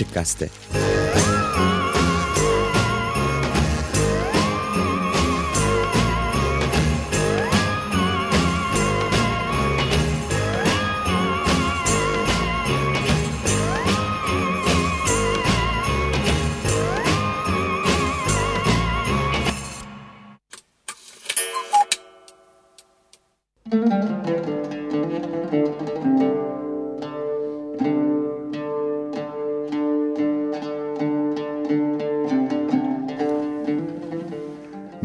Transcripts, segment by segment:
Açık Gazete.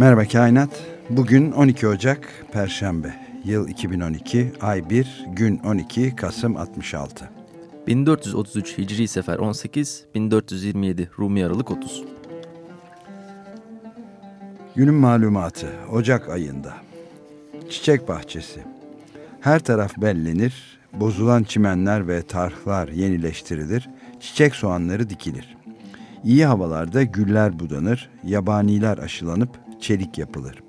Merhaba Kainat. Bugün 12 Ocak Perşembe. Yıl 2012, ay 1, gün 12, Kasım 66. 1433 Hicri Sefer 18, 1427 Rumi Aralık 30. Günün malumatı Ocak ayında. Çiçek bahçesi. Her taraf bellenir, bozulan çimenler ve tarhlar yenileştirilir, çiçek soğanları dikilir. İyi havalarda güller budanır, yabaniler aşılanıp çelik yapılır.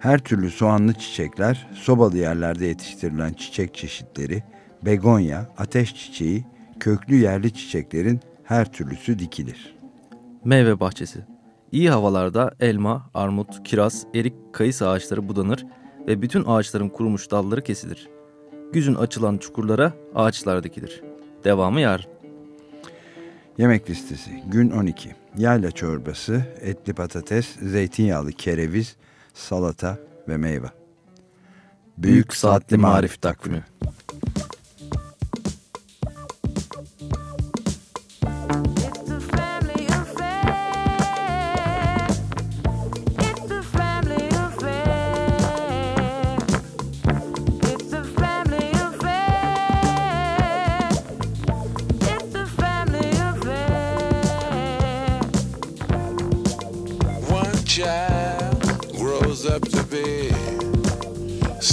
Her türlü soğanlı çiçekler, sobalı yerlerde yetiştirilen çiçek çeşitleri, begonya, ateş çiçeği, köklü yerli çiçeklerin her türlüsü dikilir. Meyve bahçesi. İyi havalarda elma, armut, kiraz, erik, kayısı ağaçları budanır ve bütün ağaçların kurumuş dalları kesilir. Güzün açılan çukurlara ağaçlar dikilir. Devamı yarın. Yemek listesi gün 12. Yayla çorbası, etli patates, zeytinyağlı kereviz, salata ve meyve. Büyük Saatli Marif Takvimi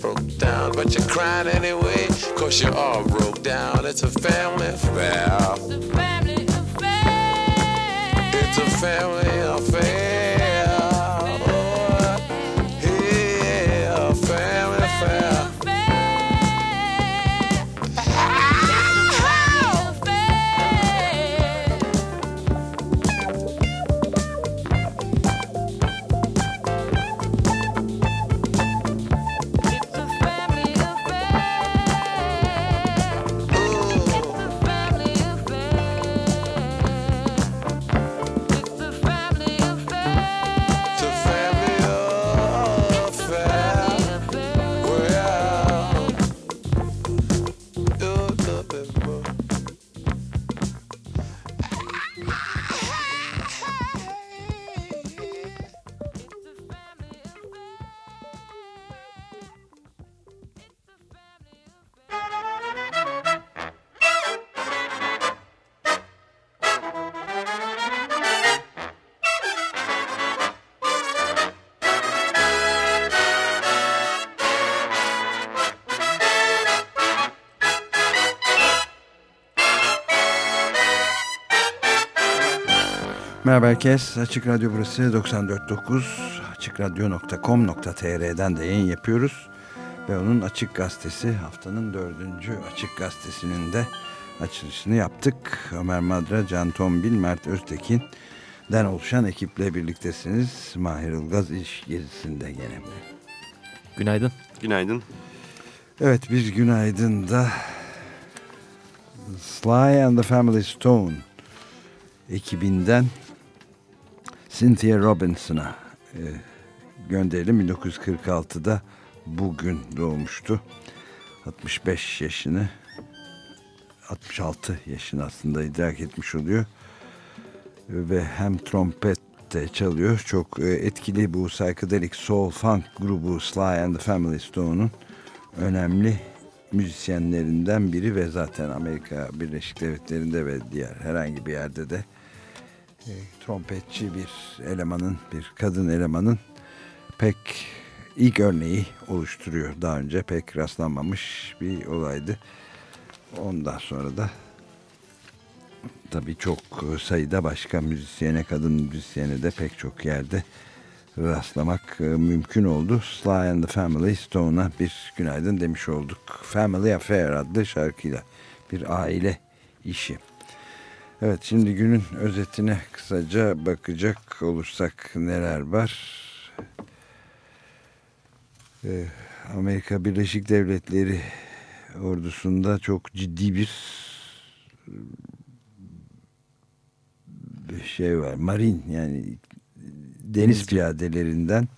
broke down. But you're crying anyway cause you're all broke down. It's a family affair. It's a family affair. It's a family affair. Merhaba herkes. Açık Radyo burası 94.9 açıkradyo.com.tr'den de yayın yapıyoruz. Ve onun Açık Gazetesi haftanın dördüncü Açık Gazetesi'nin de açılışını yaptık. Ömer Madra, Can Tombil, Mert Öztekin'den oluşan ekiple birliktesiniz. Mahir Ilgaz iş gezisinde gene. Günaydın. Günaydın. Evet biz günaydın da Sly and the Family Stone ekibinden Cynthia Robinson'a e, gönderelim. 1946'da bugün doğmuştu. 65 yaşını 66 yaşını aslında idrak etmiş oluyor. Ve hem trompet de çalıyor. Çok e, etkili bu psychedelic soul funk grubu Sly and the Family Stone'un önemli müzisyenlerinden biri ve zaten Amerika Birleşik Devletleri'nde ve diğer herhangi bir yerde de e, trompetçi bir elemanın, bir kadın elemanın pek ilk örneği oluşturuyor. Daha önce pek rastlanmamış bir olaydı. Ondan sonra da tabii çok sayıda başka müzisyene, kadın müzisyene de pek çok yerde rastlamak e, mümkün oldu. Sly and the Family Stone'a bir günaydın demiş olduk. Family Affair adlı şarkıyla bir aile işi. Evet şimdi günün özetine kısaca bakacak olursak neler var. Ee, Amerika Birleşik Devletleri ordusunda çok ciddi bir şey var. Marin yani deniz piyadelerinden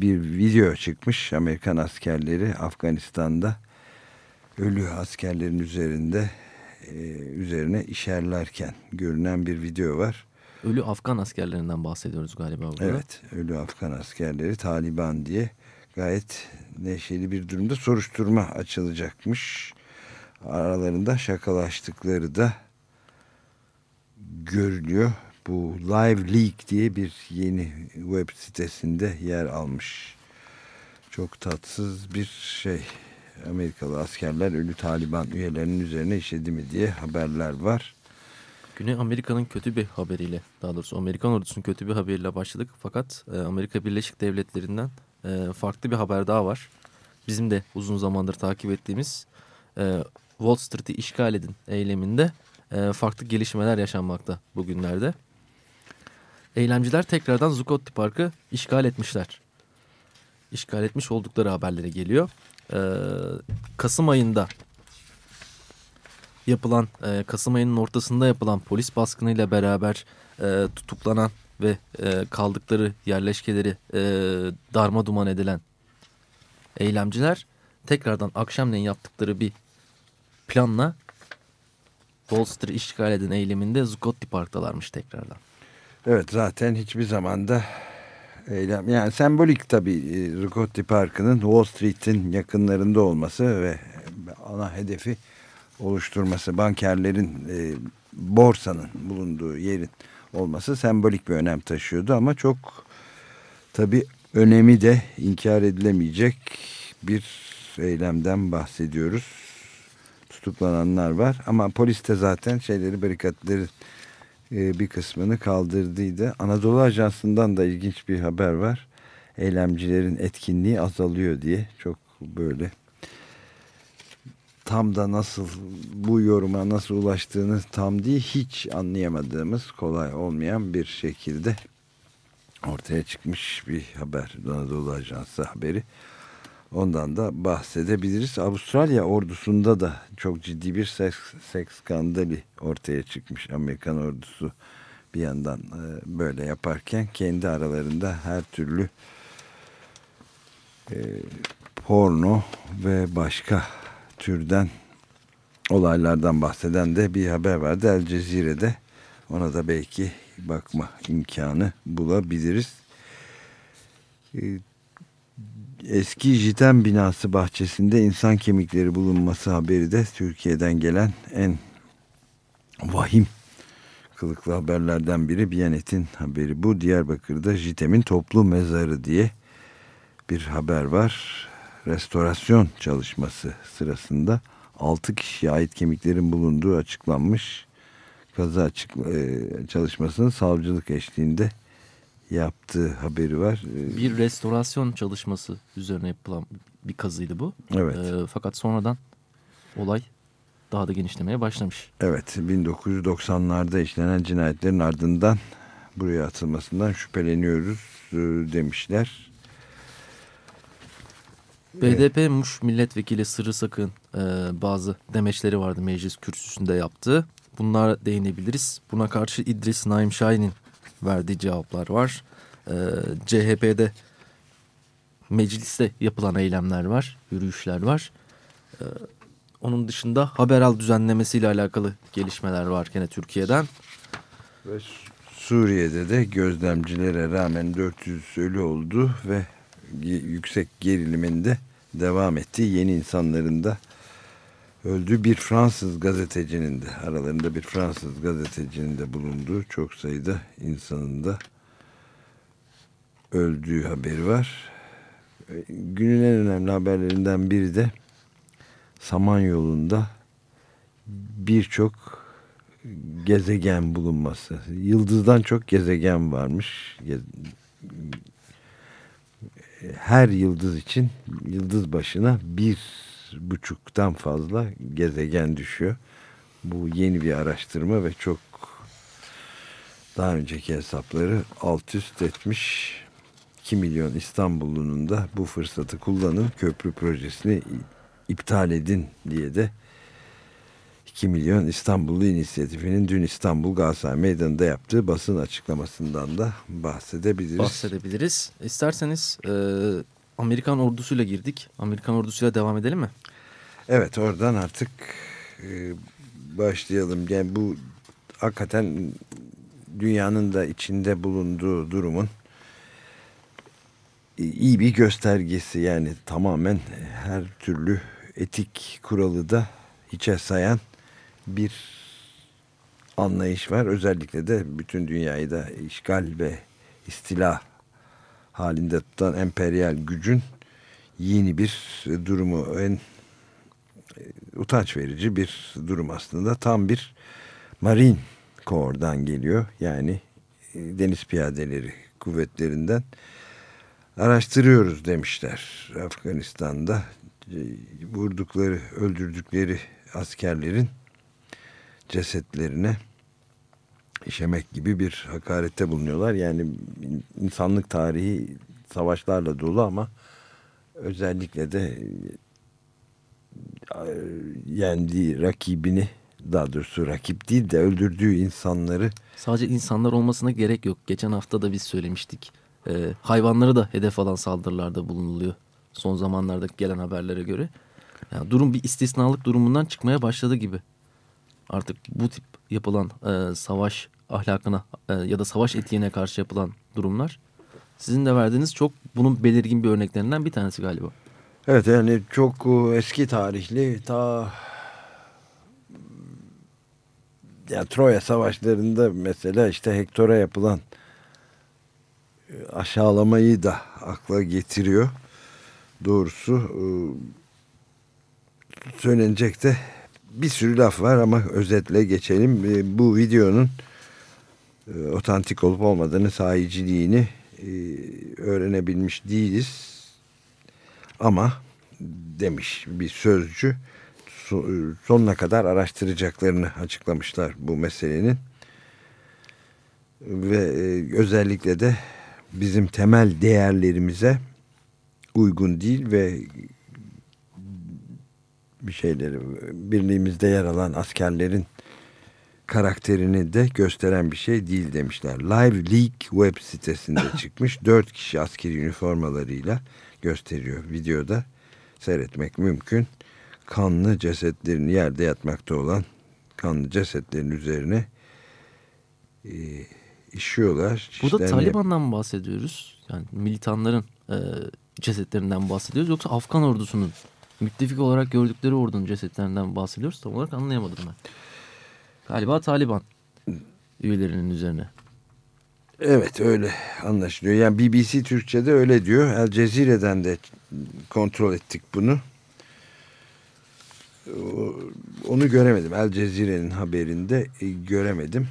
bir video çıkmış. Amerikan askerleri Afganistan'da ölü askerlerin üzerinde e, üzerine işerlerken görünen bir video var. Ölü Afgan askerlerinden bahsediyoruz galiba burada. Evet, ölü Afgan askerleri Taliban diye gayet neşeli bir durumda soruşturma açılacakmış. Aralarında şakalaştıkları da görülüyor. Bu Live Leak diye bir yeni web sitesinde yer almış. Çok tatsız bir şey. Amerikalı askerler ölü Taliban üyelerinin üzerine işledi mi diye haberler var. Güne Amerika'nın kötü bir haberiyle, daha doğrusu Amerikan ordusunun kötü bir haberiyle başladık. Fakat e, Amerika Birleşik Devletleri'nden e, farklı bir haber daha var. Bizim de uzun zamandır takip ettiğimiz e, Wall Street'i işgal edin eyleminde farklı gelişmeler yaşanmakta bugünlerde. Eylemciler tekrardan Zuccotti Park'ı işgal etmişler. İşgal etmiş oldukları haberleri geliyor. E, Kasım ayında yapılan, e, Kasım ayının ortasında yapılan polis baskınıyla beraber e, tutuklanan ve e, kaldıkları yerleşkeleri e, darma duman edilen eylemciler tekrardan akşamleyin yaptıkları bir planla Wall Street işgal eden eyleminde Zuccotti Park'talarmış tekrardan. Evet zaten hiçbir zamanda eylem yani sembolik tabii Zuccotti Parkı'nın Wall Street'in yakınlarında olması ve ana hedefi oluşturması bankerlerin e, borsanın bulunduğu yerin olması sembolik bir önem taşıyordu ama çok tabii önemi de inkar edilemeyecek bir eylemden bahsediyoruz. Tutuklananlar var ama polis de zaten şeyleri barikatları e, bir kısmını kaldırdıydı. Anadolu Ajansı'ndan da ilginç bir haber var. Eylemcilerin etkinliği azalıyor diye çok böyle tam da nasıl bu yoruma nasıl ulaştığını tam değil hiç anlayamadığımız kolay olmayan bir şekilde ortaya çıkmış bir haber Anadolu Ajansı haberi. Ondan da bahsedebiliriz. Avustralya ordusunda da çok ciddi bir seks, seks skandali ortaya çıkmış. Amerikan ordusu bir yandan e, böyle yaparken kendi aralarında her türlü e, porno ve başka türden olaylardan bahseden de bir haber vardı El Cezire'de. Ona da belki bakma imkanı bulabiliriz. Ee, eski Jiten binası bahçesinde insan kemikleri bulunması haberi de Türkiye'den gelen en vahim kılıklı haberlerden biri Biyanet'in haberi bu. Diyarbakır'da Jitem'in toplu mezarı diye bir haber var restorasyon çalışması sırasında 6 kişiye ait kemiklerin bulunduğu açıklanmış. kazı açık e, çalışmasının savcılık eşliğinde yaptığı haberi var. E, bir restorasyon çalışması üzerine yapılan bir kazıydı bu. Evet. E, fakat sonradan olay daha da genişlemeye başlamış. Evet 1990'larda işlenen cinayetlerin ardından buraya atılmasından şüpheleniyoruz e, demişler. BDP Muş Milletvekili Sırrı Sakın e, bazı demeçleri vardı meclis kürsüsünde yaptığı. Bunlara değinebiliriz. Buna karşı İdris Naim Şahin'in verdiği cevaplar var. E, CHP'de mecliste yapılan eylemler var, yürüyüşler var. E, onun dışında haberal düzenlemesiyle alakalı gelişmeler var gene Türkiye'den. Ve Suriye'de de gözlemcilere rağmen 400 ölü oldu ve yüksek gerilimin de devam ettiği yeni insanların da öldüğü bir Fransız gazetecinin de aralarında bir Fransız gazetecinin de bulunduğu çok sayıda insanın da öldüğü haberi var. Günün en önemli haberlerinden biri de Samanyolu'nda birçok gezegen bulunması. Yıldızdan çok gezegen varmış. Her yıldız için yıldız başına bir buçuktan fazla gezegen düşüyor. Bu yeni bir araştırma ve çok daha önceki hesapları alt üst etmiş. 2 milyon İstanbullunun da bu fırsatı kullanın köprü projesini iptal edin diye de 2 milyon İstanbullu inisiyatifinin dün İstanbul Galatasaray Meydanı'nda yaptığı basın açıklamasından da bahsedebiliriz. Bahsedebiliriz. İsterseniz e, Amerikan ordusuyla girdik. Amerikan ordusuyla devam edelim mi? Evet oradan artık e, başlayalım. Yani bu hakikaten dünyanın da içinde bulunduğu durumun iyi bir göstergesi. Yani tamamen her türlü etik kuralı da hiçe sayan bir anlayış var. Özellikle de bütün dünyayı da işgal ve istila halinde tutan emperyal gücün yeni bir durumu en e, utanç verici bir durum aslında. Tam bir Marine Corps'dan geliyor. Yani e, deniz piyadeleri kuvvetlerinden araştırıyoruz demişler Afganistan'da e, vurdukları, öldürdükleri askerlerin cesetlerine işemek gibi bir hakarette bulunuyorlar. Yani insanlık tarihi savaşlarla dolu ama özellikle de e, yendiği rakibini daha doğrusu rakip değil de öldürdüğü insanları sadece insanlar olmasına gerek yok. Geçen hafta da biz söylemiştik. Ee, hayvanları da hedef alan saldırılarda bulunuluyor. Son zamanlarda gelen haberlere göre. Yani durum bir istisnalık durumundan çıkmaya başladı gibi. Artık bu tip yapılan e, savaş ahlakına e, ya da savaş etiğine karşı yapılan durumlar sizin de verdiğiniz çok bunun belirgin bir örneklerinden bir tanesi galiba. Evet yani çok e, eski tarihli ta ya Troya savaşlarında mesela işte Hektor'a yapılan e, aşağılamayı da akla getiriyor. Doğrusu e, söylenecek de bir sürü laf var ama özetle geçelim. Bu videonun otantik olup olmadığını, sahiciliğini e, öğrenebilmiş değiliz. Ama demiş bir sözcü sonuna kadar araştıracaklarını açıklamışlar bu meselenin. Ve özellikle de bizim temel değerlerimize uygun değil ve bir şeyleri birliğimizde yer alan askerlerin karakterini de gösteren bir şey değil demişler. Live Leak web sitesinde çıkmış. Dört kişi askeri üniformalarıyla gösteriyor videoda. Seyretmek mümkün. Kanlı cesetlerin yerde yatmakta olan kanlı cesetlerin üzerine e, işiyorlar. Burada Taliban'dan mı bahsediyoruz? Yani militanların e, cesetlerinden bahsediyoruz yoksa Afgan ordusunun müttefik olarak gördükleri ordunun cesetlerinden bahsediyoruz. Tam olarak anlayamadım ben. Galiba Taliban üyelerinin üzerine. Evet öyle anlaşılıyor. Yani BBC Türkçe'de öyle diyor. El Cezire'den de kontrol ettik bunu. onu göremedim. El Cezire'nin haberinde e, göremedim.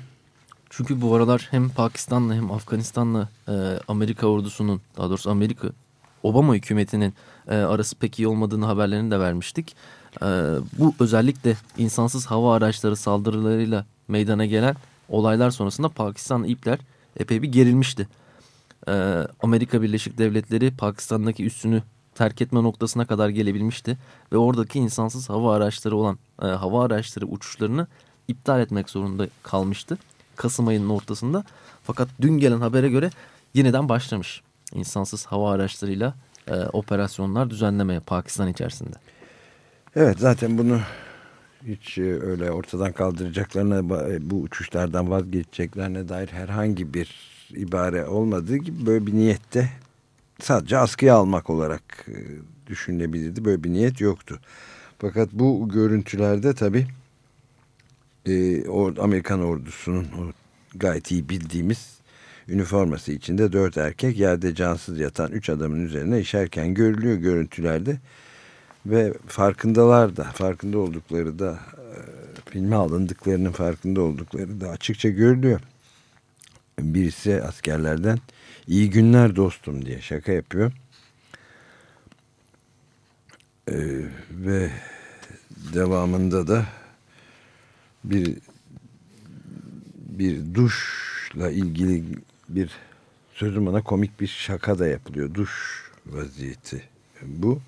Çünkü bu aralar hem Pakistan'la hem Afganistan'la e, Amerika ordusunun daha doğrusu Amerika Obama hükümetinin e, arası pek iyi olmadığını haberlerini de vermiştik. E, bu özellikle insansız hava araçları saldırılarıyla meydana gelen olaylar sonrasında Pakistan ipler epey bir gerilmişti. E, Amerika Birleşik Devletleri Pakistan'daki üssünü terk etme noktasına kadar gelebilmişti. Ve oradaki insansız hava araçları olan e, hava araçları uçuşlarını iptal etmek zorunda kalmıştı. Kasım ayının ortasında. Fakat dün gelen habere göre yeniden başlamış. insansız hava araçlarıyla e, operasyonlar düzenlemeye Pakistan içerisinde. Evet zaten bunu hiç e, öyle ortadan kaldıracaklarına e, bu uçuşlardan vazgeçeceklerine dair herhangi bir ibare olmadığı gibi böyle bir niyette sadece askıya almak olarak e, düşünülebilirdi. Böyle bir niyet yoktu. Fakat bu görüntülerde tabi e, Amerikan ordusunun o gayet iyi bildiğimiz üniforması içinde dört erkek yerde cansız yatan üç adamın üzerine işerken görülüyor görüntülerde. Ve farkındalar da farkında oldukları da e, filme alındıklarının farkında oldukları da açıkça görülüyor. Birisi askerlerden iyi günler dostum diye şaka yapıyor. Ee, ve devamında da bir bir duşla ilgili bir sözüm bana komik bir şaka da yapılıyor. Duş vaziyeti bu.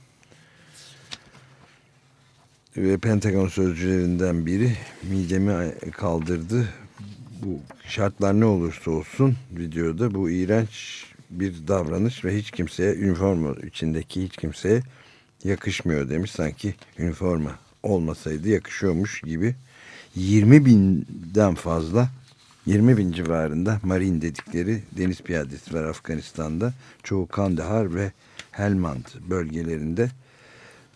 Ve Pentagon sözcülerinden biri midemi kaldırdı bu şartlar ne olursa olsun videoda bu iğrenç bir davranış ve hiç kimseye üniforma içindeki hiç kimseye yakışmıyor demiş. Sanki üniforma olmasaydı yakışıyormuş gibi 20 binden fazla 20 bin civarında Marin dedikleri deniz piyadesi var Afganistan'da. Çoğu Kandahar ve Helmand bölgelerinde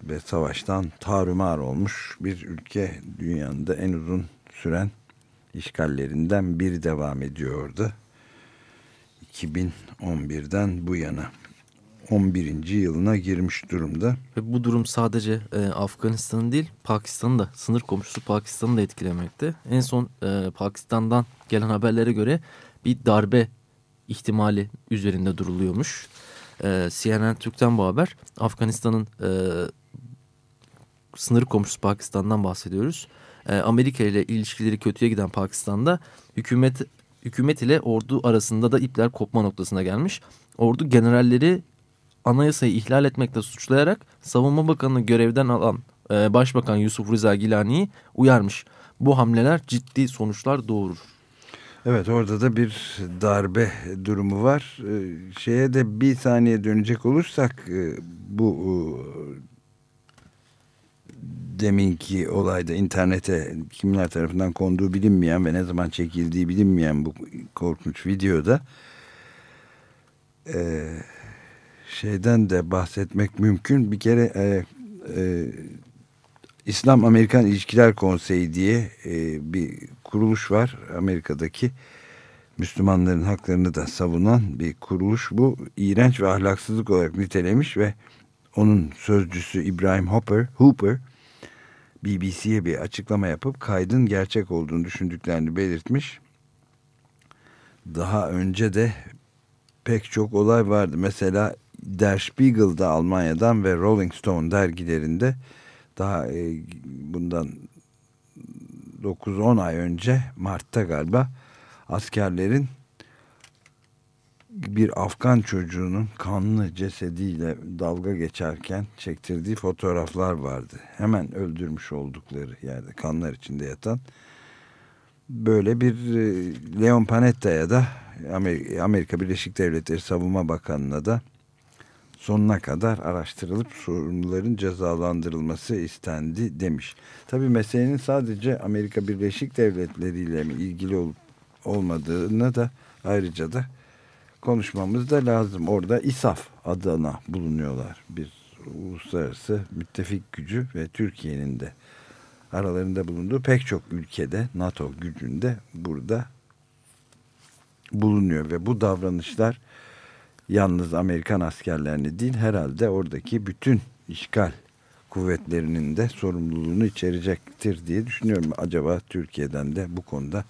ve savaştan tarumar olmuş bir ülke dünyanın da en uzun süren işgallerinden biri devam ediyordu. 2011'den bu yana 11. yılına girmiş durumda. Ve bu durum sadece e, Afganistan'ın değil Pakistan'ın da sınır komşusu Pakistan'ı da etkilemekte. En son e, Pakistan'dan gelen haberlere göre bir darbe ihtimali üzerinde duruluyormuş. E, CNN Türk'ten bu haber. Afganistan'ın e, sınır komşusu Pakistan'dan bahsediyoruz e, Amerika ile ilişkileri kötüye giden Pakistan'da hükümet hükümet ile ordu arasında da ipler kopma noktasına gelmiş. Ordu generalleri anayasayı ihlal etmekle suçlayarak savunma bakanını görevden alan e, Başbakan Yusuf Rıza Gilani'yi uyarmış. Bu hamleler ciddi sonuçlar doğurur. Evet orada da bir darbe durumu var. Ee, şeye de bir saniye dönecek olursak e, bu deminki olayda internete kimler tarafından konduğu bilinmeyen ve ne zaman çekildiği bilinmeyen bu korkunç videoda e, şeyden de bahsetmek mümkün. Bir kere e, e, İslam Amerikan İlişkiler Konseyi diye e, bir kuruluş var Amerika'daki Müslümanların haklarını da savunan bir kuruluş bu. iğrenç ve ahlaksızlık olarak nitelemiş ve onun sözcüsü İbrahim Hopper, Hooper BBC'ye bir açıklama yapıp kaydın gerçek olduğunu düşündüklerini belirtmiş. Daha önce de pek çok olay vardı. Mesela Der Spiegel'da Almanya'dan ve Rolling Stone dergilerinde daha e, bundan 9-10 ay önce Mart'ta galiba askerlerin bir Afgan çocuğunun kanlı cesediyle dalga geçerken çektirdiği fotoğraflar vardı. Hemen öldürmüş oldukları yerde kanlar içinde yatan. Böyle bir e, Leon Panetta'ya da Amerika Birleşik Devletleri Savunma Bakanı'na da sonuna kadar araştırılıp sorumluların cezalandırılması istendi demiş. Tabi meselenin sadece Amerika Birleşik Devletleri ile mi ilgili olup olmadığını da ayrıca da konuşmamız da lazım. Orada İSAF adına bulunuyorlar. Bir uluslararası müttefik gücü ve Türkiye'nin de aralarında bulunduğu pek çok ülkede NATO gücünde burada bulunuyor ve bu davranışlar yalnız Amerikan askerlerini değil herhalde oradaki bütün işgal kuvvetlerinin de sorumluluğunu içerecektir diye düşünüyorum. Acaba Türkiye'den de bu konuda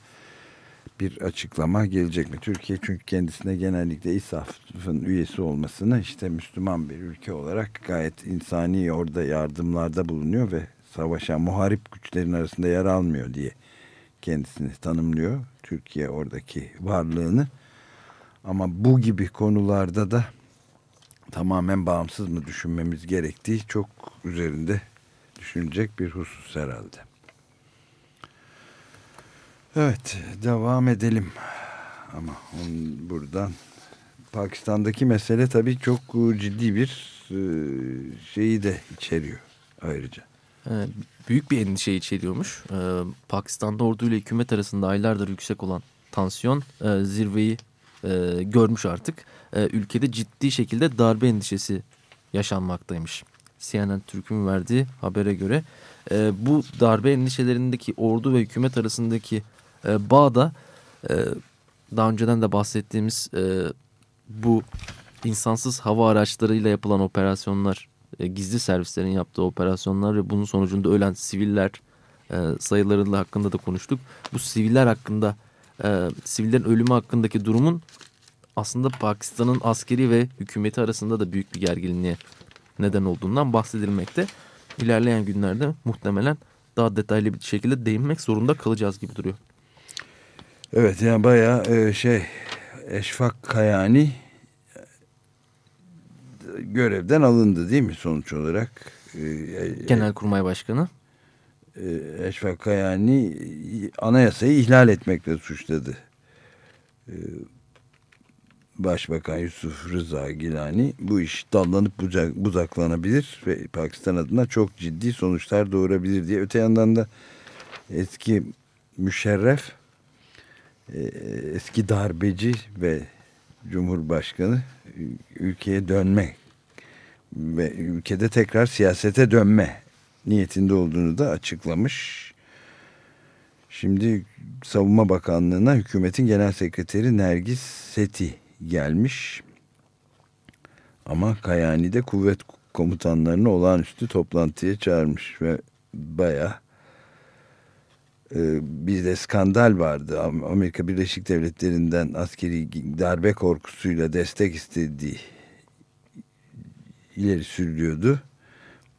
bir açıklama gelecek mi? Türkiye çünkü kendisine genellikle İSAF'ın üyesi olmasını işte Müslüman bir ülke olarak gayet insani orada yardımlarda bulunuyor ve savaşan muharip güçlerin arasında yer almıyor diye kendisini tanımlıyor. Türkiye oradaki varlığını. Ama bu gibi konularda da tamamen bağımsız mı düşünmemiz gerektiği çok üzerinde düşünecek bir husus herhalde. Evet devam edelim ama on, buradan Pakistan'daki mesele tabii çok ciddi bir e, şeyi de içeriyor ayrıca. Büyük bir endişe içeriyormuş. E, Pakistan'da ordu ile hükümet arasında aylardır yüksek olan tansiyon e, zirveyi görmüş artık. Ülkede ciddi şekilde darbe endişesi yaşanmaktaymış. CNN Türk'ün verdiği habere göre bu darbe endişelerindeki ordu ve hükümet arasındaki e, bağda e, daha önceden de bahsettiğimiz e, bu insansız hava araçlarıyla yapılan operasyonlar, e, gizli servislerin yaptığı operasyonlar ve bunun sonucunda ölen siviller e, sayılarıyla hakkında da konuştuk. Bu siviller hakkında, e, sivillerin ölümü hakkındaki durumun aslında Pakistan'ın askeri ve hükümeti arasında da büyük bir gerginliğe neden olduğundan bahsedilmekte. İlerleyen günlerde muhtemelen daha detaylı bir şekilde değinmek zorunda kalacağız gibi duruyor. Evet yani bayağı e, şey Eşfak Kayani görevden alındı değil mi sonuç olarak? E, e, Genelkurmay Başkanı. Eşfak Kayani anayasayı ihlal etmekle suçladı. Başbakan Yusuf Rıza Gilani bu iş dallanıp bucak, buzaklanabilir ve Pakistan adına çok ciddi sonuçlar doğurabilir diye. Öte yandan da eski müşerref e, eski darbeci ve Cumhurbaşkanı ülkeye dönme ve ülkede tekrar siyasete dönme niyetinde olduğunu da açıklamış. Şimdi Savunma Bakanlığı'na hükümetin genel sekreteri Nergis Seti gelmiş. Ama Kayani de kuvvet komutanlarını olağanüstü toplantıya çağırmış ve bayağı ee, bir de skandal vardı. Amerika Birleşik Devletleri'nden askeri darbe korkusuyla destek istediği ileri sürülüyordu.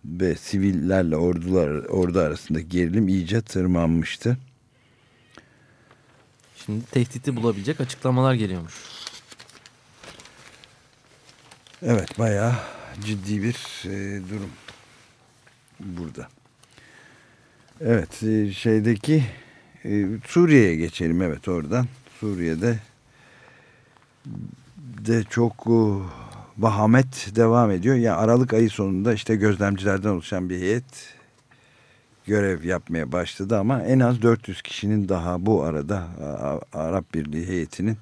Ve sivillerle ordular ordu arasındaki gerilim iyice tırmanmıştı. Şimdi tehditi bulabilecek açıklamalar geliyormuş. Evet bayağı ciddi bir e, durum burada. Evet e, şeydeki e, Suriye'ye geçelim evet oradan. Suriye'de de çok e, vahamet devam ediyor. Yani Aralık ayı sonunda işte gözlemcilerden oluşan bir heyet görev yapmaya başladı ama en az 400 kişinin daha bu arada Arap Birliği heyetinin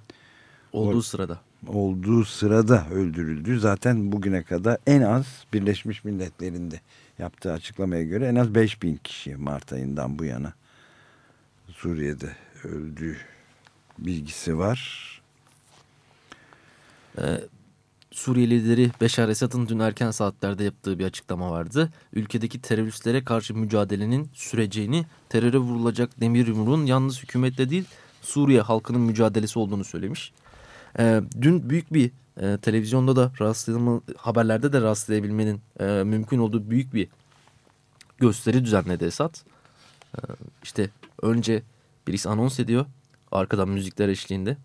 olduğu sırada olduğu sırada öldürüldü. Zaten bugüne kadar en az Birleşmiş Milletler'inde yaptığı açıklamaya göre en az 5000 kişi Mart ayından bu yana Suriye'de öldüğü bilgisi var. Ee, Suriye lideri Beşar Esad'ın dün erken saatlerde yaptığı bir açıklama vardı. Ülkedeki teröristlere karşı mücadelenin süreceğini, teröre vurulacak demir yumruğun yalnız hükümetle değil Suriye halkının mücadelesi olduğunu söylemiş. Ee, dün büyük bir e, televizyonda da rastlayalım, haberlerde de rastlayabilmenin e, mümkün olduğu büyük bir gösteri düzenledi Esat. E, işte önce birisi anons ediyor. Arkadan müzikler eşliğinde.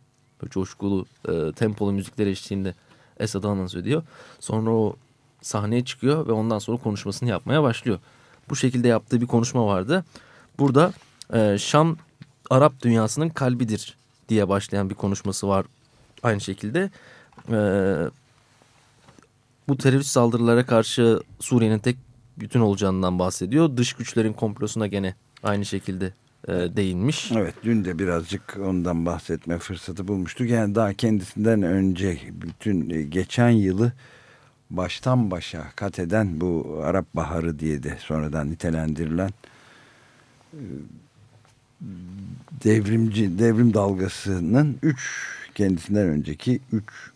Böyle coşkulu, e, tempolu müzikler eşliğinde Esad anons ediyor. Sonra o sahneye çıkıyor ve ondan sonra konuşmasını yapmaya başlıyor. Bu şekilde yaptığı bir konuşma vardı. Burada e, Şam Arap dünyasının kalbidir diye başlayan bir konuşması var aynı şekilde e, bu terörist saldırılara karşı Suriye'nin tek bütün olacağından bahsediyor. Dış güçlerin komplosuna gene aynı şekilde e, değinmiş. Evet dün de birazcık ondan bahsetme fırsatı bulmuştuk. Yani daha kendisinden önce bütün e, geçen yılı baştan başa kat eden bu Arap Baharı diye de sonradan nitelendirilen e, devrimci devrim dalgasının üç kendisinden önceki üç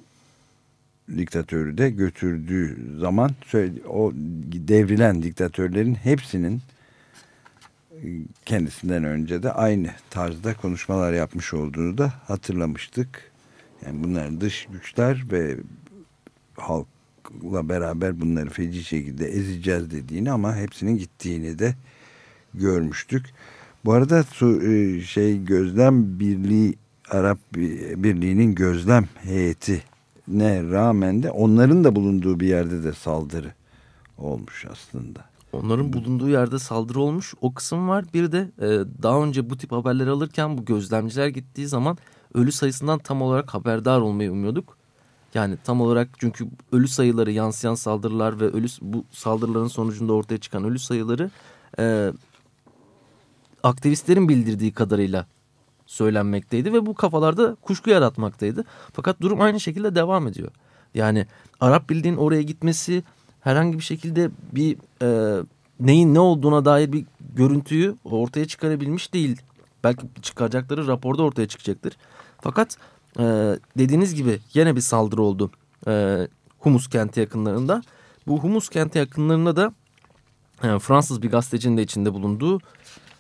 diktatörü de götürdüğü zaman o devrilen diktatörlerin hepsinin e, kendisinden önce de aynı tarzda konuşmalar yapmış olduğunu da hatırlamıştık. Yani bunlar dış güçler ve halkla beraber bunları feci şekilde ezeceğiz dediğini ama hepsinin gittiğini de görmüştük. Bu arada e, şey gözlem birliği Arap Birliği'nin gözlem heyeti ne rağmen de onların da bulunduğu bir yerde de saldırı olmuş aslında. Onların bulunduğu yerde saldırı olmuş o kısım var. Bir de e, daha önce bu tip haberleri alırken bu gözlemciler gittiği zaman ölü sayısından tam olarak haberdar olmayı umuyorduk. Yani tam olarak çünkü ölü sayıları yansıyan saldırılar ve ölü bu saldırıların sonucunda ortaya çıkan ölü sayıları e, aktivistlerin bildirdiği kadarıyla söylenmekteydi ve bu kafalarda kuşku yaratmaktaydı. Fakat durum aynı şekilde devam ediyor. Yani Arap Birliği'nin oraya gitmesi herhangi bir şekilde bir e, neyin ne olduğuna dair bir görüntüyü ortaya çıkarabilmiş değil. Belki çıkaracakları raporda ortaya çıkacaktır. Fakat e, dediğiniz gibi yine bir saldırı oldu e, Humus kenti yakınlarında. Bu Humus kenti yakınlarında da e, Fransız bir gazetecinin de içinde bulunduğu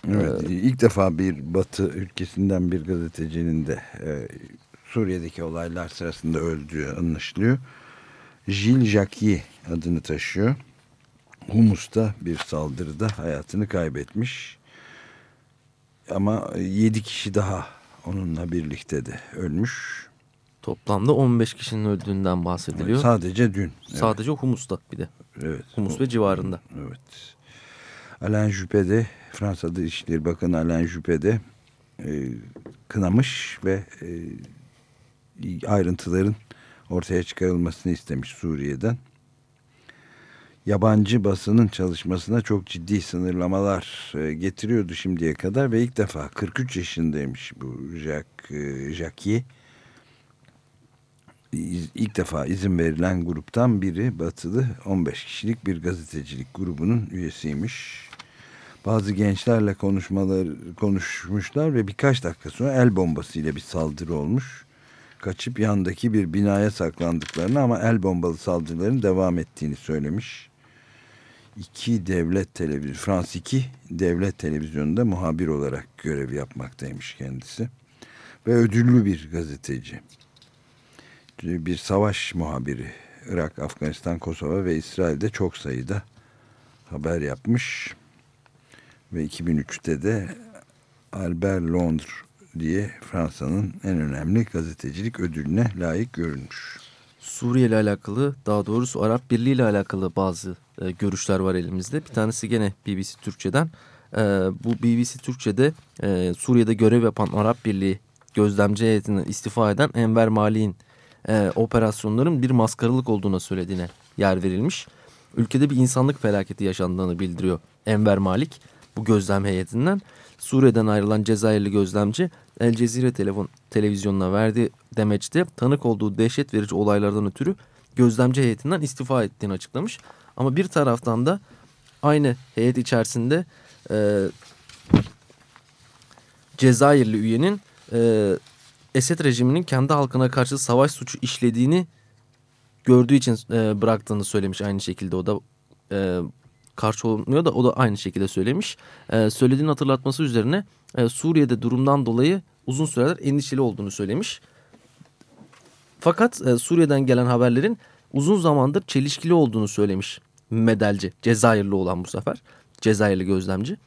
Evet, ee, ilk defa bir Batı ülkesinden bir gazetecinin de e, Suriye'deki olaylar sırasında öldüğü anlaşılıyor. Gilles Jacquier adını taşıyor. Humus'ta bir saldırıda hayatını kaybetmiş. Ama yedi kişi daha onunla birlikte de ölmüş. Toplamda 15 kişinin öldüğünden bahsediliyor. Evet, sadece dün. Sadece evet. Humus'ta bir de. Evet. Humus ve civarında. Evet. Alain Juppé de Fransa Dışişleri Bakanı Alain Juppé de e, kınamış ve e, ayrıntıların ortaya çıkarılmasını istemiş Suriye'den. Yabancı basının çalışmasına çok ciddi sınırlamalar e, getiriyordu şimdiye kadar ve ilk defa 43 yaşındaymış bu Jacques, e, Jacquier. İlk defa izin verilen gruptan biri batılı 15 kişilik bir gazetecilik grubunun üyesiymiş. Bazı gençlerle konuşmalar konuşmuşlar ve birkaç dakika sonra el bombasıyla bir saldırı olmuş. Kaçıp yandaki bir binaya saklandıklarını ama el bombalı saldırıların devam ettiğini söylemiş. İki devlet televizyon, Frans 2 devlet televizyonunda muhabir olarak görev yapmaktaymış kendisi. Ve ödüllü bir gazeteci. Bir savaş muhabiri. Irak, Afganistan, Kosova ve İsrail'de çok sayıda haber yapmış ve 2003'te de Albert Londres diye Fransa'nın en önemli gazetecilik ödülüne layık görülmüş. Suriye ile alakalı daha doğrusu Arap Birliği ile alakalı bazı e, görüşler var elimizde. Bir tanesi gene BBC Türkçe'den. E, bu BBC Türkçe'de e, Suriye'de görev yapan Arap Birliği gözlemci heyetinden istifa eden Enver Mali'nin e, operasyonların bir maskaralık olduğuna söylediğine yer verilmiş. Ülkede bir insanlık felaketi yaşandığını bildiriyor Enver Malik bu gözlem heyetinden. Suriye'den ayrılan Cezayirli gözlemci El Cezire telefon, televizyonuna verdiği demeçte tanık olduğu dehşet verici olaylardan ötürü gözlemci heyetinden istifa ettiğini açıklamış. Ama bir taraftan da aynı heyet içerisinde e, Cezayirli üyenin e, Esed rejiminin kendi halkına karşı savaş suçu işlediğini gördüğü için e, bıraktığını söylemiş aynı şekilde o da e, karşı olmuyor da o da aynı şekilde söylemiş. E, söylediğini hatırlatması üzerine e, Suriye'de durumdan dolayı uzun süredir endişeli olduğunu söylemiş. Fakat e, Suriye'den gelen haberlerin uzun zamandır çelişkili olduğunu söylemiş Medelci, Cezayirli olan bu sefer. Cezayirli gözlemci.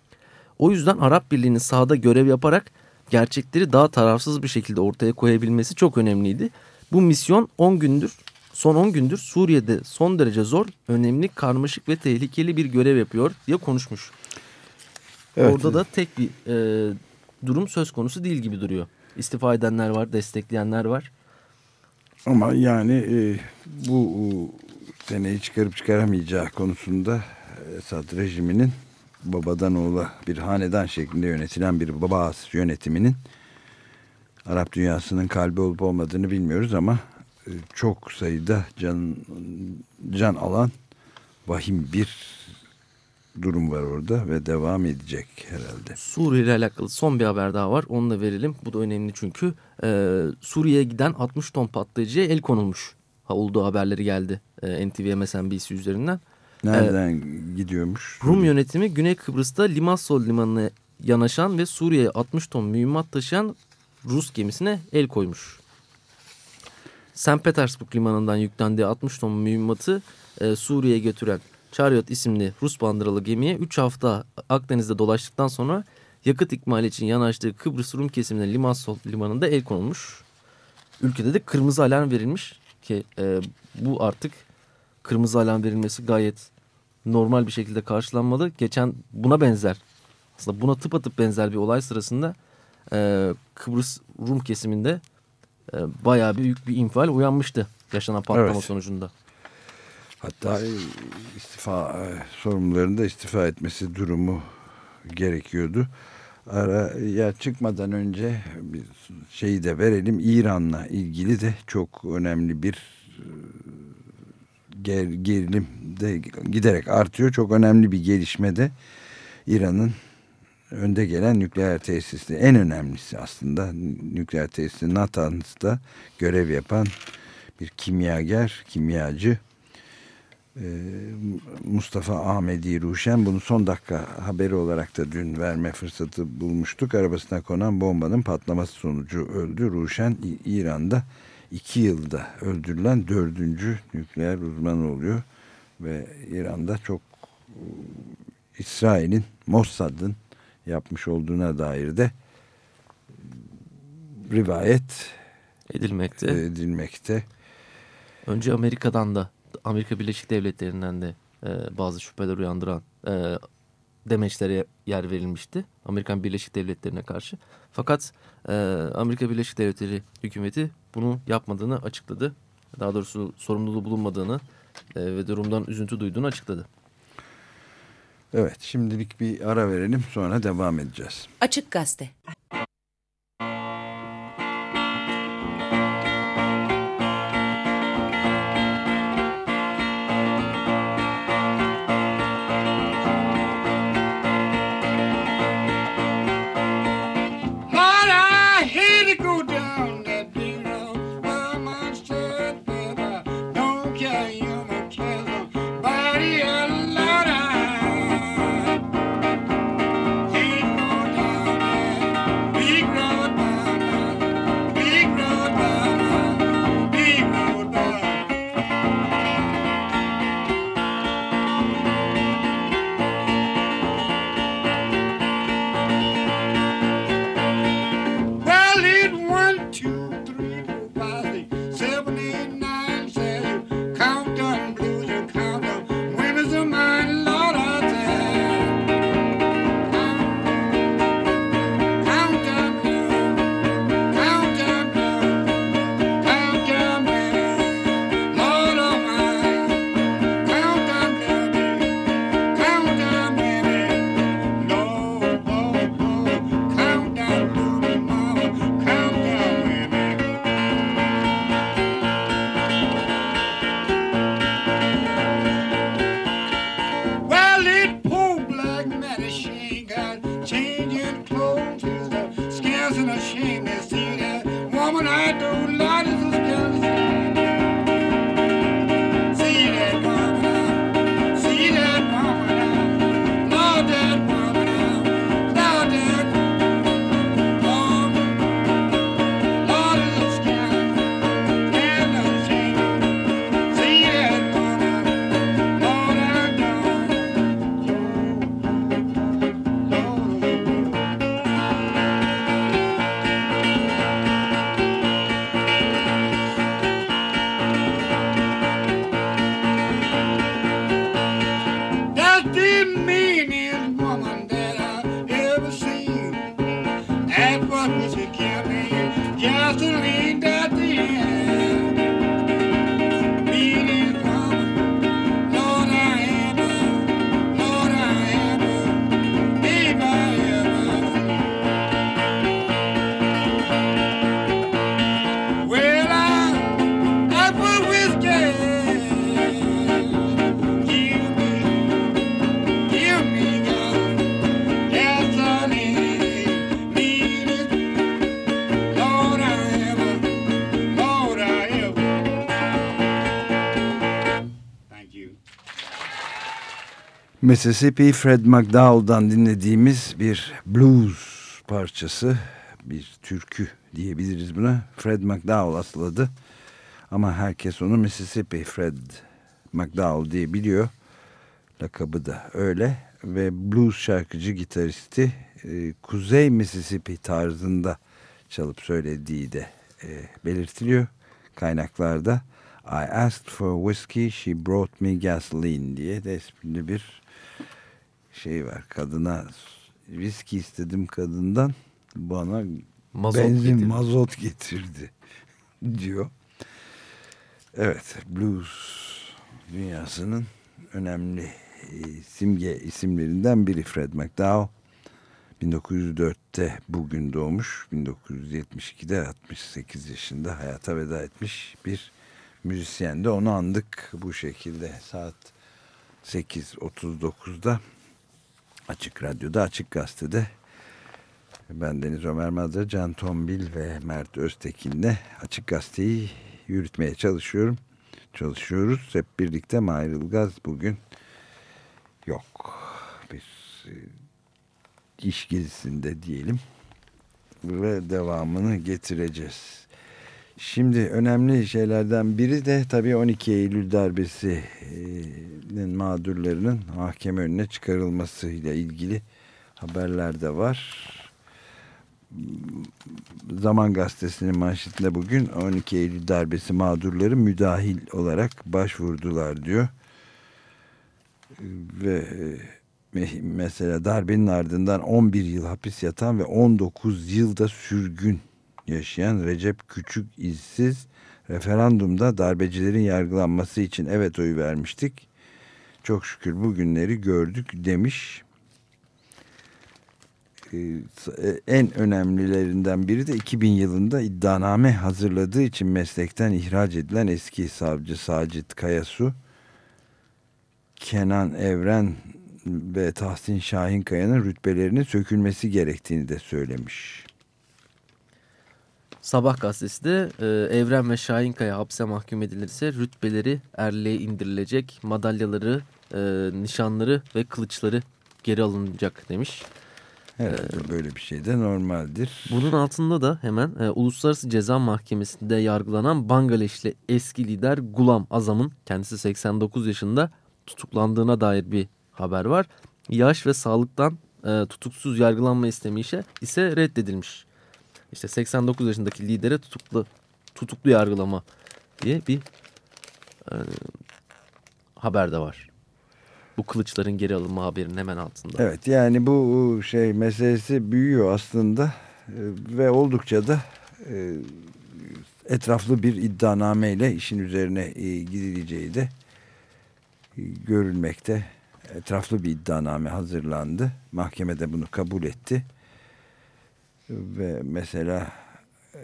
O yüzden Arap Birliği'nin sahada görev yaparak gerçekleri daha tarafsız bir şekilde ortaya koyabilmesi çok önemliydi. Bu misyon 10 gündür son 10 gündür Suriye'de son derece zor, önemli, karmaşık ve tehlikeli bir görev yapıyor diye konuşmuş. Evet. Orada da tek bir e, durum söz konusu değil gibi duruyor. İstifa edenler var, destekleyenler var. Ama yani e, bu seneyi çıkarıp çıkaramayacağı konusunda Esad rejiminin babadan oğula bir hanedan şeklinde yönetilen bir baba yönetiminin Arap dünyasının kalbi olup olmadığını bilmiyoruz ama çok sayıda can can alan vahim bir durum var orada ve devam edecek herhalde. Suriye ile alakalı son bir haber daha var. Onu da verelim. Bu da önemli çünkü e, Suriye'ye giden 60 ton patlayıcıya el konulmuş. olduğu haberleri geldi e, NTV MSNBC üzerinden. Nereden ee, gidiyormuş? Rum yönetimi Güney Kıbrıs'ta Limassol limanına yanaşan ve Suriye'ye 60 ton mühimmat taşıyan Rus gemisine el koymuş. St. Petersburg limanından yüklendiği 60 ton mühimmatı e, Suriye'ye götüren Chariot isimli Rus bandıralı gemiye 3 hafta Akdeniz'de dolaştıktan sonra yakıt ikmali için yanaştığı Kıbrıs Rum kesimine Limassol limanında el konulmuş. Ülkede de kırmızı alarm verilmiş ki e, bu artık kırmızı alarm verilmesi gayet normal bir şekilde karşılanmalı. Geçen buna benzer aslında buna tıpatıp benzer bir olay sırasında e, Kıbrıs Rum kesiminde e, bayağı büyük bir infial uyanmıştı yaşanan patlama evet. sonucunda. Hatta istifa e, sorumlularında istifa etmesi durumu gerekiyordu. Ara ya çıkmadan önce bir şeyi de verelim. İran'la ilgili de çok önemli bir e, ger, gerilim de giderek artıyor. Çok önemli bir gelişme de İran'ın önde gelen nükleer tesisli en önemlisi aslında nükleer tesisi Natanz'da görev yapan bir kimyager, kimyacı e, Mustafa Ahmedi Ruşen bunu son dakika haberi olarak da dün verme fırsatı bulmuştuk. Arabasına konan bombanın patlaması sonucu öldü. Ruşen İran'da iki yılda öldürülen dördüncü nükleer uzman oluyor. Ve İran'da çok İsrail'in Mossad'ın yapmış olduğuna dair de rivayet edilmekte. edilmekte. Önce Amerika'dan da Amerika Birleşik Devletleri'nden de e, bazı şüpheler uyandıran e, demeçlere yer verilmişti. Amerikan Birleşik Devletleri'ne karşı. Fakat e, Amerika Birleşik Devletleri hükümeti bunu yapmadığını açıkladı. Daha doğrusu sorumluluğu bulunmadığını e, ve durumdan üzüntü duyduğunu açıkladı. Evet şimdilik bir ara verelim sonra devam edeceğiz. Açık Gazete Mississippi Fred McDowell'dan dinlediğimiz bir blues parçası, bir türkü diyebiliriz buna. Fred McDowell asıl adı ama herkes onu Mississippi Fred McDowell diye biliyor. Lakabı da öyle ve blues şarkıcı gitaristi e, Kuzey Mississippi tarzında çalıp söylediği de e, belirtiliyor kaynaklarda. I asked for whiskey, she brought me gasoline diye de esprili bir şey var. Kadına viski istedim kadından bana mazot benzin getirdi. mazot getirdi diyor. Evet blues dünyasının önemli e, simge isimlerinden biri Fred McDowell. 1904'te bugün doğmuş. 1972'de 68 yaşında hayata veda etmiş bir müzisyen de onu andık bu şekilde saat 8.39'da Açık Radyo'da Açık Gazete'de ben Deniz Ömer Madra, Can Tombil ve Mert Öztekin'le Açık Gazete'yi yürütmeye çalışıyorum. Çalışıyoruz. Hep birlikte Mahir Ilgaz bugün yok. Bir e, iş gezisinde diyelim. Ve devamını getireceğiz. Şimdi önemli şeylerden biri de tabii 12 Eylül darbesinin mağdurlarının mahkeme önüne çıkarılmasıyla ilgili haberler de var. Zaman Gazetesi'nin manşetinde bugün 12 Eylül darbesi mağdurları müdahil olarak başvurdular diyor. Ve e, mesela darbenin ardından 11 yıl hapis yatan ve 19 yılda sürgün yaşayan Recep Küçük izsiz referandumda darbecilerin yargılanması için evet oyu vermiştik. Çok şükür bu günleri gördük demiş. Ee, e, en önemlilerinden biri de 2000 yılında iddianame hazırladığı için meslekten ihraç edilen eski savcı Sacit Kayasu, Kenan Evren ve Tahsin Şahinkaya'nın rütbelerinin sökülmesi gerektiğini de söylemiş. Sabah gazetesi de e, Evren ve Şahinkaya hapse mahkum edilirse rütbeleri erliğe indirilecek, madalyaları, e, nişanları ve kılıçları geri alınacak demiş. Evet ee, böyle bir şey de normaldir. Bunun altında da hemen e, Uluslararası Ceza Mahkemesi'nde yargılanan Bangladeşli eski lider Gulam Azam'ın kendisi 89 yaşında tutuklandığına dair bir haber var. Yaş ve sağlıktan e, tutuksuz yargılanma istemi ise, ise reddedilmiş işte 89 yaşındaki lidere tutuklu tutuklu yargılama diye bir e, haber de var. Bu kılıçların geri alınma haberinin hemen altında. Evet yani bu şey meselesi büyüyor aslında e, ve oldukça da e, etraflı bir iddianameyle işin üzerine e, gidileceği de e, görülmekte. Etraflı bir iddianame hazırlandı. Mahkemede bunu kabul etti ve mesela e,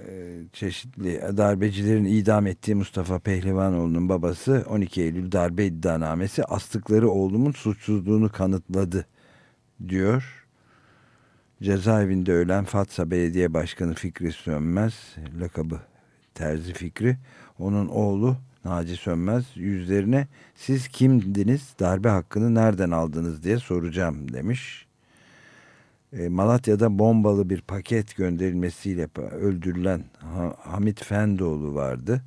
çeşitli darbecilerin idam ettiği Mustafa Pehlivanoğlu'nun babası 12 Eylül darbe iddianamesi astıkları oğlumun suçsuzluğunu kanıtladı diyor. Cezaevinde ölen Fatsa Belediye Başkanı Fikri Sönmez lakabı Terzi Fikri onun oğlu Naci Sönmez yüzlerine siz kimdiniz darbe hakkını nereden aldınız diye soracağım demiş. E, Malatya'da bombalı bir paket gönderilmesiyle öldürülen Hamit Fendoğlu vardı.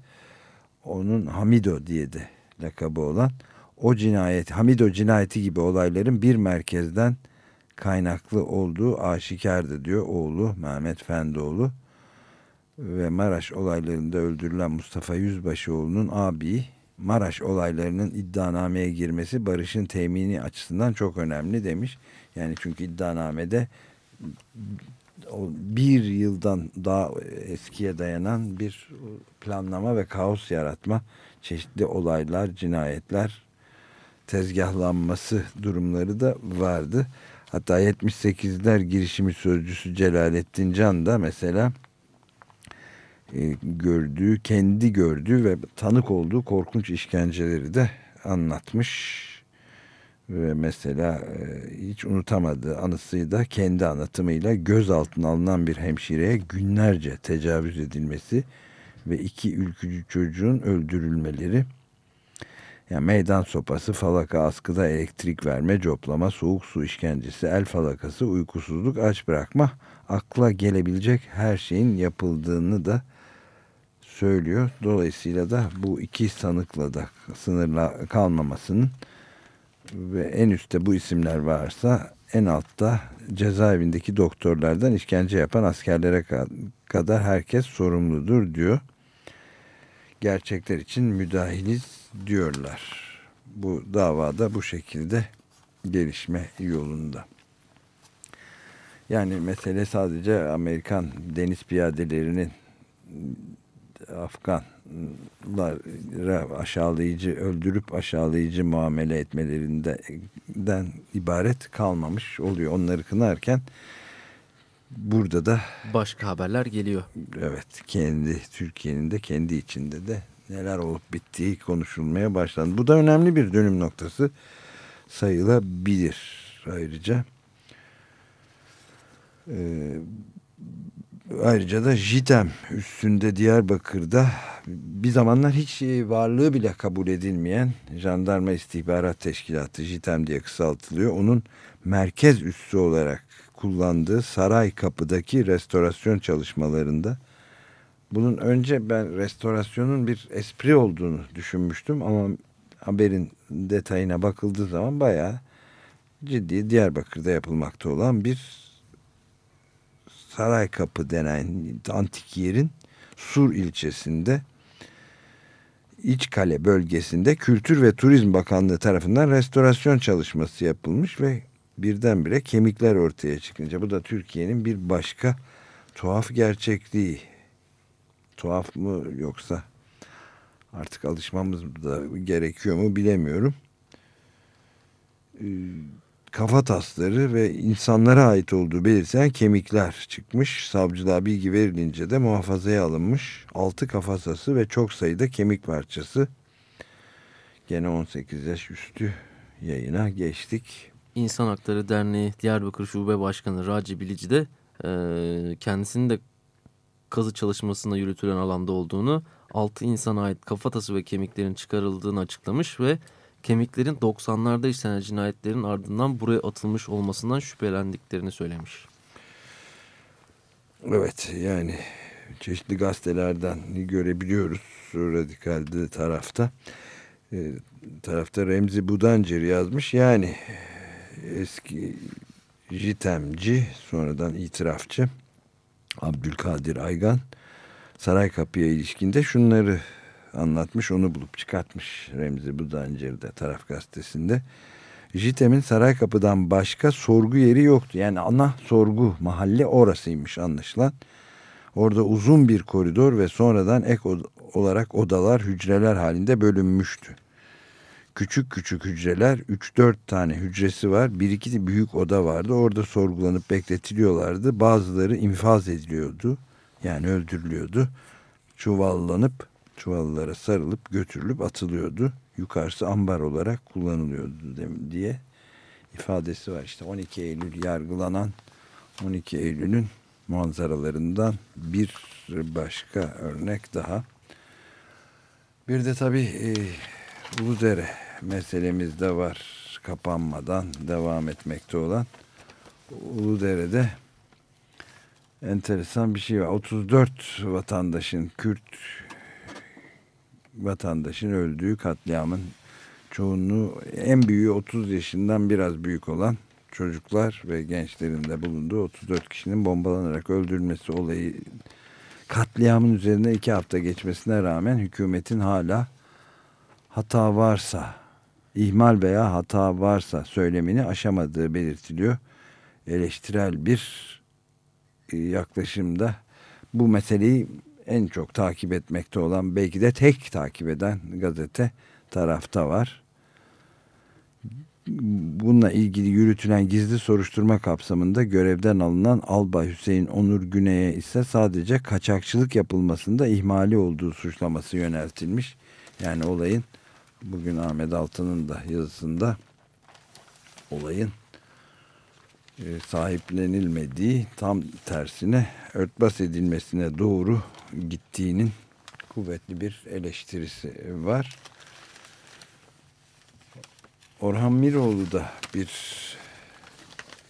Onun Hamido diye de lakabı olan o cinayet, Hamido cinayeti gibi olayların bir merkezden kaynaklı olduğu aşikardı diyor oğlu Mehmet Fendoğlu ve Maraş olaylarında öldürülen Mustafa Yüzbaşıoğlu'nun abi Maraş olaylarının iddianameye girmesi barışın temini açısından çok önemli demiş. Yani çünkü iddianamede bir yıldan daha eskiye dayanan bir planlama ve kaos yaratma, çeşitli olaylar, cinayetler, tezgahlanması durumları da vardı. Hatta 78'ler girişimi sözcüsü Celalettin Can da mesela e, gördüğü, kendi gördüğü ve tanık olduğu korkunç işkenceleri de anlatmış ve mesela e, hiç unutamadığı anısıyla kendi anlatımıyla gözaltına alınan bir hemşireye günlerce tecavüz edilmesi ve iki ülkücü çocuğun öldürülmeleri Yani meydan sopası, falaka askıda elektrik verme, coplama, soğuk su işkencesi, el falakası, uykusuzluk, aç bırakma, akla gelebilecek her şeyin yapıldığını da söylüyor. Dolayısıyla da bu iki sanıkla da sınırla kalmamasının ve en üstte bu isimler varsa en altta cezaevindeki doktorlardan işkence yapan askerlere kadar herkes sorumludur diyor. Gerçekler için müdahiliz diyorlar. Bu davada bu şekilde gelişme yolunda. Yani mesele sadece Amerikan deniz piyadelerinin Afganlara aşağılayıcı, öldürüp aşağılayıcı muamele etmelerinden ibaret kalmamış oluyor. Onları kınarken burada da başka haberler geliyor. Evet, kendi Türkiye'nin de kendi içinde de neler olup bittiği konuşulmaya başlandı. Bu da önemli bir dönüm noktası sayılabilir ayrıca. Ee, ayrıca da JITEM üstünde Diyarbakır'da bir zamanlar hiç varlığı bile kabul edilmeyen Jandarma İstihbarat Teşkilatı JITEM diye kısaltılıyor. Onun merkez üssü olarak kullandığı Saray Kapı'daki restorasyon çalışmalarında bunun önce ben restorasyonun bir espri olduğunu düşünmüştüm ama haberin detayına bakıldığı zaman bayağı ciddi Diyarbakır'da yapılmakta olan bir Saray Kapı denen antik yerin Sur ilçesinde İçkale bölgesinde Kültür ve Turizm Bakanlığı tarafından restorasyon çalışması yapılmış ve birdenbire kemikler ortaya çıkınca bu da Türkiye'nin bir başka tuhaf gerçekliği. Tuhaf mı yoksa artık alışmamız da gerekiyor mu bilemiyorum. Kafa tasları ve insanlara ait olduğu belirtilen kemikler çıkmış. Savcılığa bilgi verilince de muhafazaya alınmış. Altı kafatası ve çok sayıda kemik parçası. Gene 18 yaş üstü yayına geçtik. İnsan Hakları Derneği Diyarbakır Şube Başkanı Raci Bilici de e, kendisinin de kazı çalışmasında yürütülen alanda olduğunu, altı insana ait kafatası ve kemiklerin çıkarıldığını açıklamış ve kemiklerin 90'larda işlenen cinayetlerin ardından buraya atılmış olmasından şüphelendiklerini söylemiş. Evet yani çeşitli gazetelerden görebiliyoruz radikalde tarafta. E, tarafta Remzi Budancer yazmış yani eski jitemci sonradan itirafçı Abdülkadir Aygan Saray Kapı'ya ilişkinde şunları anlatmış onu bulup çıkartmış Remzi Budancır'da taraf gazetesinde. JITEM'in Saraykapı'dan başka sorgu yeri yoktu. Yani ana sorgu mahalle orasıymış anlaşılan. Orada uzun bir koridor ve sonradan ek olarak odalar, hücreler halinde bölünmüştü. Küçük küçük hücreler, 3-4 tane hücresi var. Bir iki de büyük oda vardı. Orada sorgulanıp bekletiliyorlardı. Bazıları infaz ediliyordu. Yani öldürülüyordu. Çuvallanıp çuvallara sarılıp götürülüp atılıyordu. Yukarısı ambar olarak kullanılıyordu diye ifadesi var. İşte 12 Eylül yargılanan 12 Eylül'ün manzaralarından bir başka örnek daha. Bir de tabii e, Uludere meselemiz de var kapanmadan devam etmekte olan. Uludere'de enteresan bir şey var. 34 vatandaşın Kürt vatandaşın öldüğü katliamın çoğunluğu en büyüğü 30 yaşından biraz büyük olan çocuklar ve gençlerin de bulunduğu 34 kişinin bombalanarak öldürülmesi olayı katliamın üzerine iki hafta geçmesine rağmen hükümetin hala hata varsa ihmal veya hata varsa söylemini aşamadığı belirtiliyor. Eleştirel bir e, yaklaşımda bu meseleyi en çok takip etmekte olan belki de tek takip eden gazete tarafta var. Bununla ilgili yürütülen gizli soruşturma kapsamında görevden alınan Albay Hüseyin Onur Güney'e ise sadece kaçakçılık yapılmasında ihmali olduğu suçlaması yöneltilmiş. Yani olayın bugün Ahmet Altan'ın da yazısında olayın sahiplenilmediği tam tersine örtbas edilmesine doğru gittiğinin kuvvetli bir eleştirisi var. Orhan Miroğlu da bir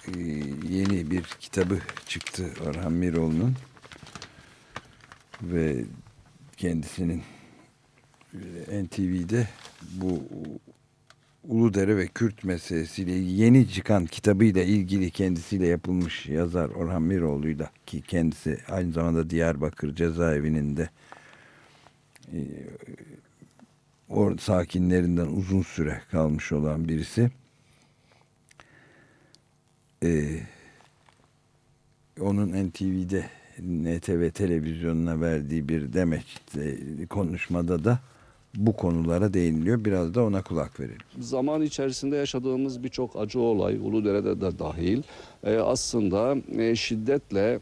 e, yeni bir kitabı çıktı Orhan Miroğlu'nun ve kendisinin e, NTV'de bu Uludere ve Kürt meselesiyle yeni çıkan kitabıyla ilgili kendisiyle yapılmış yazar Orhan Miroğlu'yla ki kendisi aynı zamanda Diyarbakır cezaevinin de e, or sakinlerinden uzun süre kalmış olan birisi. Ee, onun NTV'de NTV televizyonuna verdiği bir demeç konuşmada da bu konulara değiniliyor. Biraz da ona kulak verelim. Zaman içerisinde yaşadığımız birçok acı olay Uludere'de de dahil e, aslında e, şiddetle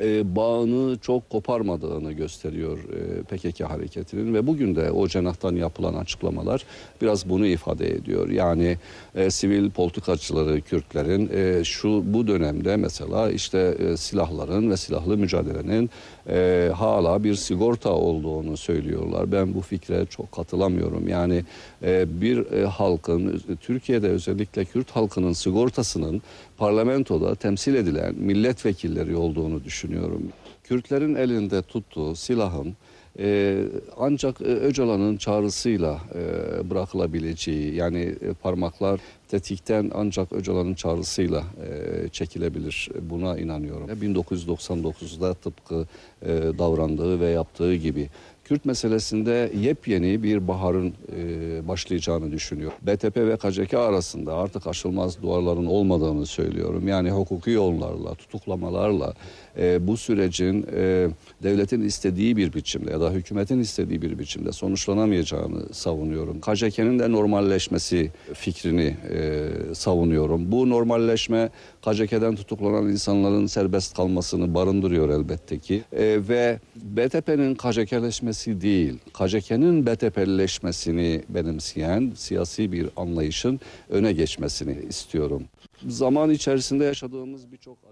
e, bağını çok koparmadığını gösteriyor e, PKK hareketinin ve bugün de o cenahtan yapılan açıklamalar biraz bunu ifade ediyor. Yani e, sivil politikacıları Kürtlerin e, şu bu dönemde mesela işte e, silahların ve silahlı mücadelenin e, hala bir sigorta olduğunu söylüyorlar. Ben bu fikre çok katılamıyorum. Yani e, bir e, halkın Türkiye'de özellikle Kürt halkının sigortasının parlamentoda temsil edilen milletvekilleri olduğunu düşünüyorum. Kürtlerin elinde tuttuğu silahın e, ancak e, Öcalan'ın çağrısıyla e, bırakılabileceği yani e, parmaklar tetikten ancak Öcalan'ın çağrısıyla e, çekilebilir. Buna inanıyorum. 1999'da tıpkı e, davrandığı ve yaptığı gibi Kürt meselesinde yepyeni bir baharın e, başlayacağını düşünüyor. BTP ve KCK arasında artık aşılmaz duvarların olmadığını söylüyorum. Yani hukuki yollarla, tutuklamalarla e, bu sürecin e, devletin istediği bir biçimde ya da hükümetin istediği bir biçimde sonuçlanamayacağını savunuyorum. KCK'nin de normalleşmesi fikrini e, savunuyorum. Bu normalleşme KCK'den tutuklanan insanların serbest kalmasını barındırıyor elbette ki. E, ve BTP'nin KCK'leşmesi değil, KCK'nin BTP'leşmesini benimseyen siyasi bir anlayışın öne geçmesini istiyorum. Zaman içerisinde yaşadığımız birçok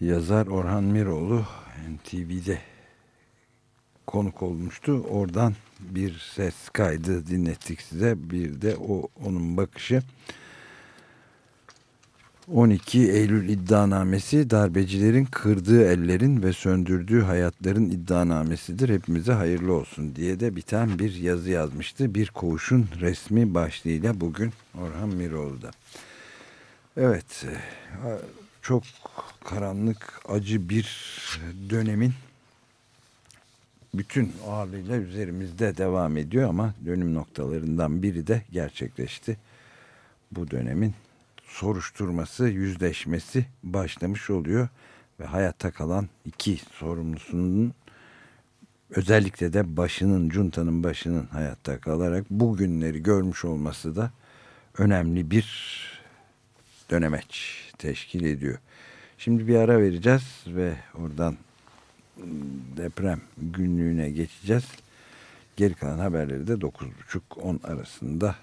Yazar Orhan Miroğlu NTV'de konuk olmuştu. Oradan bir ses kaydı dinlettik size. Bir de o onun bakışı. 12 Eylül iddianamesi darbecilerin kırdığı ellerin ve söndürdüğü hayatların iddianamesidir. Hepimize hayırlı olsun diye de biten bir yazı yazmıştı. Bir koğuşun resmi başlığıyla bugün Orhan Miroğlu'da. Evet, çok karanlık, acı bir dönemin bütün ağırlığıyla üzerimizde devam ediyor ama dönüm noktalarından biri de gerçekleşti. Bu dönemin soruşturması, yüzleşmesi başlamış oluyor ve hayatta kalan iki sorumlusunun özellikle de başının, cuntanın başının hayatta kalarak bu günleri görmüş olması da önemli bir dönemeç teşkil ediyor. Şimdi bir ara vereceğiz ve oradan deprem günlüğüne geçeceğiz. Geri kalan haberleri de 9.30-10 arasında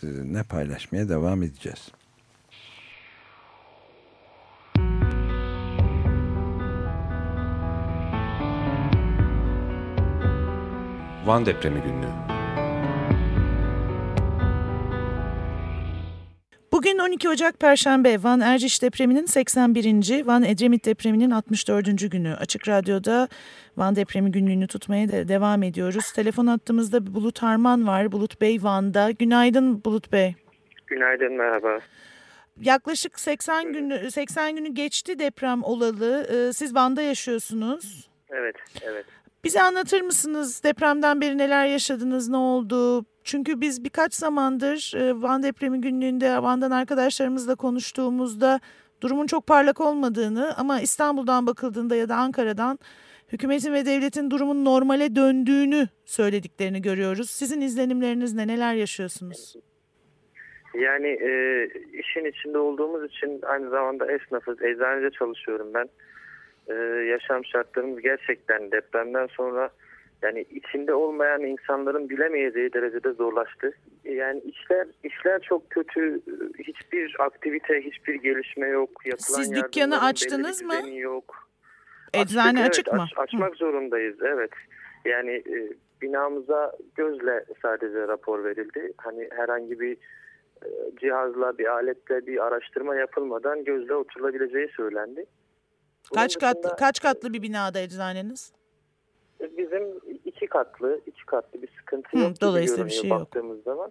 sizinle paylaşmaya devam edeceğiz. Van depremi günlüğü. 12 Ocak Perşembe Van Erciş depreminin 81. Van Edremit depreminin 64. günü. Açık Radyo'da Van depremi günlüğünü tutmaya de devam ediyoruz. Telefon attığımızda Bulut Harman var. Bulut Bey Van'da. Günaydın Bulut Bey. Günaydın merhaba. Yaklaşık 80 günü 80 günü geçti deprem olalı. Ee, siz Van'da yaşıyorsunuz. Evet, evet. Bize anlatır mısınız depremden beri neler yaşadınız, ne oldu? Çünkü biz birkaç zamandır e, Van depremi günlüğünde Van'dan arkadaşlarımızla konuştuğumuzda durumun çok parlak olmadığını ama İstanbul'dan bakıldığında ya da Ankara'dan hükümetin ve devletin durumun normale döndüğünü söylediklerini görüyoruz. Sizin izlenimleriniz ne? Neler yaşıyorsunuz? Yani e, işin içinde olduğumuz için aynı zamanda esnafız. Eczanede çalışıyorum ben. E, yaşam şartlarımız gerçekten depremden sonra yani içinde olmayan insanların bilemeyeceği derecede zorlaştı. Yani işler işler çok kötü. Hiçbir aktivite, hiçbir gelişme yok. Yapılan Siz dükkanı açtınız mı? Yok. Eczane Açtık, açık evet, mı? Aç, açmak Hı. zorundayız. Evet. Yani e, binamıza gözle sadece rapor verildi. Hani herhangi bir e, cihazla, bir aletle bir araştırma yapılmadan gözle oturulabileceği söylendi. Bunun Kaç katlı dışında, kaç katlı bir binada eczaneniz? Bizim iki katlı, iki katlı bir sıkıntı Hı, yok dolayısıyla bir şey yok. baktığımız zaman.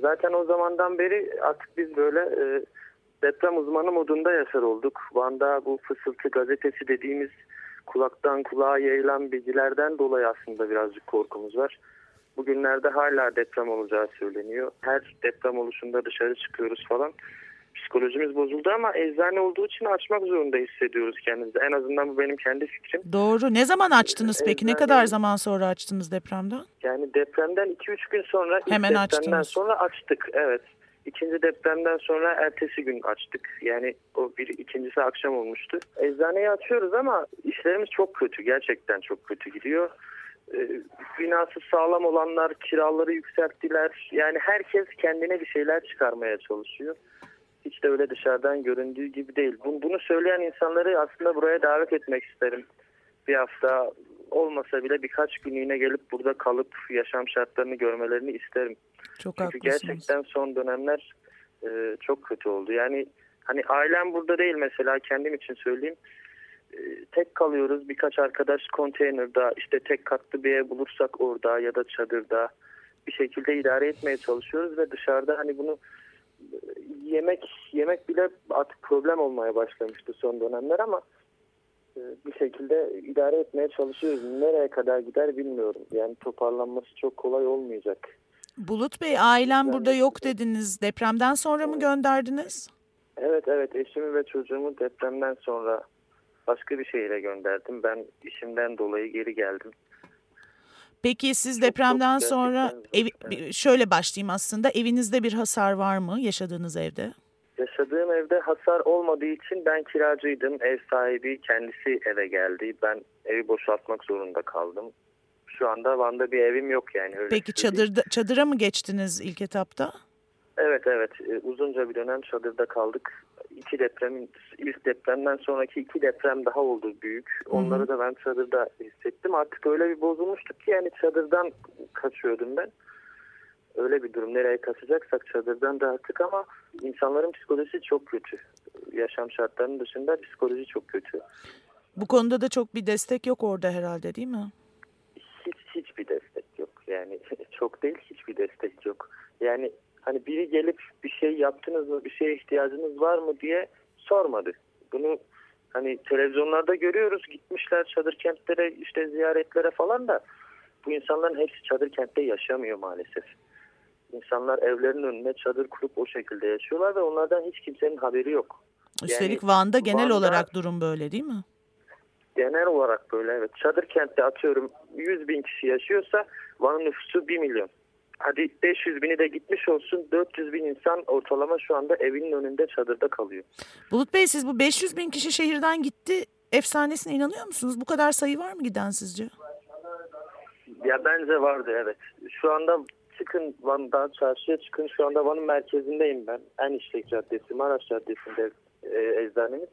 Zaten o zamandan beri artık biz böyle e, deprem uzmanı modunda yaşar olduk. Van'da bu fısıltı gazetesi dediğimiz kulaktan kulağa yayılan bilgilerden dolayı aslında birazcık korkumuz var. Bugünlerde hala deprem olacağı söyleniyor. Her deprem oluşunda dışarı çıkıyoruz falan. Psikolojimiz bozuldu ama eczane olduğu için açmak zorunda hissediyoruz kendimizi. En azından bu benim kendi fikrim. Doğru. Ne zaman açtınız peki? Ne Eczane- kadar zaman sonra açtınız depremden? Yani depremden 2-3 gün sonra Hemen açtınız. sonra açtık. Evet. İkinci depremden sonra ertesi gün açtık. Yani o bir ikincisi akşam olmuştu. Eczaneyi açıyoruz ama işlerimiz çok kötü. Gerçekten çok kötü gidiyor. Ee, binası sağlam olanlar kiraları yükselttiler. Yani herkes kendine bir şeyler çıkarmaya çalışıyor. Hiç de öyle dışarıdan göründüğü gibi değil. Bunu, bunu söyleyen insanları aslında buraya davet etmek isterim. Bir hafta olmasa bile birkaç günlüğüne gelip burada kalıp yaşam şartlarını görmelerini isterim. Çok Çünkü haklısınız. gerçekten son dönemler e, çok kötü oldu. Yani hani ailem burada değil mesela kendim için söyleyeyim. E, tek kalıyoruz birkaç arkadaş konteynerda işte tek katlı bir ev bulursak orada ya da çadırda bir şekilde idare etmeye çalışıyoruz ve dışarıda hani bunu yemek yemek bile artık problem olmaya başlamıştı son dönemler ama e, bir şekilde idare etmeye çalışıyoruz. Nereye kadar gider bilmiyorum. Yani toparlanması çok kolay olmayacak. Bulut Bey ailem burada yok dediniz. Depremden sonra mı gönderdiniz? Evet evet eşimi ve çocuğumu depremden sonra başka bir şehire gönderdim. Ben işimden dolayı geri geldim. Peki siz Çok, depremden çok sonra bir- şöyle başlayayım aslında. Evinizde bir hasar var mı yaşadığınız evde? Yaşadığım evde hasar olmadığı için ben kiracıydım. Ev sahibi kendisi eve geldi. Ben evi boşaltmak zorunda kaldım. Şu anda Van'da bir evim yok yani. Öyle Peki çadırda, çadıra mı geçtiniz ilk etapta? Evet evet Ee, uzunca bir dönem çadırda kaldık. İki depremin ilk depremden sonraki iki deprem daha oldu büyük. Onları da ben çadırda hissettim. Artık öyle bir bozulmuştuk ki yani çadırdan kaçıyordum ben. Öyle bir durum nereye kaçacaksak çadırdan da artık ama insanların psikolojisi çok kötü. Yaşam şartlarının dışında psikoloji çok kötü. Bu konuda da çok bir destek yok orada herhalde değil mi? Hiç hiçbir destek yok. Yani çok değil hiçbir destek yok. Yani hani biri gelip bir şey yaptınız mı, bir şeye ihtiyacınız var mı diye sormadı. Bunu hani televizyonlarda görüyoruz gitmişler çadır kentlere işte ziyaretlere falan da bu insanların hepsi çadır kentte yaşamıyor maalesef. İnsanlar evlerinin önüne çadır kurup o şekilde yaşıyorlar ve onlardan hiç kimsenin haberi yok. Üstelik Van'da genel Van'da- olarak durum böyle değil mi? Genel olarak böyle evet. Çadır kentte atıyorum 100 bin kişi yaşıyorsa Van'ın nüfusu 1 milyon. Hadi 500 bini de gitmiş olsun 400 bin insan ortalama şu anda evinin önünde çadırda kalıyor. Bulut Bey siz bu 500 bin kişi şehirden gitti efsanesine inanıyor musunuz? Bu kadar sayı var mı giden sizce? Ya bence vardı evet. Şu anda çıkın Van'dan çarşıya çıkın. Şu anda Van'ın merkezindeyim ben. En işlek caddesi Maraş Caddesi'nde e, eczanemiz.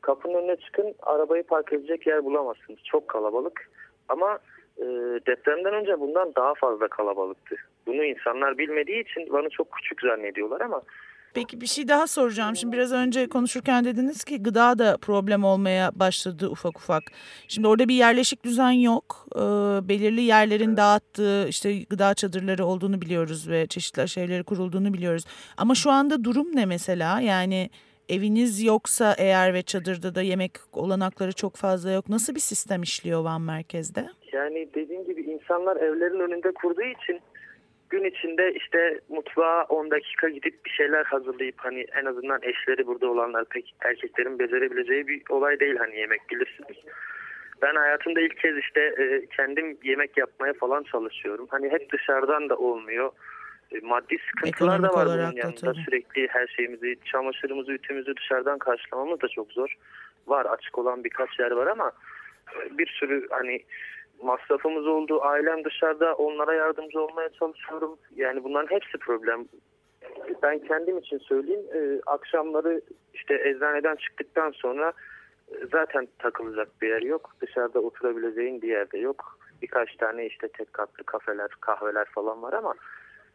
Kapının önüne çıkın arabayı park edecek yer bulamazsınız. Çok kalabalık. Ama e, depremden önce bundan daha fazla kalabalıktı. Bunu insanlar bilmediği için Van'ı çok küçük zannediyorlar ama Peki bir şey daha soracağım. Şimdi biraz önce konuşurken dediniz ki gıda da problem olmaya başladı ufak ufak. Şimdi orada bir yerleşik düzen yok. Ee, belirli yerlerin dağıttığı işte gıda çadırları olduğunu biliyoruz ve çeşitli şeyleri kurulduğunu biliyoruz. Ama şu anda durum ne mesela? Yani eviniz yoksa eğer ve çadırda da yemek olanakları çok fazla yok. Nasıl bir sistem işliyor Van merkezde? Yani dediğim gibi insanlar evlerin önünde kurduğu için gün içinde işte mutfağa 10 dakika gidip bir şeyler hazırlayıp hani en azından eşleri burada olanlar pek erkeklerin becerebileceği bir olay değil hani yemek bilirsiniz. Ben hayatımda ilk kez işte e, kendim yemek yapmaya falan çalışıyorum. Hani hep dışarıdan da olmuyor. E, maddi sıkıntılar da Ekonomik var olarak bunun da yanında. tabii. Sürekli her şeyimizi, çamaşırımızı, ütümüzü dışarıdan karşılamamız da çok zor. Var açık olan birkaç yer var ama bir sürü hani masrafımız oldu. Ailem dışarıda onlara yardımcı olmaya çalışıyorum. Yani bunların hepsi problem. Ben kendim için söyleyeyim. e, akşamları işte eczaneden çıktıktan sonra e, zaten takılacak bir yer yok. Dışarıda oturabileceğin bir yerde yok. birkaç tane işte tek katlı kafeler, kahveler falan var ama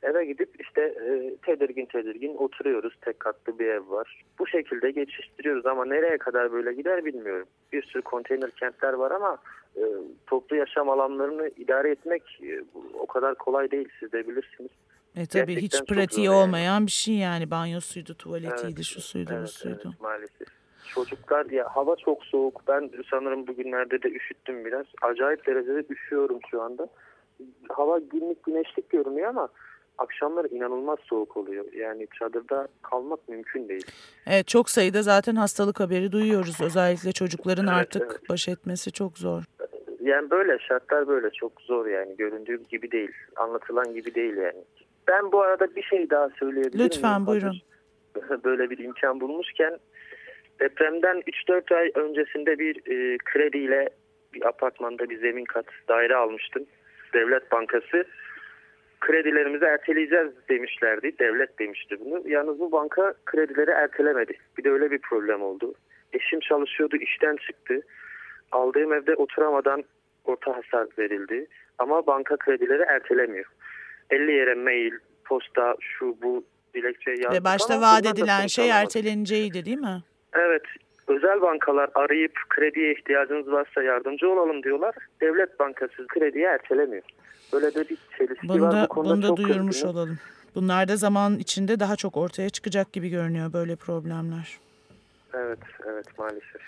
eve gidip işte e, tedirgin tedirgin oturuyoruz. Tek katlı bir ev var. Bu şekilde geçiştiriyoruz ama nereye kadar böyle gider bilmiyorum. Bir sürü konteyner kentler var ama e, toplu yaşam alanlarını idare etmek e, o kadar kolay değil siz de bilirsiniz. E tabii Gerçekten hiç pratiği zor yani. olmayan bir şey yani banyosuydu, tuvaletiydi, Evet, şu suydu, bu Evet, suydu. evet, maalesef. Çocuklar ya hava çok soğuk. Ben sanırım bugünlerde de üşüttüm biraz. Acayip derecede üşüyorum şu anda. Hava günlük güneşlik görünüyor ama akşamları inanılmaz soğuk oluyor. Yani çadırda kalmak mümkün değil. Evet çok sayıda zaten hastalık haberi duyuyoruz. Özellikle çocukların Evet, artık evet. baş etmesi çok zor. Yani böyle şartlar böyle çok zor yani. Göründüğü gibi değil. Anlatılan gibi değil yani. Ben bu arada bir şey daha söyleyebilirim. Lütfen, miyim? buyurun. Böyle bir imkan bulmuşken depremden 3-4 ay öncesinde bir e, krediyle bir apartmanda bir zemin kat daire almıştım. Devlet Bankası kredilerimizi erteleyeceğiz demişlerdi. Devlet demişti bunu. Yalnız bu banka kredileri ertelemedi. Bir de öyle bir problem oldu. Eşim çalışıyordu, işten çıktı. Aldığım evde oturamadan orta hasar verildi. Ama banka kredileri ertelemiyor. 50 yere mail, posta, şu bu dilekçe yazdık Ve başta vaat edilen şey erteleneceğiydi değil mi? Evet. Özel bankalar arayıp krediye ihtiyacınız varsa yardımcı olalım diyorlar. Devlet bankası krediye ertelemiyor. Böyle de bir çelişki Bunu var. Bu konuda bunu da çok duyurmuş üzgünüm. olalım. Bunlar da zaman içinde daha çok ortaya çıkacak gibi görünüyor böyle problemler. Evet, evet maalesef.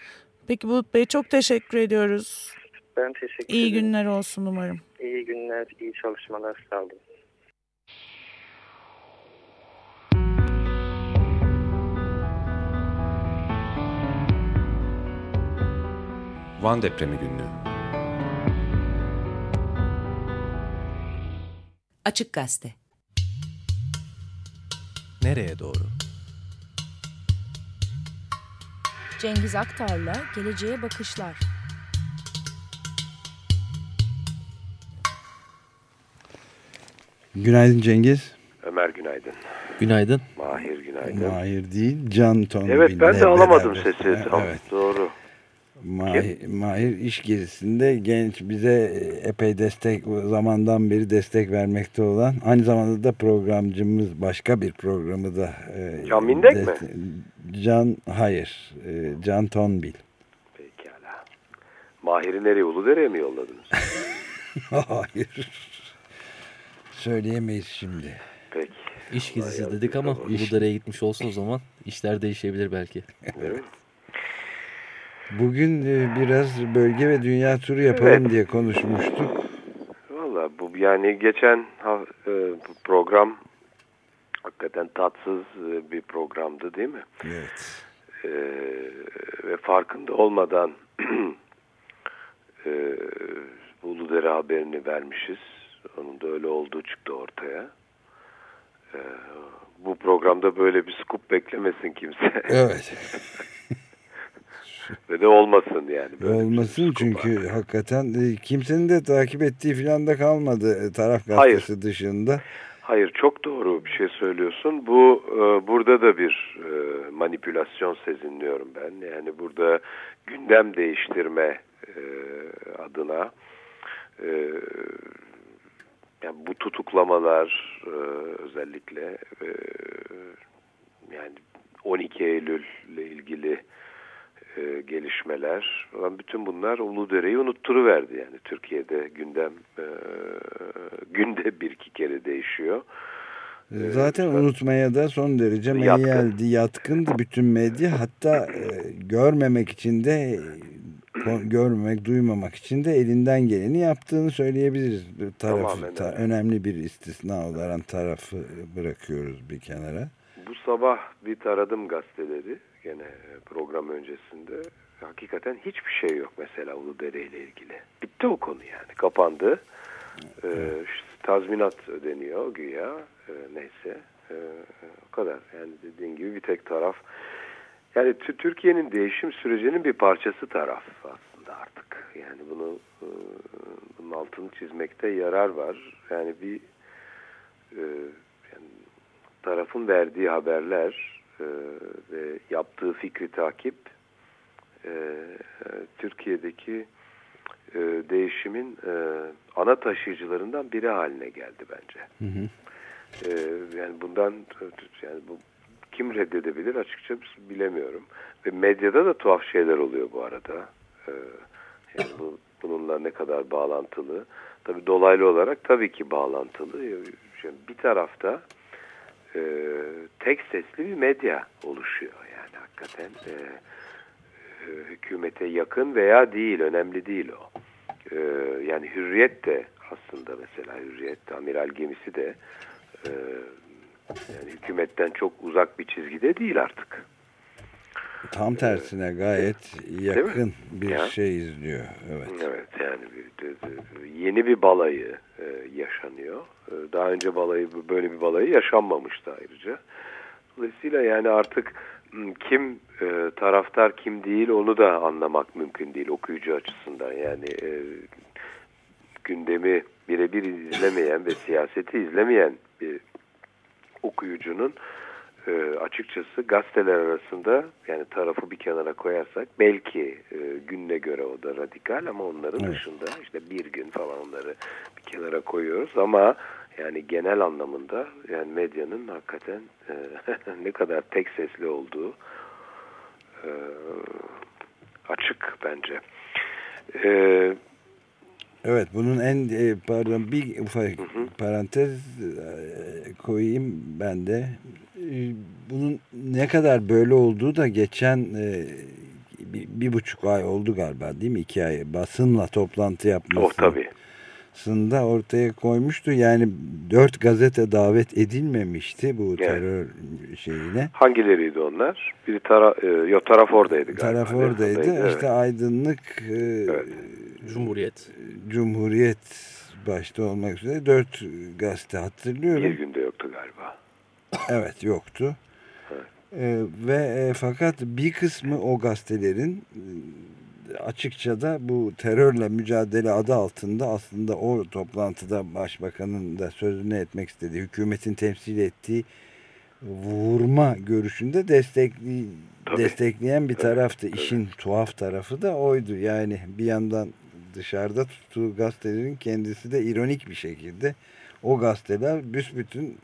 Peki Bulut Bey çok teşekkür ediyoruz. Ben teşekkür İyi ederim. günler olsun umarım. İyi günler, iyi çalışmalar. Sağ olun. Van depremi günlüğü. Açık Gazete. Nereye doğru? Cengiz Aktar'la Geleceğe Bakışlar. Günaydın Cengiz. Ömer günaydın. Günaydın. Mahir günaydın. Mahir değil, Can Tombil'le Evet ben de alamadım beraber. sesi. Evet. Doğru. Mahir, Mahir iş gezisinde genç bize epey destek zamandan beri destek vermekte olan aynı zamanda da programcımız başka bir programı da e, Can Mindek mi? Can hayır e, Can Tonbil. Pekala. Mahir'i nereye Uludere'ye mi yolladınız? hayır. Söyleyemeyiz şimdi. Peki. İş gezisi dedik ama yavrum. Uludere'ye gitmiş olsun o zaman işler değişebilir belki. Evet. Bugün e, biraz bölge ve dünya turu yapalım Evet. diye konuşmuştuk. Valla bu yani geçen e, program hakikaten tatsız e, bir programdı değil mi? Evet. E, ve farkında olmadan e, Uludere haberini vermişiz. Onun da öyle olduğu çıktı ortaya. E, bu programda böyle bir scoop beklemesin kimse. Evet. Ve de olmasın yani. böyle Olmasın çünkü var. hakikaten e, kimsenin de takip ettiği falan da kalmadı e, taraf Hayır. gazetesi dışında. Hayır çok doğru bir şey söylüyorsun. Bu e, burada da bir e, manipülasyon sezinliyorum ben. Yani burada gündem değiştirme e, adına e, yani bu tutuklamalar e, özellikle e, yani 12 Eylül ile ilgili e, gelişmeler falan bütün bunlar Uludere'yi unutturuverdi yani Türkiye'de gündem e, günde bir iki kere değişiyor. E, Zaten unutmaya da son derece Yatkın. meyildi, yatkındı bütün medya. Hatta e, görmemek için de görmemek, duymamak için de elinden geleni yaptığını söyleyebiliriz. Tarafı, Tamamen ta- öyle. önemli bir istisna olan tarafı bırakıyoruz bir kenara. Bu sabah bir taradım gazeteleri gene program öncesinde. Hakikaten hiçbir şey yok mesela Uludere ile ilgili. Bitti o konu yani. Kapandı. Ee, işte tazminat ödeniyor güya. Ee, neyse. Ee, o kadar. Yani dediğin gibi bir tek taraf. Yani Tü- Türkiye'nin değişim sürecinin bir parçası taraf aslında artık. Yani bunu e, bunun altını çizmekte yarar var. Yani bir e, yani tarafın verdiği haberler e, ve yaptığı fikri takip e, Türkiye'deki e, değişimin e, ana taşıyıcılarından biri haline geldi bence. Hı hı. E, yani bundan yani bu kim reddedebilir açıkçası bilemiyorum. Ve medyada da tuhaf şeyler oluyor bu arada. E, yani bu, bununla ne kadar bağlantılı. Tabii dolaylı olarak tabii ki bağlantılı. Şimdi bir tarafta e, tek sesli bir medya oluşuyor yani hakikaten. E, e, hükümete yakın veya değil önemli değil o. E, yani hürriyet de aslında mesela hürriyet amiral gemisi de e, yani hükümetten çok uzak bir çizgide değil artık. Tam tersine gayet yakın bir Ya. şey izliyor. Evet. Evet yani yeni bir balayı e, yaşanıyor. E, daha önce balayı böyle bir balayı yaşanmamıştı ayrıca. Dolayısıyla yani artık kim e, taraftar kim değil onu da anlamak mümkün değil okuyucu açısından. Yani gündemi birebir izlemeyen ve siyaseti izlemeyen bir okuyucunun e, açıkçası gazeteler arasında yani tarafı bir kenara koyarsak belki e, gününe göre o da radikal ama onların Evet. dışında işte bir gün falan onları bir kenara koyuyoruz ama yani genel anlamında yani medyanın hakikaten e, ne kadar tek sesli olduğu e, açık bence. E, Evet bunun en e, pardon bir ufak parantez e, koyayım ben de. E, Bunun ne kadar böyle olduğu da geçen e, bir, bir buçuk ay oldu galiba değil mi? İki ay basınla toplantı yapması. oh tabii. Sında ortaya koymuştu. Yani dört gazete davet edilmemişti bu Evet. terör şeyine. Hangileriydi onlar? Biri tara e, yok taraf oradaydı galiba. Taraf oradaydı. Evet. İşte Aydınlık, e, Evet. Cumhuriyet. Cumhuriyet başta olmak üzere dört gazete hatırlıyorum. Bir günde yoktu galiba. Evet yoktu. Ee, ve e, fakat bir kısmı o gazetelerin e, açıkça da bu terörle mücadele adı altında aslında o toplantıda başbakanın da sözünü etmek istediği hükümetin temsil ettiği vurma görüşünde destekli, Tabii. destekleyen bir taraftı. tabii. İşin tuhaf tarafı da oydu. Yani bir yandan dışarıda tuttuğu gazetelerin kendisi de ironik bir şekilde o gazeteler büsbütün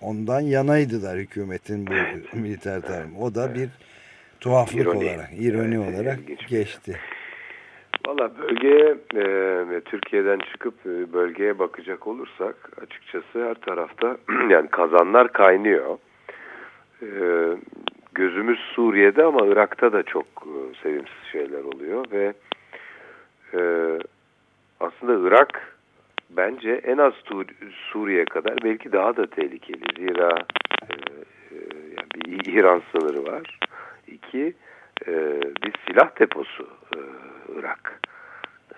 ondan yanaydılar hükümetin bu militer tarafı. O da bir tuhaflık İroni. olarak, ironi Evet, olarak ilginç bir geçti. Valla bölgeye e, Türkiye'den çıkıp e, bölgeye bakacak olursak açıkçası her tarafta yani kazanlar kaynıyor. E, gözümüz Suriye'de ama Irak'ta da çok e, sevimsiz şeyler oluyor ve e, aslında Irak bence en az Tur- Suriye kadar belki daha da tehlikeli. Zira e, e, yani bir İran sınırı var. İki e, bir silah deposu e, Irak.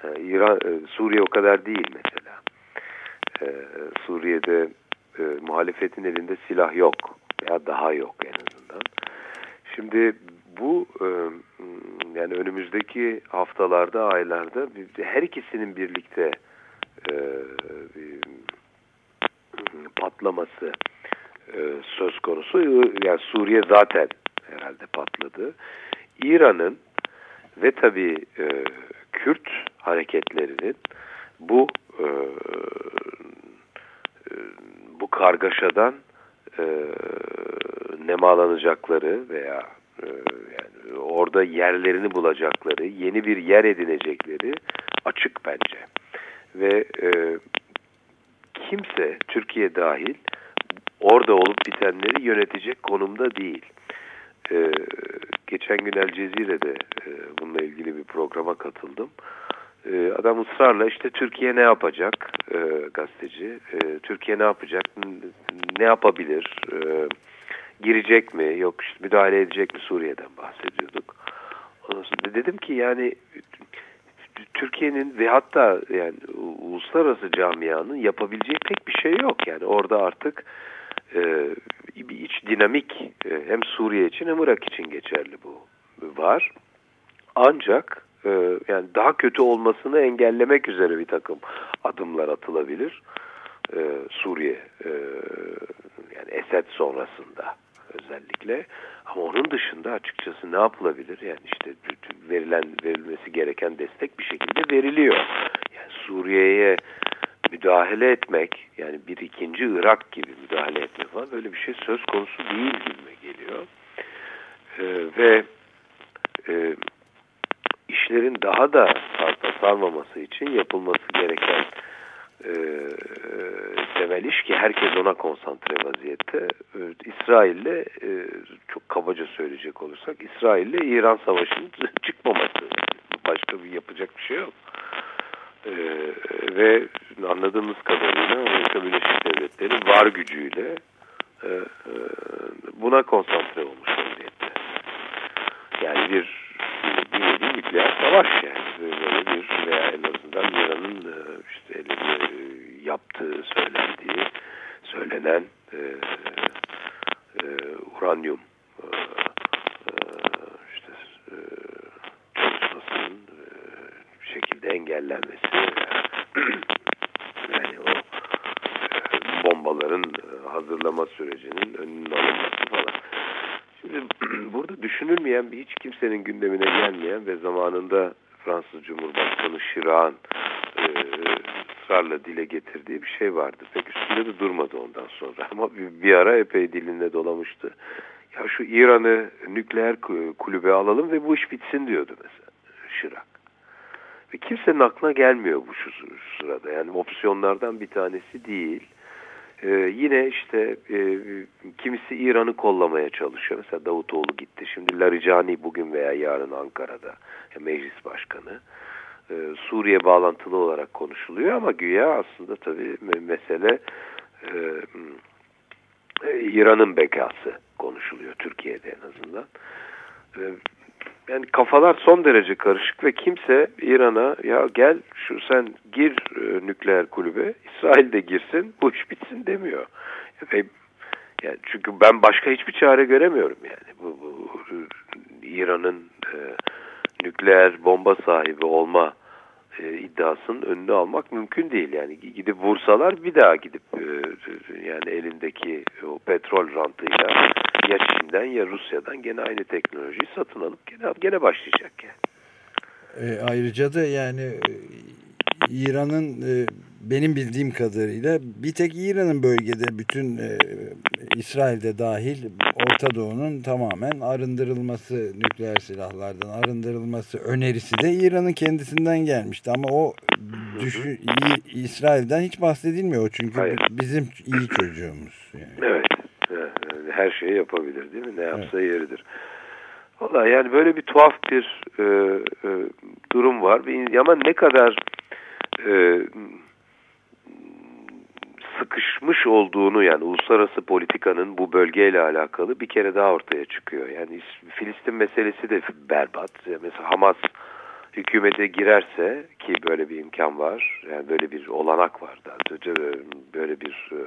E, İran, e, Suriye o kadar değil mesela. E, Suriye'de e, muhalefetin elinde silah yok veya daha yok en azından. Şimdi bu e, yani önümüzdeki haftalarda, aylarda her ikisinin birlikte e, bir, patlaması e, söz konusu. Yani Suriye zaten herhalde patladı. İran'ın ve tabii e, Kürt hareketlerinin bu e, e, bu kargaşadan e, nemalanacakları veya e, orada yerlerini bulacakları, yeni bir yer edinecekleri açık bence. Ve e, kimse Türkiye dahil orada olup bitenleri yönetecek konumda değil. Ee, geçen gün El Cezire'de e, bununla ilgili bir programa katıldım. Ee, adam ısrarla işte Türkiye ne yapacak e, gazeteci, e, Türkiye ne yapacak, ne yapabilir, e, girecek mi, yok işte müdahale edecek mi Suriye'den bahsediyorduk. Sonra dedim ki yani Türkiye'nin ve hatta yani uluslararası camianın yapabileceği pek bir şey yok. Yani orada artık e, bir iç dinamik e, hem Suriye için hem Irak için geçerli bu var. Ancak e, yani daha kötü olmasını engellemek üzere bir takım adımlar atılabilir. E, Suriye e, yani Esed sonrasında. Özellikle. Ama onun dışında açıkçası ne yapılabilir? Yani işte verilen verilmesi gereken destek bir şekilde veriliyor. Yani Suriye'ye müdahale etmek yani bir ikinci Irak gibi müdahale etmek falan böyle bir şey söz konusu değil gibi geliyor. Ee, ve e, işlerin daha da sarpa sarmaması için yapılması gereken e, temel iş ki herkes ona konsantre vaziyette. E, İsrail'le e, çok kabaca söyleyecek olursak İsrail'le İran savaşının çıkmaması. Başka bir yapacak bir şey yok. E, ve anladığımız kadarıyla Amerika Birleşik Devletleri var gücüyle e, e, buna konsantre olmuş vaziyette. Yani bir bir nükleer savaş yani böyle bir veya en azından İran'ın e, işte elinde yaptığı söylendiği söylenen e, e, uranyum e, e işte e, çalışmasının e, şekilde engellenmesi yani o e, bombaların hazırlama sürecinin önünün alınması. Burada düşünülmeyen bir hiç kimsenin gündemine gelmeyen ve zamanında Fransız Cumhurbaşkanı Chirac'ın e, dile getirdiği bir şey vardı. Pek üstünde de durmadı ondan sonra ama bir, bir ara epey dilinde dolamıştı. Ya şu İran'ı nükleer kulübe alalım ve bu iş bitsin diyordu mesela Chirac. Ve kimsenin aklına gelmiyor bu şu sırada. Yani opsiyonlardan bir tanesi değil. Ee, yine işte e, kimisi İran'ı kollamaya çalışıyor. Mesela Davutoğlu gitti. Şimdi Larijani bugün veya yarın Ankara'da meclis başkanı. Ee, Suriye bağlantılı olarak konuşuluyor ama güya aslında tabii mesele e, e, İran'ın bekası konuşuluyor Türkiye'de en azından. E, yani kafalar son derece karışık ve kimse İran'a ya gel şu sen gir e, nükleer kulübe İsrail de girsin bu iş bitsin demiyor. Ve yani çünkü ben başka hiçbir çare göremiyorum yani. Bu, bu İran'ın e, nükleer bomba sahibi olma e, iddiasının önünü almak mümkün değil. Yani gidip vursalar bir daha gidip e, yani elindeki o petrol rantıyla ya Çin'den ya Rusya'dan gene aynı teknolojiyi satın alıp gene, gene başlayacak yani. E, ayrıca da yani e, İran'ın e, benim bildiğim kadarıyla bir tek İran'ın bölgede bütün e, İsrail'de dahil Orta Doğu'nun tamamen arındırılması nükleer silahlardan arındırılması önerisi de İran'ın kendisinden gelmişti ama o düşü, İsrail'den hiç bahsedilmiyor çünkü Hayır. bizim iyi çocuğumuz. Yani. Evet her şeyi yapabilir değil mi? Ne yapsa evet. yeridir. Valla yani böyle bir tuhaf bir e, e, durum var. Ama ne kadar e, sıkışmış olduğunu yani uluslararası politikanın bu bölgeyle alakalı bir kere daha ortaya çıkıyor. Yani Filistin meselesi de berbat. Mesela Hamas hükümete girerse ki böyle bir imkan var. Yani böyle bir olanak var. Daha önce böyle bir e,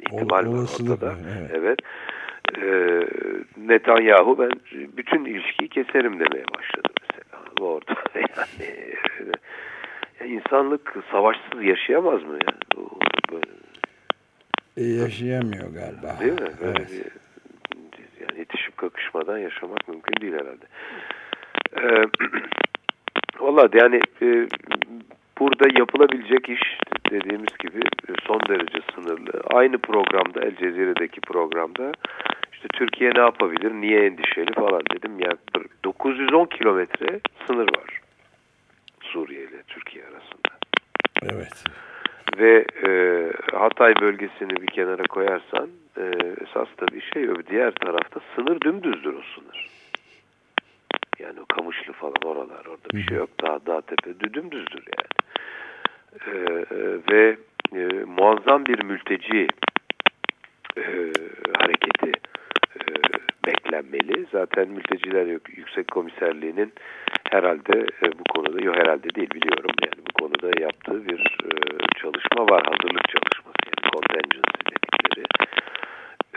ihtimal var ortada. Evet. evet. Ee, Netanyahu ben bütün ilişkiyi keserim demeye başladı mesela. Orada yani insanlık savaşsız yaşayamaz mı ya? Böyle. E, yaşayamıyor galiba. Değil mi? Böyle evet. bir, yani itişip kakışmadan yaşamak mümkün değil herhalde. Ee, Valla yani e, burada yapılabilecek iş dediğimiz gibi son derece sınırlı. Aynı programda El Cezire'deki programda işte Türkiye ne yapabilir, niye endişeli falan dedim. Ya 910 kilometre sınır var Suriye ile Türkiye arasında. Evet. Ve e, Hatay bölgesini bir kenara koyarsan e, esas tabii şey diğer tarafta sınır dümdüzdür o sınır. Yani o Kamışlı falan oralar orada bir şey yok. Dağ, dağ tepe dümdüzdür yani. E, e, ve e, muazzam bir mülteci e, hareketi e, beklenmeli. Zaten mülteciler yüksek komiserliğinin herhalde e, bu konuda yok herhalde değil biliyorum yani bu konuda yaptığı bir e, çalışma var hazırlık çalışması yani contingency dedikleri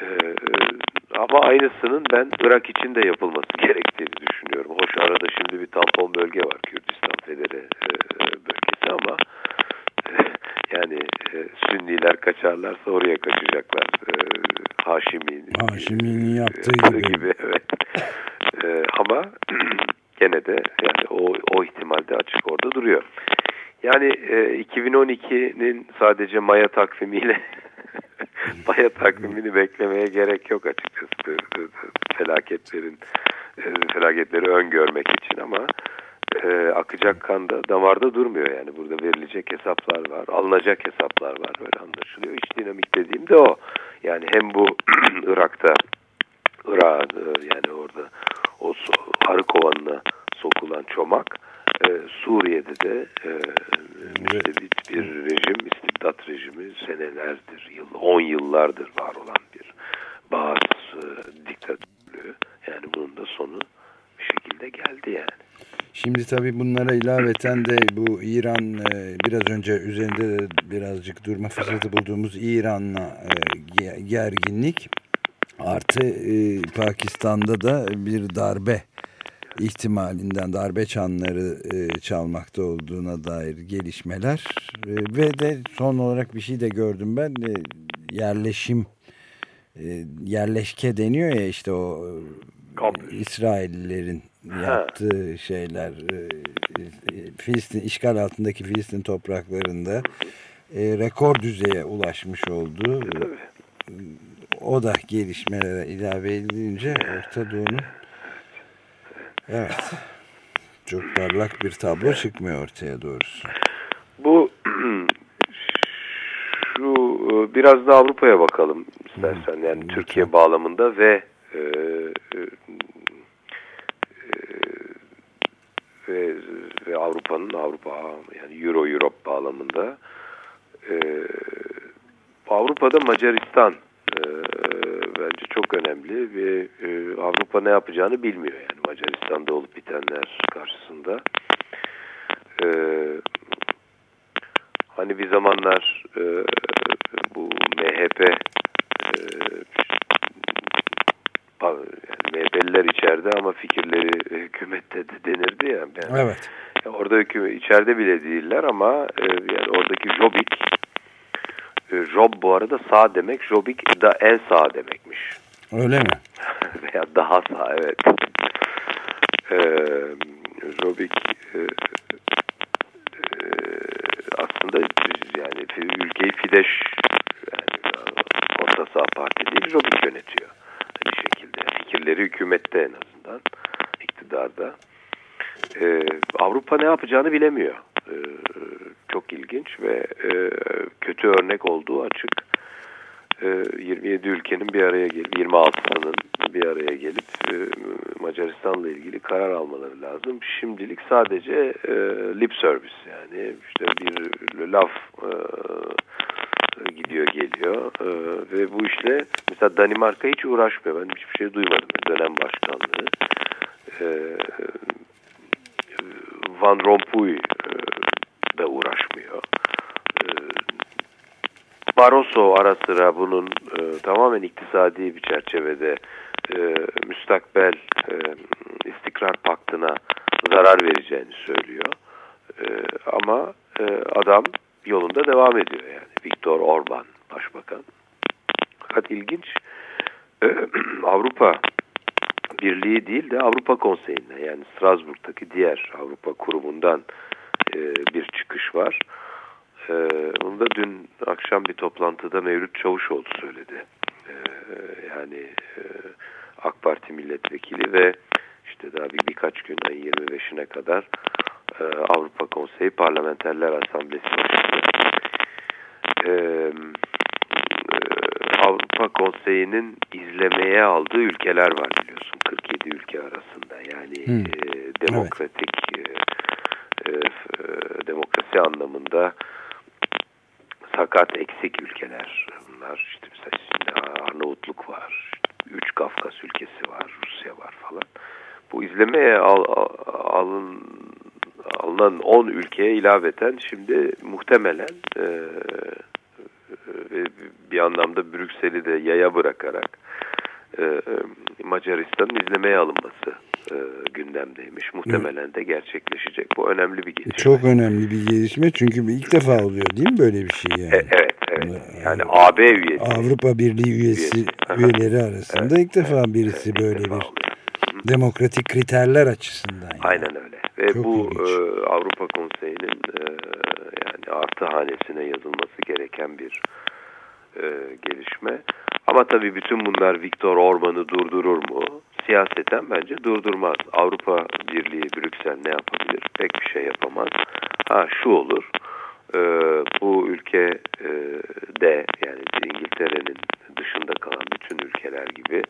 e, ama aynısının ben Irak için de yapılması gerektiğini düşünüyorum. Hoş arada şimdi bir tampon bölge var Kürdistan Federe e, bölgesi ama e, yani e, Sünniler kaçarlarsa oraya kaçacaklar. E, Haşimi'nin Haşimi'nin yaptığı gibi. gibi evet. Ee, ama gene de yani o, o ihtimal de açık orada duruyor. Yani e, 2012'nin sadece Maya takvimiyle Maya takvimini beklemeye gerek yok açıkçası. Felaketlerin e, felaketleri öngörmek için ama e, akacak kan da damarda durmuyor yani. Burada verilecek hesaplar var alınacak hesaplar var. Böyle anlaşılıyor. İç dinamik dediğim de o. Yani hem bu Irak'ta Irak yani orada o arı kovanına sokulan çomak e, Suriye'de de e, müstebit bir rejim, istibdat rejimi senelerdir, yıl, on yıllardır var olan bir Baas e, diktatörlüğü. Yani bunun da sonu bir şekilde geldi yani. Şimdi tabii bunlara ilaveten de bu İran e, biraz önce üzerinde de birazcık durma fırsatı bulduğumuz İran'la e, gerginlik artı e, Pakistan'da da bir darbe ihtimalinden darbe çanları e, çalmakta olduğuna dair gelişmeler e, ve de son olarak bir şey de gördüm ben e, yerleşim e, yerleşke deniyor ya işte o e, İsraillilerin yaptığı ha. şeyler e, e, Filistin işgal altındaki Filistin topraklarında e, rekor düzeye ulaşmış oldu. E, o da gelişmelere ilave edilince Orta Doğu'nun Evet. Çok parlak bir tablo çıkmıyor ortaya doğrusu. Bu şu e, biraz da Avrupa'ya bakalım istersen yani hmm. Türkiye bağlamında ve e, e, ve, ve Avrupa'nın Avrupa yani Euro Europe bağlamında e, Avrupa'da Macaristan e, bence çok önemli ve e, Avrupa ne yapacağını bilmiyor yani Macaristan'da olup bitenler karşısında. E, hani bir zamanlar e, bu MHP e, yani MHP'liler içeride ama fikirleri hükümette de denirdi ya. Yani, evet. Yani orada hükümet içeride bile değiller ama e, yani oradaki Jobbik e, Job bu arada sağ demek, Jobbik da en sağ demekmiş. Öyle mi? Veya daha sağ evet. Ee, Jobbik e, e, aslında yani ülkeyi Fidesz yani orta sağ parti değil Jobbik yönetiyor. Bir şekilde fikirleri hükümette en azından iktidarda. Ee, Avrupa ne yapacağını bilemiyor. Ee, çok ilginç ve e, kötü örnek olduğu açık. E, 27 ülkenin bir araya gelip 26'sının bir araya gelip e, Macaristan'la ilgili karar almaları lazım. Şimdilik sadece e, lip service yani işte bir laf e, gidiyor geliyor e, ve bu işle mesela Danimarka hiç uğraşmıyor. Ben hiçbir şey duymadım dönem başkanlığı. E, Van Rompuy e, da uğraşmıyor. E, Barroso ara sıra bunun e, tamamen iktisadi bir çerçevede e, müstakbel e, istikrar paktına zarar vereceğini söylüyor. E, ama e, adam yolunda devam ediyor yani. Viktor Orban başbakan. Fakat ilginç e, Avrupa Birliği değil de Avrupa Konseyi'nde yani Strasbourg'daki diğer Avrupa kurumundan e, bir çıkış var. E, onu da dün akşam bir toplantıda Mevlüt Çavuşoğlu söyledi. E, yani e, AK Parti milletvekili ve işte daha bir birkaç gün ayın 25'ine kadar e, Avrupa Konseyi Parlamenterler Asamblesi e, e, Avrupa Konseyi'nin izlemeye aldığı ülkeler var biliyorsun 47 ülke arasında yani hmm. e, demokratik evet. e, e, demokrasi anlamında sakat eksik ülkeler bunlar işte mesela şimdi Arnavutluk var üç Kafkas ülkesi var Rusya var falan bu izlemeye al, al, alın alınan 10 ülkeye ilaveten şimdi muhtemelen e, bir anlamda Brüksel'i de yaya bırakarak e, e, Macaristan'ın izlemeye alınması e, gündemdeymiş. Muhtemelen de gerçekleşecek. Bu önemli bir gelişme. Çok önemli bir gelişme çünkü ilk defa oluyor değil mi böyle bir şey yani? E, evet, evet. Yani AB üyesi. Avrupa Birliği üyesi Üyesi. üyeleri arasında ilk defa birisi Evet, böyle bir oluyor. demokratik kriterler açısından. yani. Aynen öyle. Ve Çok bu ilginç. e, Avrupa Konseyi'nin e, yani artı hanesine yazılması gereken bir e, gelişme. Ama tabii bütün bunlar Viktor Orban'ı durdurur mu? Siyaseten bence durdurmaz. Avrupa Birliği, Brüksel ne yapabilir? Pek bir şey yapamaz. Ha şu olur. e, bu ülke e, de yani İngiltere'nin dışında kalan bütün ülkeler gibi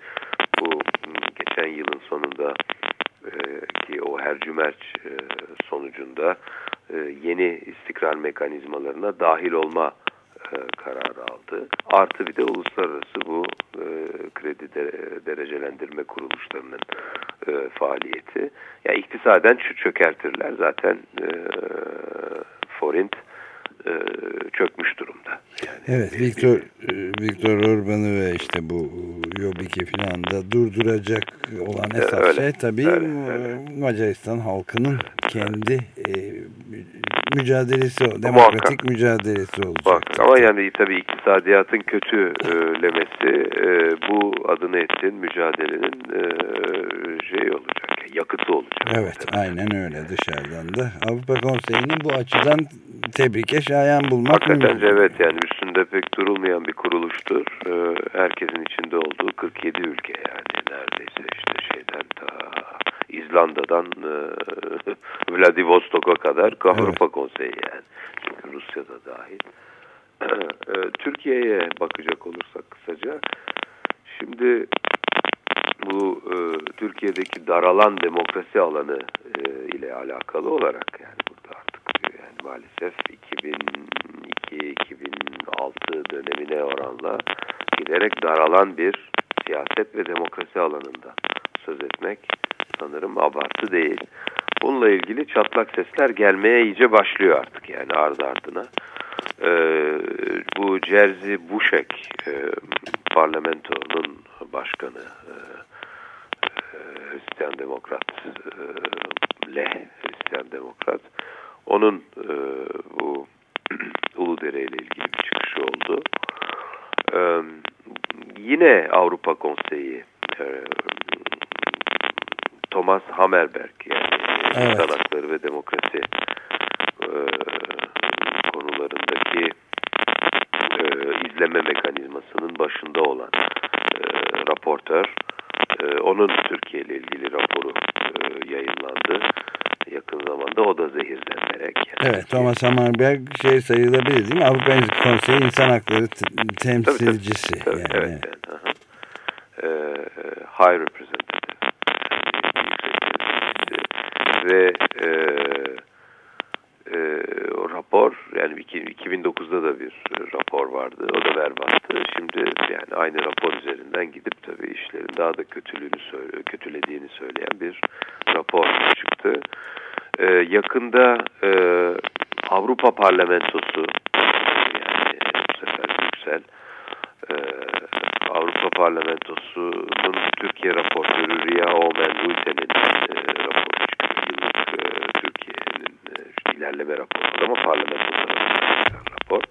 bu m, geçen yılın sonunda e, ki o hercümerç e, sonucunda e, yeni istikrar mekanizmalarına dahil olma e, kararı aldı. Artı bir de uluslararası bu e, kredi de- derecelendirme kuruluşlarının e, faaliyeti. Ya iktisaden çö- çökertirler zaten e, forint e, çökmüş durumda. Yani Evet Viktor e, Viktor Orban'ı ve işte bu Jobbik'i falan da durduracak olan esas öyle. şey tabii Öyle, e, öyle. Macaristan halkının kendi e, mü- mücadelesi, Muhakkak. demokratik mücadelesi olacak. Bak ama yani tabii iktisadiyatın kötülemesi e, bu adını ettiğin mücadelenin e, şey olacak, yakıtı olacak. Evet aynen öyle dışarıdan da. Avrupa Konseyi'nin bu açıdan tebrike şayan bulmak Hakikaten mümkün. evet yani üstünde pek durulmayan bir kuruluştur. E, herkesin içinde olduğu 47 ülke yani neredeyse işte şeyden ta İzlanda'dan e, Vladivostok'a kadar Avrupa Konseyi yani. Çünkü Rusya da dahil. E, Türkiye'ye bakacak olursak kısaca. Şimdi bu e, Türkiye'deki daralan demokrasi alanı e, ile alakalı olarak yani burada artık yani maalesef 2002-2006 dönemine oranla giderek daralan bir siyaset ve demokrasi alanında söz etmek sanırım abartı değil. Bununla ilgili çatlak sesler gelmeye iyice başlıyor artık yani ardı ardına. Ee, bu Jerzy Buzek e, parlamentonun başkanı e, Hristiyan Demokrat e, Leh Hristiyan Demokrat onun e, bu Uludere ile ilgili bir çıkışı oldu. E, yine Avrupa Konseyi e, Thomas Hammerberg yani Evet. insan hakları ve demokrasi konularındaki izleme mekanizmasının başında olan raportör e, onun Türkiye ile ilgili raporu e, yayınlandı yakın zamanda o da zehirlenerek yani Evet Thomas Hammarberg şey sayılabilir değil mi? Avrupa Konseyi İnsan Hakları te- Tabii, tabii. temsilcisi. Yani. evet, yani, aha. Ee, High Representative yani, ve e, e, rapor yani iki- 2009'da da bir rapor vardı. O da berbattı. Şimdi yani aynı rapor üzerinden gidip tabii işlerin daha da kötülüğünü söyle, kötülediğini söyleyen bir rapor çıktı. Ee, yakında e, Avrupa Parlamentosu yani bu sefer Brüksel e, Avrupa Parlamentosu'nun Türkiye raportörü Riya Omen Luiten'in e. Yıllık e, Türkiye'nin e, ilerleme raporu ama parlamento tarafından çıkan rapor.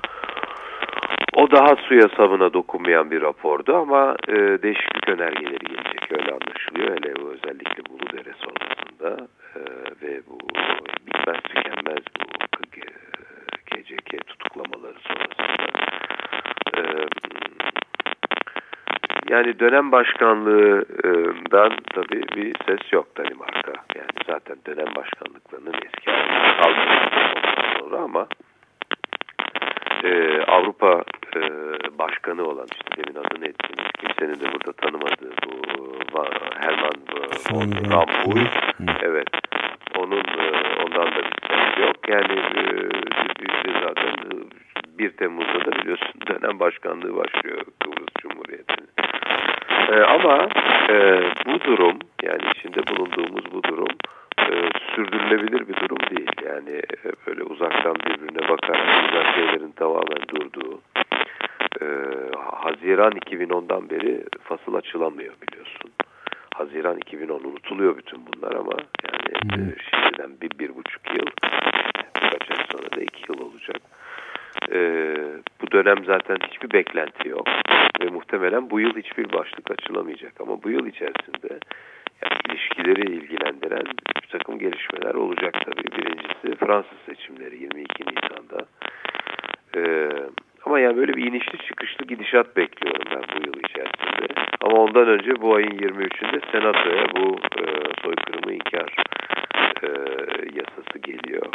O daha suya sabuna dokunmayan bir rapordu ama e, değişiklik önergeleri gelecek öyle anlaşılıyor. Hele bu özellikle Uludere sonrasında e, ve bu bitmez tükenmez bu KCK tutuklamaları sonrasında. E, yani dönem başkanlığından tabii bir ses yok Danimarka. Yani zaten dönem başkanlıklarının eski sonra ama e, Avrupa e, Başkanı olan işte demin adını ettiğimiz kimsenin de burada tanımadığı bu Herman von Rompuy. Evet onun e, ondan da yok yani e, zaten e, 1 Temmuz'da da biliyorsun dönem başkanlığı başlıyor Kıbrıs Cumhuriyeti'nin e, ama e, bu durum yani içinde bulunduğumuz bu durum e, sürdürülebilir bir durum değil. Yani e, böyle uzaktan birbirine bakarak güzel şeylerin tamamen durduğu e, Haziran 2010'dan beri fasıl açılamıyor biliyorsun. Haziran 2010 unutuluyor bütün bunlar ama yani e, şimdiden bir, bir buçuk yıl birkaç ay sonra da iki yıl olacak. E, bu dönem zaten hiçbir beklenti yok. Ve muhtemelen bu yıl hiçbir başlık açılamayacak. Ama bu yıl içerisinde yani ilişkileri ilgilendiren bir takım gelişmeler olacak tabii. Birincisi Fransız seçimleri 22 Nisan'da. Ee, ama yani böyle bir inişli çıkışlı gidişat bekliyorum ben bu yıl içerisinde. Ama ondan önce bu ayın 23'ünde Senato'ya bu e, soykırımı inkar e, yasası geliyor.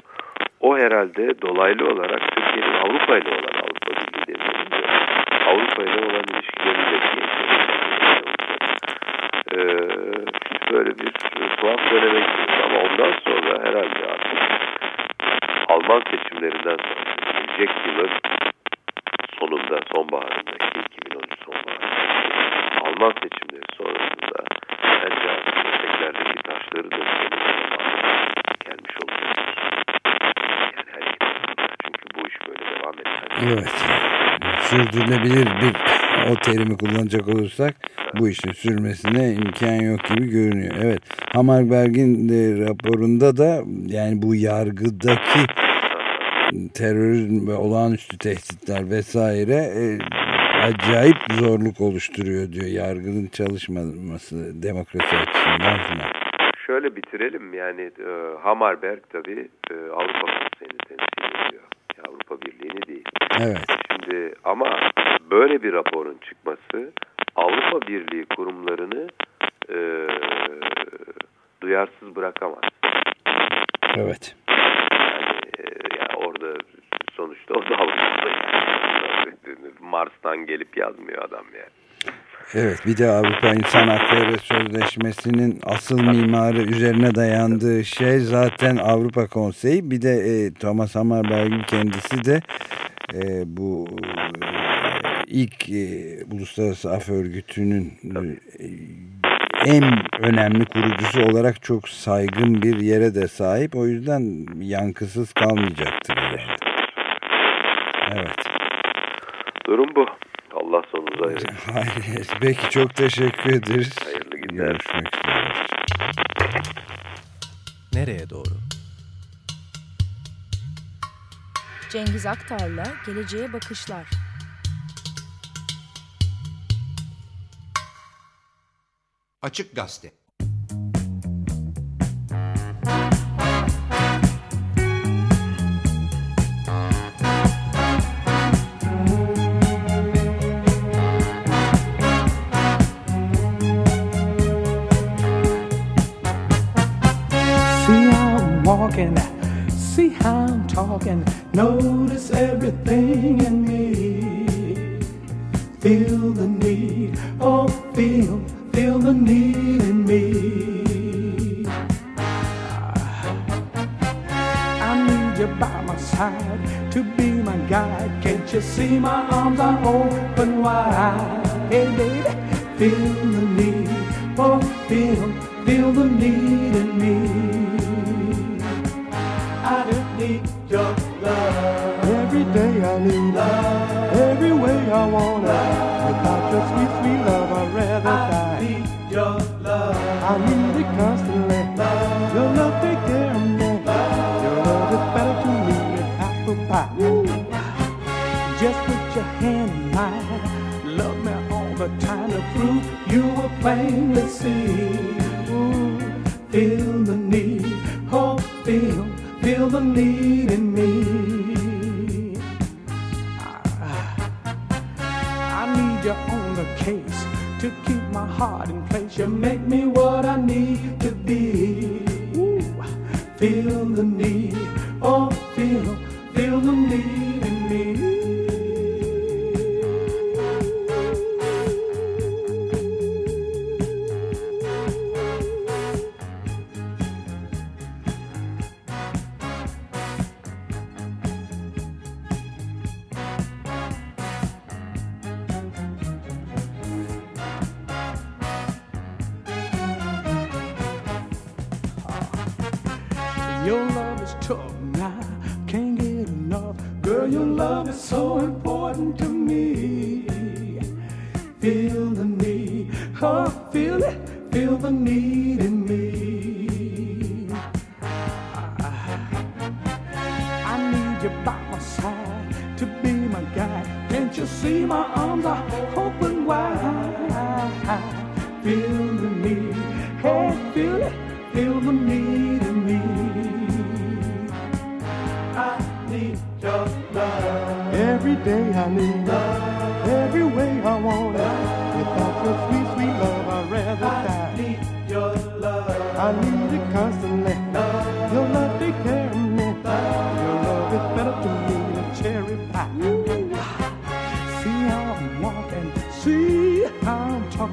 O herhalde dolaylı olarak Türkiye'nin Avrupa ile olan Avrupa Birliği devletinin Avrupa ile olan ilişkilerini de ee, böyle bir tuhaf döneme gidiyoruz. Ama ondan sonra herhalde artık Alman seçimlerinden sonra gelecek yılın sonunda sonbaharında işte 2013 sonbaharında Alman seçimleri sonrasında bence tekrardaki taşları zamanı gelmiş olacaktır. Yani açısından. Çünkü bu iş böyle devam etmez. Evet. Sürdürülebilir bir o terimi kullanacak olursak bu işin sürmesine imkan yok gibi görünüyor. Evet. Hamarberg'in de raporunda da yani bu yargıdaki terörizm ve olağanüstü tehditler vesaire e, acayip zorluk oluşturuyor diyor yargının çalışmaması demokrasi açısından falan. Şöyle bitirelim yani e, Hamarberg tabii e, Avrupa Konseyi'ni temsil ediyor. Avrupa Birliği'ni değil. Evet. Şimdi ama böyle bir raporun çıkması Avrupa Birliği kurumlarını e, duyarsız bırakamaz. Evet. Yani, e, yani orada sonuçta o da Mars'tan gelip yazmıyor adam yani. Evet bir de Avrupa İnsan Hakları Sözleşmesi'nin asıl mimarı üzerine dayandığı şey zaten Avrupa Konseyi. Bir de e, Thomas Hammarberg'in kendisi de e, bu e, ilk e, Uluslararası Af Örgütü'nün e, en önemli kurucusu olarak çok saygın bir yere de sahip. O yüzden yankısız kalmayacaktır herhalde. Evet. Durum bu. Allah sonunuzu ayırır. Hayır, peki çok teşekkür ederiz. Hayırlı günler. Görüşmek üzere. Nereye doğru? Cengiz Aktar'la Geleceğe Bakışlar. Açık Gazete.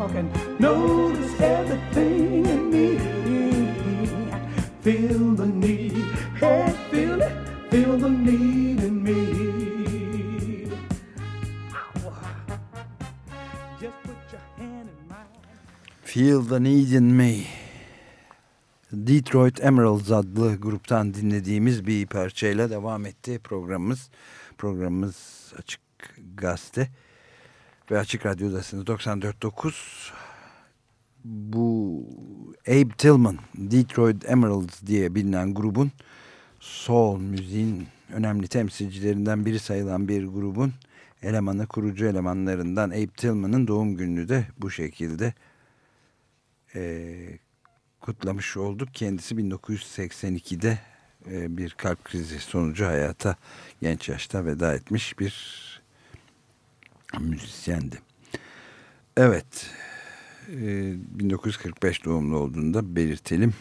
Talking. Notice everything in me. Feel the need. Hey, feel it. Feel the need in me. Just put your hand in mine. Feel the Need in Me. Detroit Emeralds adlı gruptan dinlediğimiz bir parçayla devam etti programımız. Programımız Açık Gazete ve Açık Radyo'dasınız 94.9. Bu Abe Tillman, Detroit Emeralds diye bilinen grubun soul müziğin önemli temsilcilerinden biri sayılan bir grubun elemanı, kurucu elemanlarından Abe Tillman'ın doğum gününü de bu şekilde e, kutlamış olduk. Kendisi 1982'de e, bir kalp krizi sonucu hayata genç yaşta veda etmiş bir müzisyendi. Evet, e, 1945 doğumlu olduğunu da belirtelim.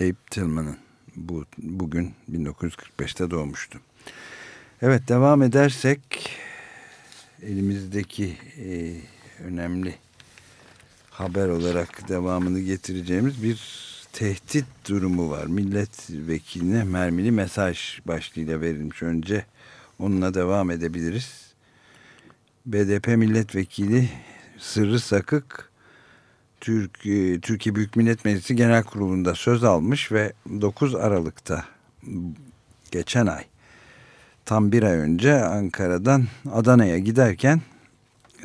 Abe Tillman'ın bu, bugün 1945'te doğmuştu. Evet, devam edersek elimizdeki e, önemli haber olarak devamını getireceğimiz bir tehdit durumu var. Milletvekiline mermili mesaj başlığıyla verilmiş. Önce onunla devam edebiliriz. BDP milletvekili Sırrı Sakık Türkiye, Türkiye Büyük Millet Meclisi Genel Kurulu'nda söz almış ve 9 Aralık'ta geçen ay tam bir ay önce Ankara'dan Adana'ya giderken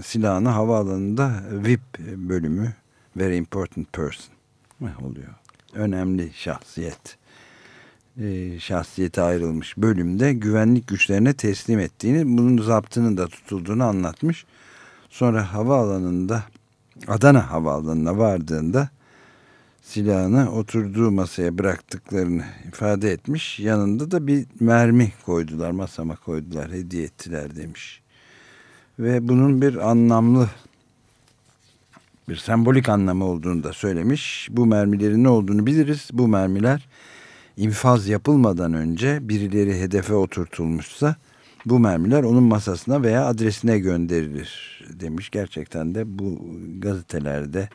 silahını havaalanında VIP bölümü Very Important Person oluyor. Önemli şahsiyet e, şahsiyete ayrılmış bölümde güvenlik güçlerine teslim ettiğini, bunun zaptının da tutulduğunu anlatmış. Sonra havaalanında Adana havaalanına vardığında silahını oturduğu masaya bıraktıklarını ifade etmiş. Yanında da bir mermi koydular, masama koydular, hediye ettiler demiş. Ve bunun bir anlamlı, bir sembolik anlamı olduğunu da söylemiş. Bu mermilerin ne olduğunu biliriz. Bu mermiler infaz yapılmadan önce birileri hedefe oturtulmuşsa bu mermiler onun masasına veya adresine gönderilir demiş. Gerçekten de bu gazetelerde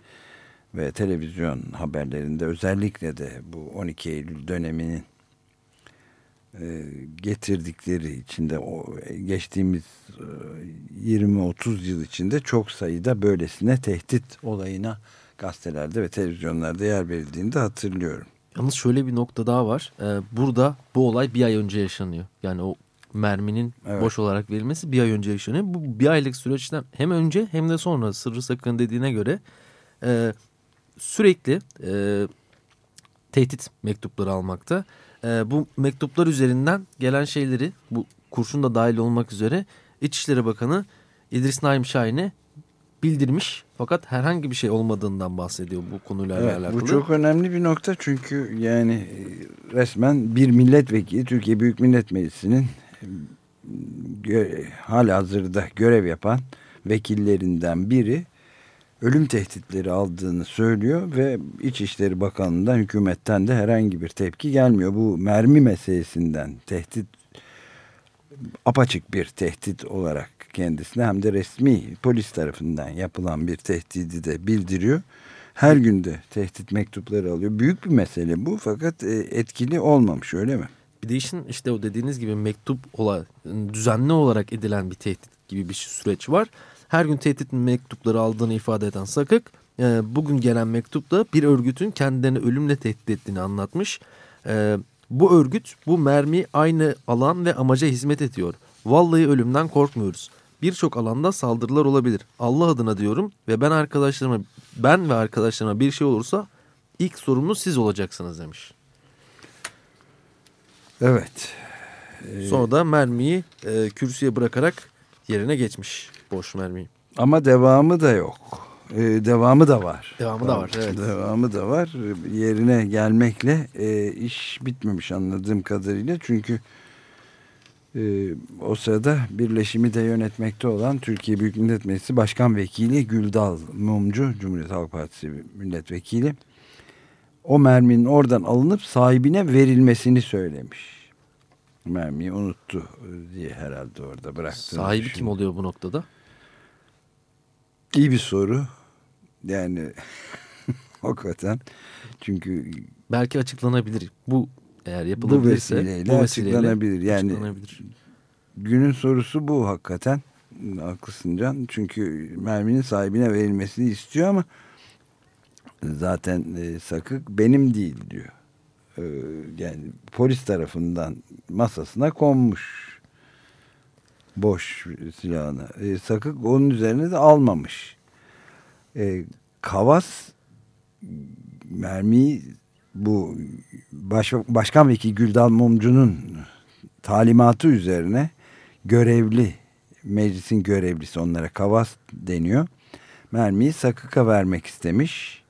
ve televizyon haberlerinde özellikle de bu 12 Eylül döneminin e, getirdikleri içinde o geçtiğimiz 20-30 yıl içinde çok sayıda böylesine tehdit olayına gazetelerde ve televizyonlarda yer verildiğini de hatırlıyorum. Yalnız şöyle bir nokta daha var. Ee, burada bu olay bir ay önce yaşanıyor. Yani o merminin Evet. boş olarak verilmesi bir ay önce yaşanıyor. Bu bir aylık süreçten hem önce hem de sonra Sırrı Sakın dediğine göre e, sürekli e, tehdit mektupları almakta. E, bu mektuplar üzerinden gelen şeyleri bu kurşun da dahil olmak üzere İçişleri Bakanı İdris Naim Şahin'e bildirmiş. Fakat herhangi bir şey olmadığından bahsediyor bu konuyla Evet, alakalı. bu çok önemli bir nokta çünkü yani e, resmen bir milletvekili Türkiye Büyük Millet Meclisi'nin e, gö- halihazırda görev yapan vekillerinden biri ölüm tehditleri aldığını söylüyor ve İçişleri Bakanlığı'ndan hükümetten de herhangi bir tepki gelmiyor. Bu mermi meselesinden tehdit apaçık bir tehdit olarak kendisine hem de resmi polis tarafından yapılan bir tehdidi de bildiriyor. Her günde tehdit mektupları alıyor. Büyük bir mesele bu fakat e, etkili olmamış öyle mi? Bir de işin işte o dediğiniz gibi mektup ola, düzenli olarak edilen bir tehdit gibi bir süreç var. Her gün tehdit mektupları aldığını ifade eden Sakık e, bugün gelen mektupta bir örgütün kendilerini ölümle tehdit ettiğini anlatmış. Bu örgüt bu mermi aynı alan ve amaca hizmet ediyor. Vallahi ölümden korkmuyoruz. Birçok alanda saldırılar olabilir. Allah adına diyorum ve ben arkadaşlarıma ben ve arkadaşlarıma bir şey olursa ilk sorumlu siz olacaksınız demiş. Evet. Sonra da mermiyi e, kürsüye bırakarak yerine geçmiş boş mermiyi. Ama devamı da yok. Ee, devamı da var. Devamı da var, evet. Devamı da var. Yerine gelmekle e, iş bitmemiş anladığım kadarıyla. Çünkü e, o sırada birleşimi de yönetmekte olan Türkiye Büyük Millet Meclisi Başkan Vekili Güldal Mumcu, Cumhuriyet Halk Partisi milletvekili o merminin oradan alınıp sahibine verilmesini söylemiş. Mermiyi unuttu diye herhalde orada bıraktı. Sahibi kim oluyor bu noktada? İyi bir soru. Yani hakikaten çünkü belki açıklanabilir. Bu eğer yapılabilirse bu vesileyle, bu vesileyle açıklanabilir. Yani açıklanabilir. günün sorusu bu hakikaten. Haklısın Can. Çünkü merminin sahibine verilmesini istiyor ama zaten e, sakık benim değil diyor. E, yani polis tarafından masasına konmuş boş silahını. E, sakık onun üzerine de almamış. E, Kavas mermiyi bu baş, Başkan Vekili Güldal Mumcu'nun talimatı üzerine görevli meclisin görevlisi onlara Kavas deniyor. Mermiyi Sakık'a vermek istemiş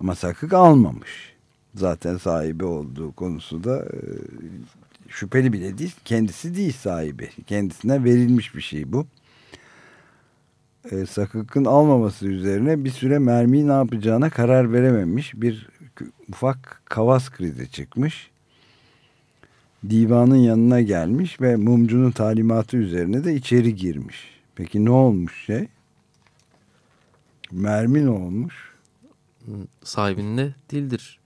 ama Sakık almamış. Zaten sahibi olduğu konusu da e, şüpheli bile değil. Kendisi değil sahibi. Kendisine verilmiş bir şey bu. E, Sakık'ın almaması üzerine bir süre mermiyi ne yapacağına karar verememiş. Bir ufak kavas krizi çıkmış. Divanın yanına gelmiş ve mumcunun talimatı üzerine de içeri girmiş. Peki ne olmuş şey? Mermi ne olmuş? Sahibinde değildir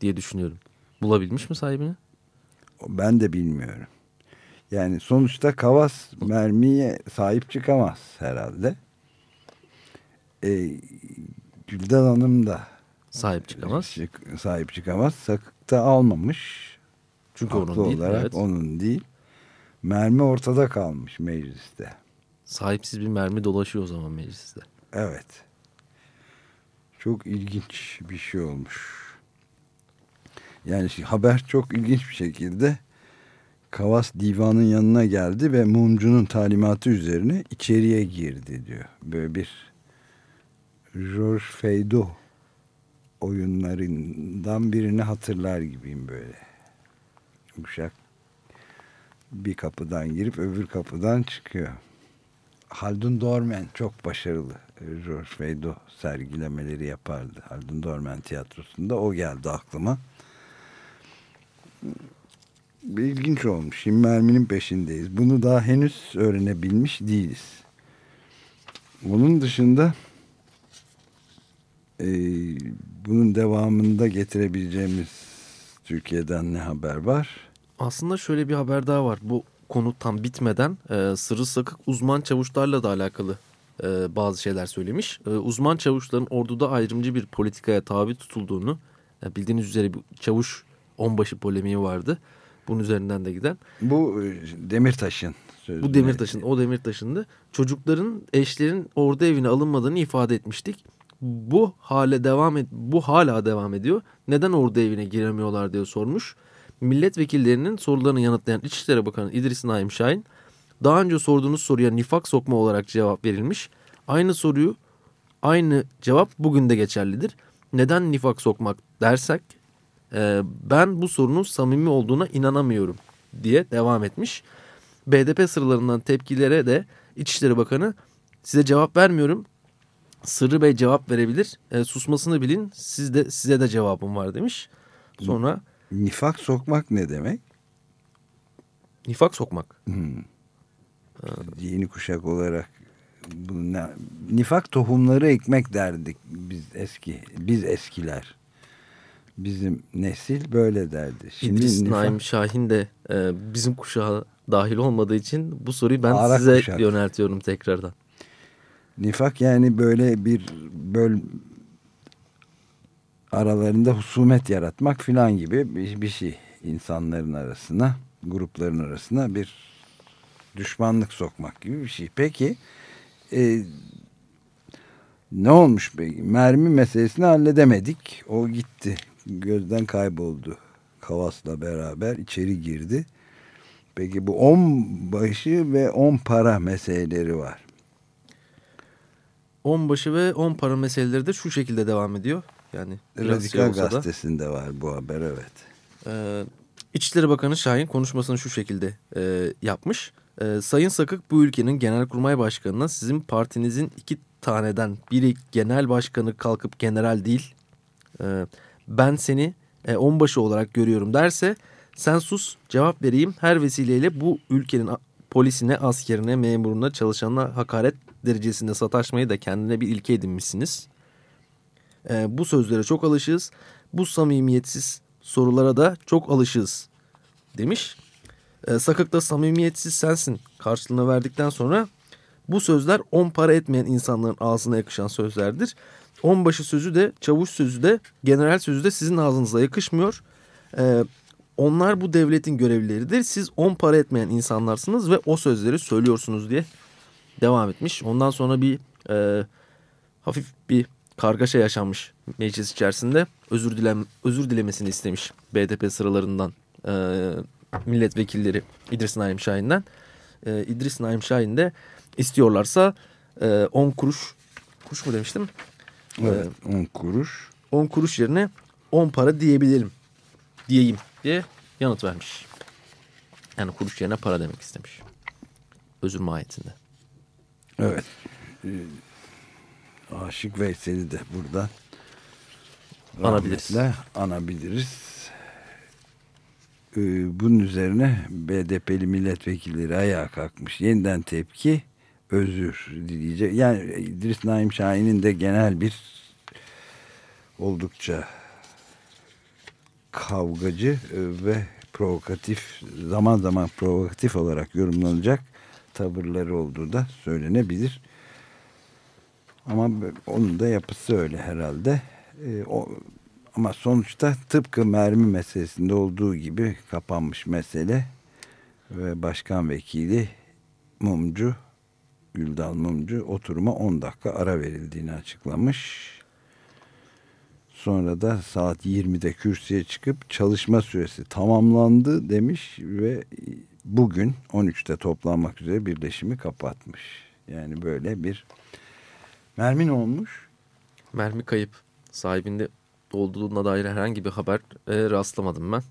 diye düşünüyorum. Bulabilmiş mi sahibini? Ben de bilmiyorum. Yani sonuçta Kavas mermiye sahip çıkamaz herhalde. Ee, Gülden Hanım da sahip çıkamaz. Çık, sahip çıkamaz. Sakık da almamış. Çünkü Haklı onun değil. olarak Evet. onun değil. Mermi ortada kalmış mecliste. Sahipsiz bir mermi dolaşıyor o zaman mecliste. Evet. Çok ilginç bir şey olmuş. Yani şimdi haber çok ilginç bir şekilde Kavas divanın yanına geldi ve mumcunun talimatı üzerine içeriye girdi diyor. Böyle bir George Feydeau oyunlarından birini hatırlar gibiyim böyle. Uşak bir kapıdan girip öbür kapıdan çıkıyor. Haldun Dorman çok başarılı. George Feydeau sergilemeleri yapardı. Haldun Dorman tiyatrosunda o geldi aklıma. İlginç olmuş. Şimdi merminin peşindeyiz. Bunu daha henüz öğrenebilmiş değiliz. Onun dışında e, bunun devamında getirebileceğimiz Türkiye'den ne haber var? Aslında şöyle bir haber daha var. Bu konu tam bitmeden e, Sırrı Sakık uzman çavuşlarla da alakalı e, bazı şeyler söylemiş. E, uzman çavuşların orduda ayrımcı bir politikaya tabi tutulduğunu e, bildiğiniz üzere bir çavuş onbaşı polemiği vardı. Bunun üzerinden de giden. Bu e, Demirtaş'ın sözü. Bu Demirtaş'ın, o Demirtaş'ın çocukların, eşlerin ordu evine alınmadığını ifade etmiştik. Bu hale devam et, bu hala devam ediyor. Neden ordu evine giremiyorlar diye sormuş. Milletvekillerinin sorularını yanıtlayan İçişleri Bakanı İdris Naim Şahin, daha önce sorduğunuz soruya nifak sokma olarak cevap verilmiş. Aynı soruyu, aynı cevap bugün de geçerlidir. Neden nifak sokmak dersek, e, ben bu sorunun samimi olduğuna inanamıyorum diye devam etmiş. BDP sıralarından tepkilere de İçişleri Bakanı size cevap vermiyorum. Sırrı Bey cevap verebilir. E, susmasını bilin. Siz de size de cevabım var demiş. Sonra nifak sokmak ne demek? Nifak sokmak. Hmm. Yeni kuşak olarak bu ne, nifak tohumları ekmek derdik biz eski biz eskiler. Bizim nesil böyle derdi. Şimdi İdris nifak... Naim Şahin de e, bizim kuşağa dahil olmadığı için bu soruyu ben Arak size kuşak. yöneltiyorum tekrardan. Nifak yani böyle bir böl aralarında husumet yaratmak filan gibi bir, şey. insanların arasına, grupların arasına bir düşmanlık sokmak gibi bir şey. Peki e, ne olmuş peki? Mermi meselesini halledemedik. O gitti. Gözden kayboldu. Kavas'la beraber içeri girdi. Peki bu on başı ve on para meseleleri var. Onbaşı ve on para meseleleri de şu şekilde devam ediyor. Yani Radikal da. gazetesinde var bu haber evet. Ee, İçişleri Bakanı Şahin konuşmasını şu şekilde e, yapmış. E, Sayın Sakık bu ülkenin Genelkurmay Başkanı'na sizin partinizin iki taneden biri genel başkanı kalkıp general değil e, ben seni e, onbaşı olarak görüyorum derse sen sus cevap vereyim her vesileyle bu ülkenin polisine, askerine, memuruna, çalışanına hakaret derecesinde sataşmayı da kendine bir ilke edinmişsiniz. E, bu sözlere çok alışığız. Bu samimiyetsiz sorulara da çok alışığız demiş. E, Sakık da samimiyetsiz sensin karşılığını verdikten sonra bu sözler on para etmeyen insanların ağzına yakışan sözlerdir. Onbaşı sözü de çavuş sözü de general sözü de sizin ağzınıza yakışmıyor. E, onlar bu devletin görevlileridir. Siz on para etmeyen insanlarsınız ve o sözleri söylüyorsunuz diye devam etmiş. Ondan sonra bir e, hafif bir kargaşa yaşanmış meclis içerisinde. Özür dilem özür dilemesini istemiş BDP sıralarından e, milletvekilleri İdris Naim Şahin'den. E, İdris Naim Şahin de istiyorlarsa 10 kuruş kuruş mu demiştim? Evet 10 kuruş. 10 kuruş yerine 10 para diyebilirim diyeyim diye yanıt vermiş. Yani kuruş yerine para demek istemiş. Özür mahiyetinde. Evet. Ee, Aşık Veysel'i de buradan Anabiliriz. anabiliriz. Ee, bunun üzerine BDP'li milletvekilleri ayağa kalkmış. Yeniden tepki özür dileyecek. Yani İdris Naim Şahin'in de genel bir oldukça kavgacı e, ve provokatif zaman zaman provokatif olarak yorumlanacak tavırları olduğu da söylenebilir. Ama onun da yapısı öyle herhalde. E, o, ama sonuçta tıpkı mermi meselesinde olduğu gibi kapanmış mesele ve başkan vekili Mumcu Güldal Mumcu oturuma 10 dakika ara verildiğini açıklamış. Sonra da saat 20'de kürsüye çıkıp çalışma süresi tamamlandı demiş ve bugün 13'te toplanmak üzere birleşimi kapatmış. Yani böyle bir mermi ne olmuş? Mermi kayıp. Sahibinde olduğuna dair herhangi bir haber e, rastlamadım ben.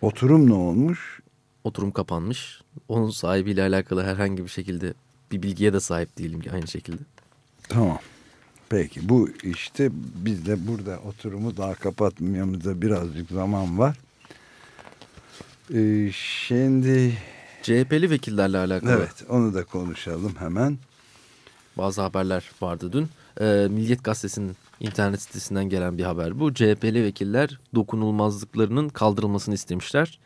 Oturum ne olmuş? Oturum kapanmış. Onun sahibiyle alakalı herhangi bir şekilde bir bilgiye de sahip değilim ki aynı şekilde. Tamam. Peki bu işte biz de burada oturumu daha kapatmamıza birazcık zaman var. Ee, şimdi CHP'li vekillerle alakalı. Evet onu da konuşalım hemen. Bazı haberler vardı dün. Ee, Milliyet Gazetesi'nin internet sitesinden gelen bir haber bu. CHP'li vekiller dokunulmazlıklarının kaldırılmasını istemişler.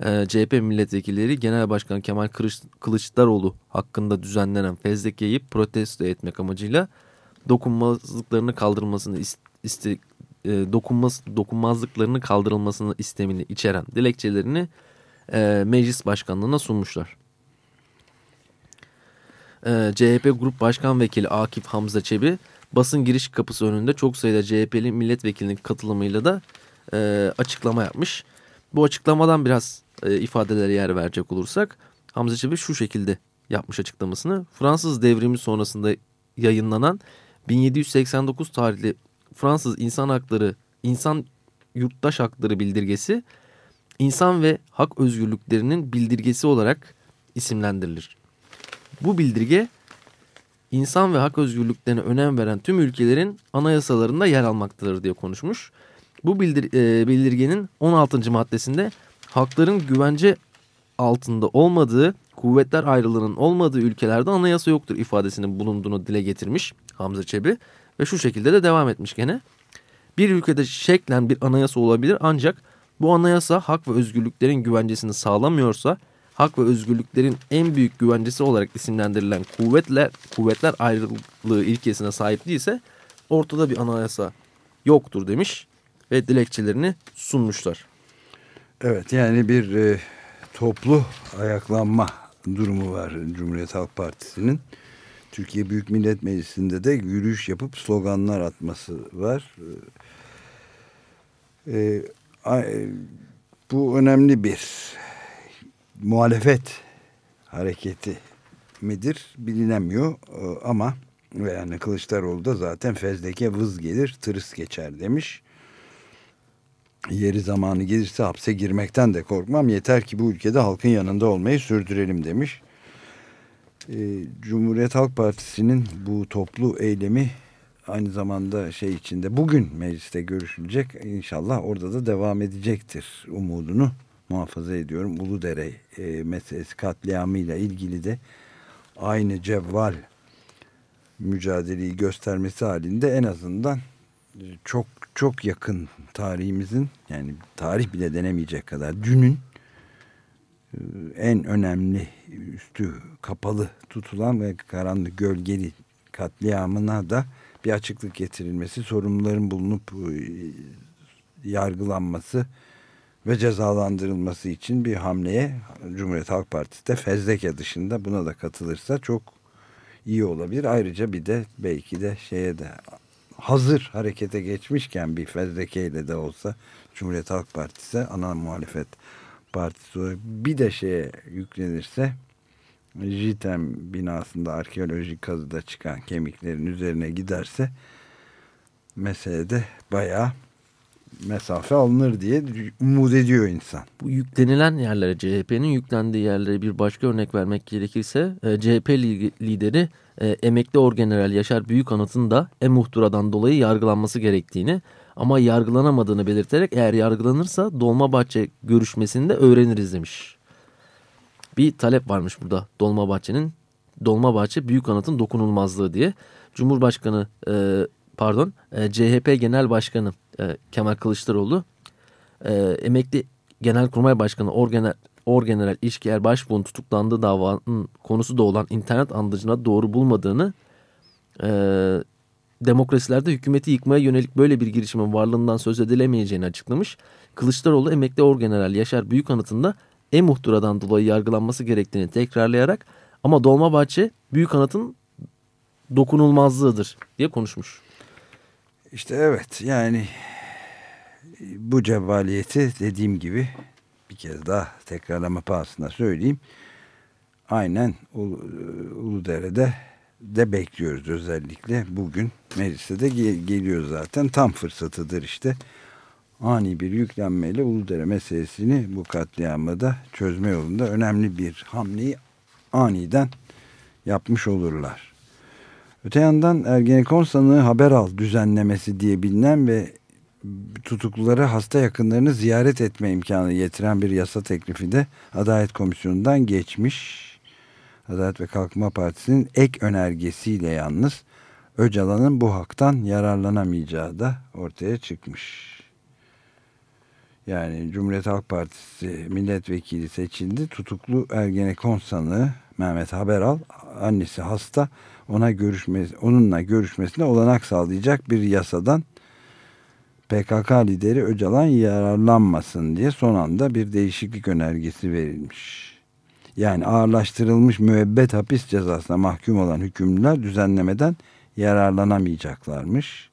Ee, CHP milletvekilleri Genel Başkan Kemal Kılıç, Kılıçdaroğlu hakkında düzenlenen fezlekeyi protesto etmek amacıyla dokunmazlıklarını kaldırılmasını iste, e, dokunmaz, dokunmazlıklarını kaldırılmasını istemini içeren dilekçelerini e, meclis başkanlığına sunmuşlar. E, CHP Grup Başkan Vekili Akif Hamza Çebi basın giriş kapısı önünde çok sayıda CHP'li milletvekilinin katılımıyla da e, açıklama yapmış. Bu açıklamadan biraz e, ifadelere yer verecek olursak Hamza Çebi şu şekilde yapmış açıklamasını. Fransız devrimi sonrasında yayınlanan 1789 tarihli Fransız İnsan Hakları İnsan Yurttaş Hakları Bildirgesi insan ve hak özgürlüklerinin bildirgesi olarak isimlendirilir. Bu bildirge insan ve hak özgürlüklerine önem veren tüm ülkelerin anayasalarında yer almaktadır diye konuşmuş. Bu bildir, e, bildirgenin 16. maddesinde hakların güvence altında olmadığı, kuvvetler ayrılığının olmadığı ülkelerde anayasa yoktur ifadesinin bulunduğunu dile getirmiş Hamza Çebi. Ve şu şekilde de devam etmiş gene. Bir ülkede şeklen bir anayasa olabilir ancak bu anayasa hak ve özgürlüklerin güvencesini sağlamıyorsa hak ve özgürlüklerin en büyük güvencesi olarak isimlendirilen kuvvetler kuvvetler ayrılığı ilkesine sahip değilse ortada bir anayasa yoktur demiş ve dilekçelerini sunmuşlar. Evet yani bir e, toplu ayaklanma durumu var Cumhuriyet Halk Partisi'nin. Türkiye Büyük Millet Meclisi'nde de yürüyüş yapıp sloganlar atması var. E, e, bu önemli bir muhalefet hareketi midir bilinemiyor e, ama yani Kılıçdaroğlu da zaten fezleke vız gelir tırıs geçer demiş. Yeri zamanı gelirse hapse girmekten de korkmam yeter ki bu ülkede halkın yanında olmayı sürdürelim demiş. E, Cumhuriyet Halk Partisi'nin bu toplu eylemi aynı zamanda şey içinde bugün mecliste görüşülecek. İnşallah orada da devam edecektir umudunu muhafaza ediyorum. Uludere e, meselesi katliamıyla ilgili de aynı cevval mücadeleyi göstermesi halinde en azından çok çok yakın tarihimizin yani tarih bile denemeyecek kadar dünün e, en önemli üstü kapalı tutulan ve karanlık gölgeli katliamına da bir açıklık getirilmesi, sorumluların bulunup e, yargılanması ve cezalandırılması için bir hamleye Cumhuriyet Halk Partisi de fezleke dışında buna da katılırsa çok iyi olabilir. Ayrıca bir de belki de şeye de hazır harekete geçmişken bir fezlekeyle de olsa Cumhuriyet Halk Partisi ana muhalefet partisi olarak bir de şeye yüklenirse JITEM binasında arkeolojik kazıda çıkan kemiklerin üzerine giderse meselede bayağı mesafe alınır diye umut ediyor insan. Bu yüklenilen yerlere CHP'nin yüklendiği yerlere bir başka örnek vermek gerekirse e, CHP lideri e, emekli orgeneral Yaşar Büyükanıt'ın da e-muhturadan dolayı yargılanması gerektiğini ama yargılanamadığını belirterek eğer yargılanırsa Dolmabahçe görüşmesinde öğreniriz demiş. Bir talep varmış burada Dolmabahçe'nin Dolmabahçe Büyük Anıt'ın dokunulmazlığı diye. Cumhurbaşkanı e, pardon e, CHP Genel Başkanı e, Kemal Kılıçdaroğlu e, emekli Genelkurmay Başkanı Orgeneral, Orgeneral İşkiyer Başbuğ'un tutuklandığı davanın konusu da olan internet andıcına doğru bulmadığını e, demokrasilerde hükümeti yıkmaya yönelik böyle bir girişimin varlığından söz edilemeyeceğini açıklamış. Kılıçdaroğlu emekli Orgeneral Yaşar Büyükanıt'ın e-muhturadan dolayı yargılanması gerektiğini tekrarlayarak ama Dolmabahçe Büyük Anıt'ın dokunulmazlığıdır diye konuşmuş. İşte evet yani bu cevvaliyeti dediğim gibi bir kez daha tekrarlama pahasına söyleyeyim. Aynen Uludere'de de bekliyoruz özellikle bugün mecliste de geliyor zaten tam fırsatıdır işte ani bir yüklenmeyle Uludere meselesini bu katliamda çözme yolunda önemli bir hamleyi aniden yapmış olurlar. Öte yandan Ergenekon sanığı haber al düzenlemesi diye bilinen ve tutukluları hasta yakınlarını ziyaret etme imkanı getiren bir yasa teklifi de Adalet Komisyonu'ndan geçmiş. Adalet ve Kalkınma Partisi'nin ek önergesiyle yalnız Öcalan'ın bu haktan yararlanamayacağı da ortaya çıkmış. Yani Cumhuriyet Halk Partisi milletvekili seçildi. Tutuklu Ergenekon sanığı Mehmet Haberal annesi hasta ona görüşmesi, onunla görüşmesine olanak sağlayacak bir yasadan PKK lideri Öcalan yararlanmasın diye son anda bir değişiklik önergesi verilmiş. Yani ağırlaştırılmış müebbet hapis cezasına mahkum olan hükümlüler düzenlemeden yararlanamayacaklarmış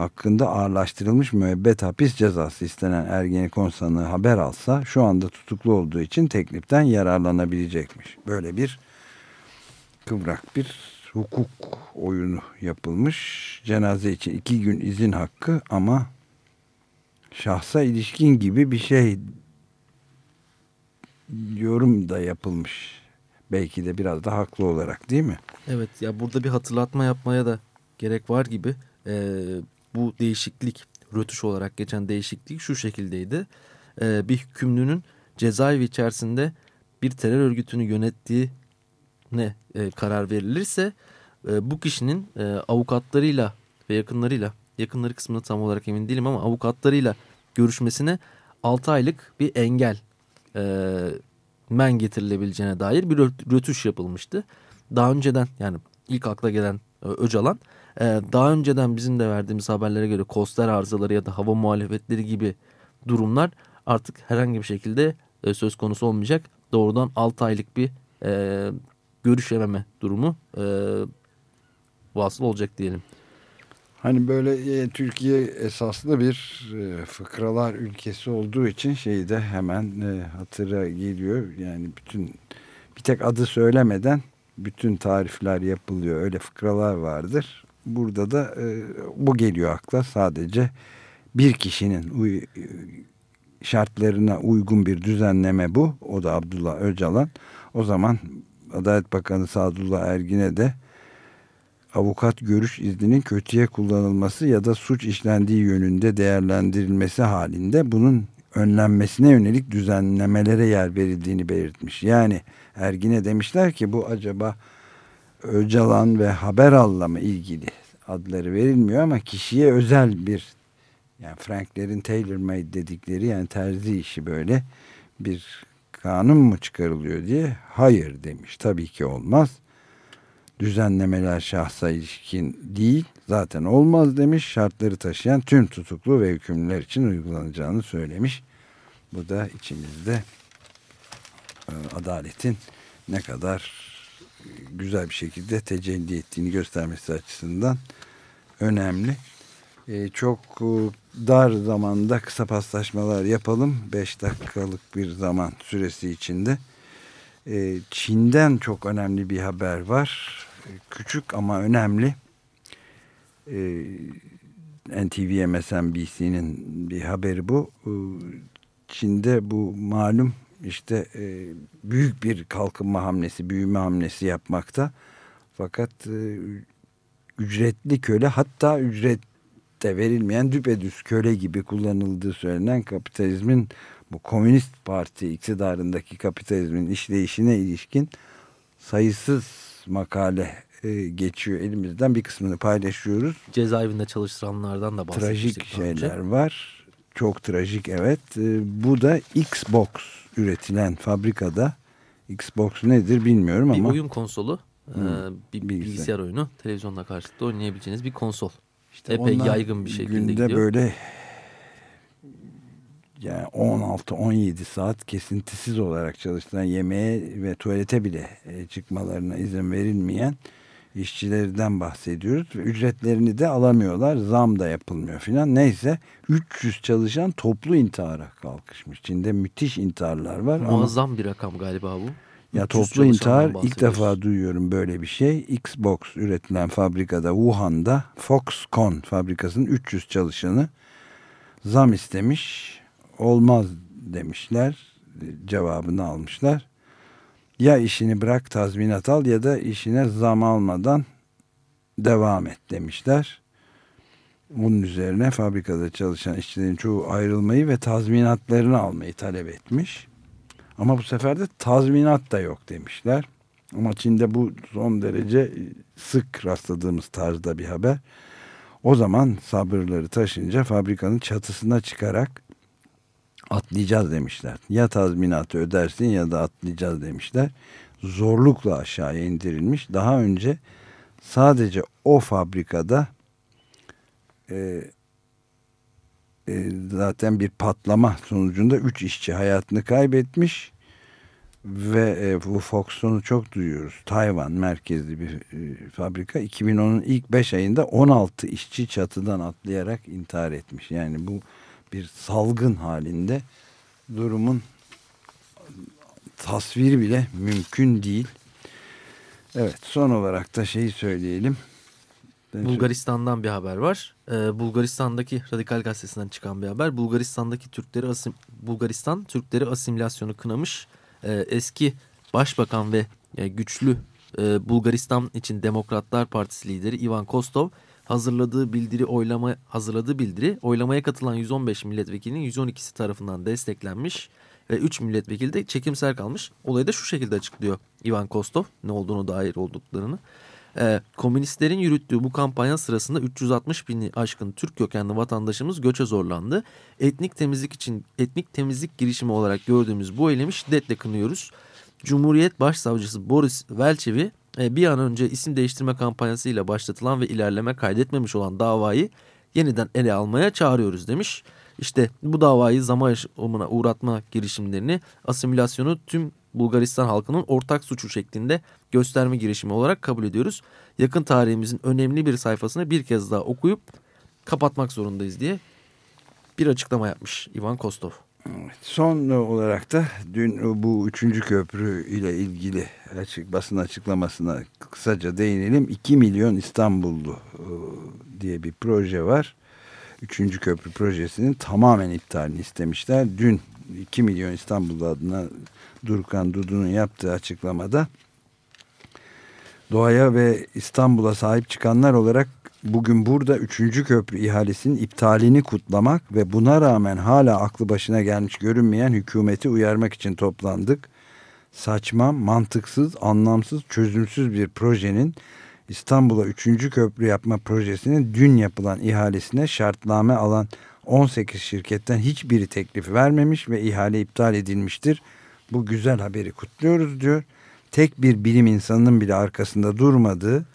hakkında ağırlaştırılmış müebbet hapis cezası istenen Ergenekon sanığı haber alsa şu anda tutuklu olduğu için tekliften yararlanabilecekmiş. Böyle bir kıvrak bir hukuk oyunu yapılmış. Cenaze için iki gün izin hakkı ama şahsa ilişkin gibi bir şey yorum da yapılmış. Belki de biraz da haklı olarak değil mi? Evet ya burada bir hatırlatma yapmaya da gerek var gibi. Ee, bu değişiklik rötuş olarak geçen değişiklik şu şekildeydi. Ee, bir hükümlünün cezaevi içerisinde bir terör örgütünü yönettiği ne e, karar verilirse e, bu kişinin e, avukatlarıyla ve yakınlarıyla yakınları kısmında tam olarak emin değilim ama avukatlarıyla görüşmesine 6 aylık bir engel e, men getirilebileceğine dair bir rötuş yapılmıştı. Daha önceden yani ilk akla gelen e, Öcalan ee, daha önceden bizim de verdiğimiz haberlere göre koster arızaları ya da hava muhalefetleri gibi durumlar artık herhangi bir şekilde e, söz konusu olmayacak. Doğrudan 6 aylık bir e, görüşememe durumu e, vasıl olacak diyelim. Hani böyle e, Türkiye esaslı bir e, fıkralar ülkesi olduğu için şeyi de hemen e, hatıra geliyor. Yani bütün bir tek adı söylemeden bütün tarifler yapılıyor. Öyle fıkralar vardır. Burada da e, bu geliyor akla sadece bir kişinin uy şartlarına uygun bir düzenleme bu. O da Abdullah Öcalan. O zaman Adalet Bakanı Sadullah Ergin'e de avukat görüş izninin kötüye kullanılması ya da suç işlendiği yönünde değerlendirilmesi halinde bunun önlenmesine yönelik düzenlemelere yer verildiğini belirtmiş. Yani Ergin'e demişler ki bu acaba Öcalan ve Haberal'la mı ilgili adları verilmiyor ama kişiye özel bir yani Franklerin tailor made dedikleri yani terzi işi böyle bir kanun mu çıkarılıyor diye hayır demiş. Tabii ki olmaz. Düzenlemeler şahsa ilişkin değil zaten olmaz demiş. Şartları taşıyan tüm tutuklu ve hükümlüler için uygulanacağını söylemiş. Bu da içimizde e, adaletin ne kadar güzel bir şekilde tecelli ettiğini göstermesi açısından önemli. Ee, çok e, dar zamanda kısa paslaşmalar yapalım. 5 dakikalık bir zaman süresi içinde. Ee, Çin'den çok önemli bir haber var. Ee, küçük ama önemli. Ee, NTV MSNBC'nin bir haberi bu. Çin'de bu malum işte e, büyük bir kalkınma hamlesi, büyüme hamlesi yapmakta. Fakat e, ücretli köle hatta ücret de verilmeyen düpedüz köle gibi kullanıldığı söylenen kapitalizmin bu komünist parti iktidarındaki kapitalizmin işleyişine ilişkin sayısız makale e, geçiyor elimizden bir kısmını paylaşıyoruz. Cezaevinde çalıştıranlardan da bahsetmiştik. Trajik şeyler önce. var. Çok trajik evet. E, bu da Xbox üretilen fabrikada Xbox nedir bilmiyorum bir ama. Bir oyun konsolu. Hmm, bir bilgisayar. bilgisayar oyunu televizyonla karşılıklı oynayabileceğiniz bir konsol. İşte Epey yaygın bir şekilde günde gidiyor. böyle yani 16-17 saat kesintisiz olarak çalıştıran yemeğe ve tuvalete bile e, çıkmalarına izin verilmeyen işçilerden bahsediyoruz. Ücretlerini de alamıyorlar. Zam da yapılmıyor filan. Neyse 300 çalışan toplu intihara kalkışmış. Çin'de müthiş intiharlar var. Muazzam ama, bir rakam galiba bu. Ya toplu intihar ilk defa duyuyorum böyle bir şey. Xbox üretilen fabrikada Wuhan'da Foxconn fabrikasının 300 çalışanı zam istemiş. Olmaz demişler. Cevabını almışlar. Ya işini bırak tazminat al ya da işine zam almadan devam et demişler. Bunun üzerine fabrikada çalışan işçilerin çoğu ayrılmayı ve tazminatlarını almayı talep etmiş. Ama bu sefer de tazminat da yok demişler. Ama Çin'de bu son derece sık rastladığımız tarzda bir haber. O zaman sabırları taşınca fabrikanın çatısına çıkarak atlayacağız demişler. Ya tazminatı ödersin ya da atlayacağız demişler. Zorlukla aşağıya indirilmiş. Daha önce sadece o fabrikada e, e, zaten bir patlama sonucunda 3 işçi hayatını kaybetmiş ve e, bu Foxtron'u çok duyuyoruz. Tayvan merkezli bir e, fabrika 2010'un ilk 5 ayında 16 işçi çatıdan atlayarak intihar etmiş. Yani bu bir salgın halinde durumun tasviri bile mümkün değil. Evet son olarak da şeyi söyleyelim. Bulgaristan'dan bir haber var. Ee, Bulgaristan'daki Radikal Gazetesi'nden çıkan bir haber. Bulgaristan'daki Türkleri asim, Bulgaristan Türkleri asimilasyonu kınamış. Ee, eski başbakan ve e, güçlü e, Bulgaristan için Demokratlar Partisi lideri Ivan Kostov hazırladığı bildiri oylama hazırladığı bildiri oylamaya katılan 115 milletvekilinin 112'si tarafından desteklenmiş ve 3 milletvekili de çekimser kalmış. Olayı da şu şekilde açıklıyor Ivan Kostov ne olduğunu dair olduklarını. Ee, komünistlerin yürüttüğü bu kampanya sırasında 360 bini aşkın Türk kökenli vatandaşımız göçe zorlandı. Etnik temizlik için etnik temizlik girişimi olarak gördüğümüz bu eylemi şiddetle kınıyoruz. Cumhuriyet Başsavcısı Boris Velçevi e, bir an önce isim değiştirme kampanyasıyla başlatılan ve ilerleme kaydetmemiş olan davayı yeniden ele almaya çağırıyoruz demiş. İşte bu davayı aşımına uğratma girişimlerini asimilasyonu tüm Bulgaristan halkının ortak suçu şeklinde gösterme girişimi olarak kabul ediyoruz. Yakın tarihimizin önemli bir sayfasını bir kez daha okuyup kapatmak zorundayız diye bir açıklama yapmış Ivan Kostov. Son olarak da dün bu üçüncü köprü ile ilgili açık basın açıklamasına kısaca değinelim. 2 milyon İstanbullu e, diye bir proje var. Üçüncü köprü projesinin tamamen iptalini istemişler. Dün 2 milyon İstanbullu adına Durkan Dudu'nun yaptığı açıklamada doğaya ve İstanbul'a sahip çıkanlar olarak bugün burada 3. köprü ihalesinin iptalini kutlamak ve buna rağmen hala aklı başına gelmiş görünmeyen hükümeti uyarmak için toplandık. Saçma, mantıksız, anlamsız, çözümsüz bir projenin İstanbul'a 3. köprü yapma projesinin dün yapılan ihalesine şartname alan 18 şirketten hiçbiri teklif vermemiş ve ihale iptal edilmiştir. Bu güzel haberi kutluyoruz diyor. Tek bir bilim insanının bile arkasında durmadığı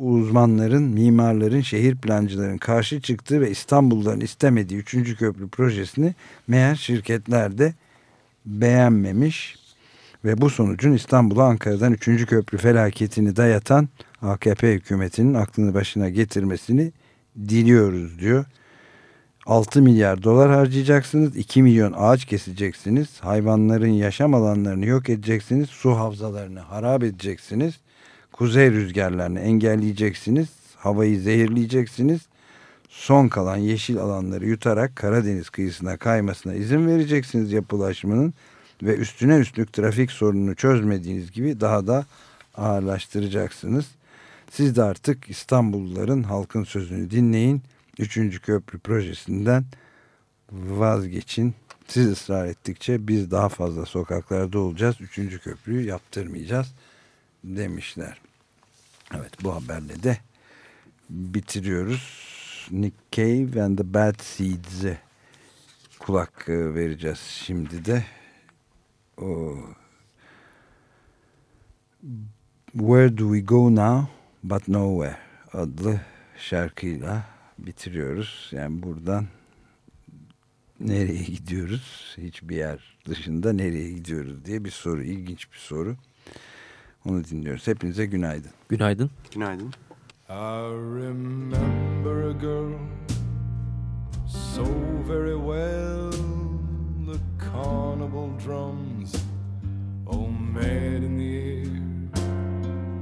uzmanların, mimarların, şehir plancıların karşı çıktığı ve İstanbulluların istemediği 3. köprü projesini meğer şirketler de beğenmemiş ve bu sonucun İstanbul'a Ankara'dan 3. köprü felaketini dayatan AKP hükümetinin aklını başına getirmesini diliyoruz diyor. 6 milyar dolar harcayacaksınız, 2 milyon ağaç keseceksiniz, hayvanların yaşam alanlarını yok edeceksiniz, su havzalarını harap edeceksiniz kuzey rüzgarlarını engelleyeceksiniz, havayı zehirleyeceksiniz, son kalan yeşil alanları yutarak Karadeniz kıyısına kaymasına izin vereceksiniz yapılaşmanın ve üstüne üstlük trafik sorununu çözmediğiniz gibi daha da ağırlaştıracaksınız. Siz de artık İstanbulluların halkın sözünü dinleyin. Üçüncü köprü projesinden vazgeçin. Siz ısrar ettikçe biz daha fazla sokaklarda olacağız. Üçüncü köprüyü yaptırmayacağız demişler. Evet bu haberle de bitiriyoruz. Nick Cave and the Bad Seeds'e kulak e, vereceğiz şimdi de. O, Where Do We Go Now But Nowhere adlı şarkıyla bitiriyoruz. Yani buradan nereye gidiyoruz? Hiçbir yer dışında nereye gidiyoruz diye bir soru. ilginç bir soru. Onu dinliyoruz. Hepinize günaydın. Günaydın. Günaydın. I remember a girl so very well. The carnival drums, all mad in the air.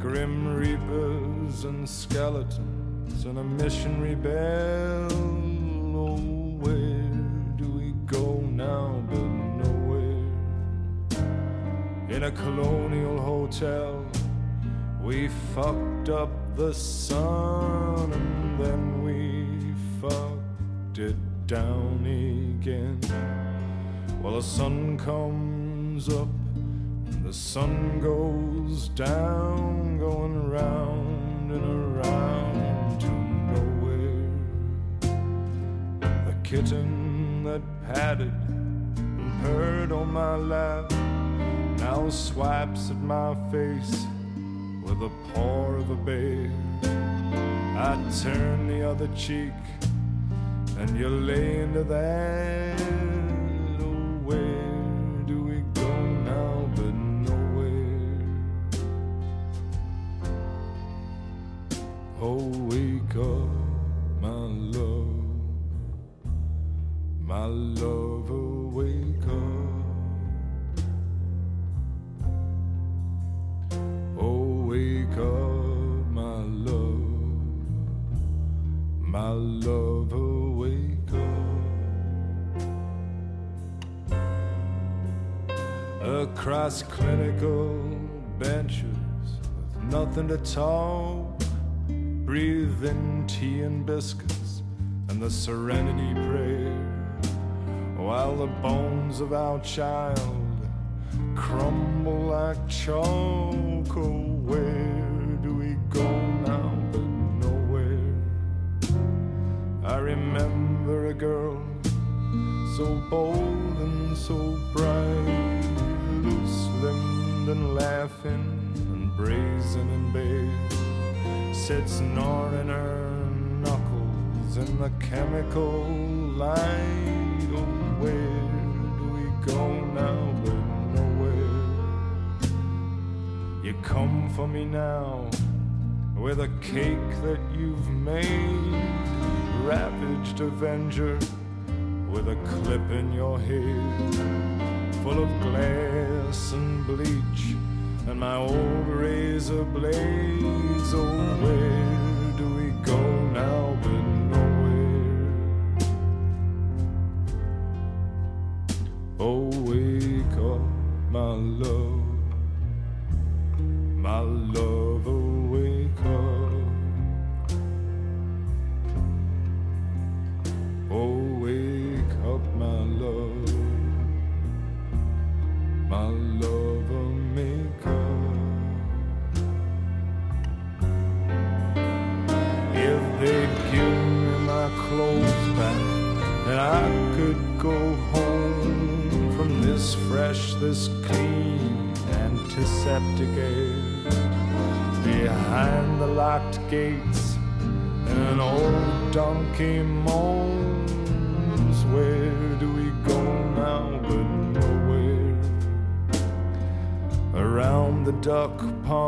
Grim reapers and skeletons and a missionary bell. Oh, where do we go now but nowhere? In a colonial hotel, we fucked up the sun and then we fucked it down again. Well, the sun comes up and the sun goes down, going round and around kitten that patted and purred on my lap now swipes at my face with the paw of a bear. I turn the other cheek, and you lay into that. Oh, where do we go now but nowhere? Oh, wake up, my love, my love, oh, wake up. Oh, wake up, my love, my love, oh, wake up. Across clinical benches with nothing to talk, breathe in tea and biscuits and the serenity prayer, while the bones of our child crumble like chalk. Oh, where do we go now nowhere? I remember a girl so bold and so bright, who slimmed and laughing and brazen and bare, sits gnawing her knuckles in the chemical light come for me now with a cake that you've made, ravaged avenger with a clip in your head, full of glass and bleach and my old razor blades. Oh, where do we go? Oh, wake up, my love, my love. locked gates and an old donkey moans. Where do we go now but nowhere? Around the duck pond.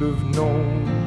Would've known.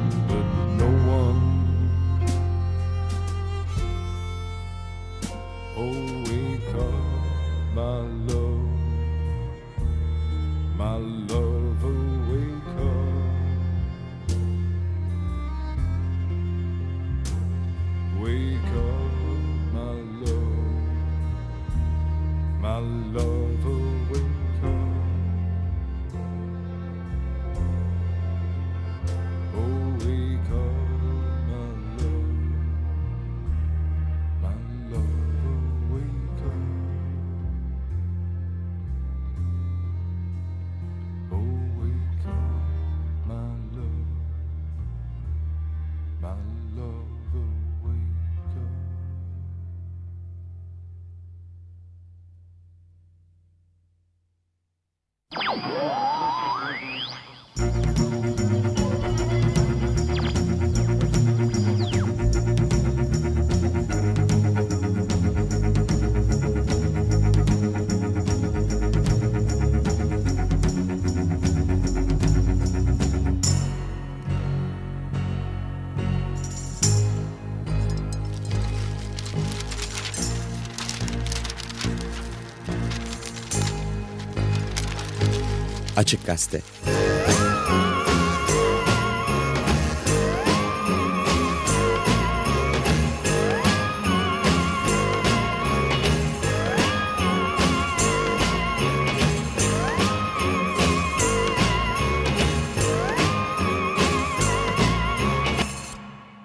Açık Gazete. Müzik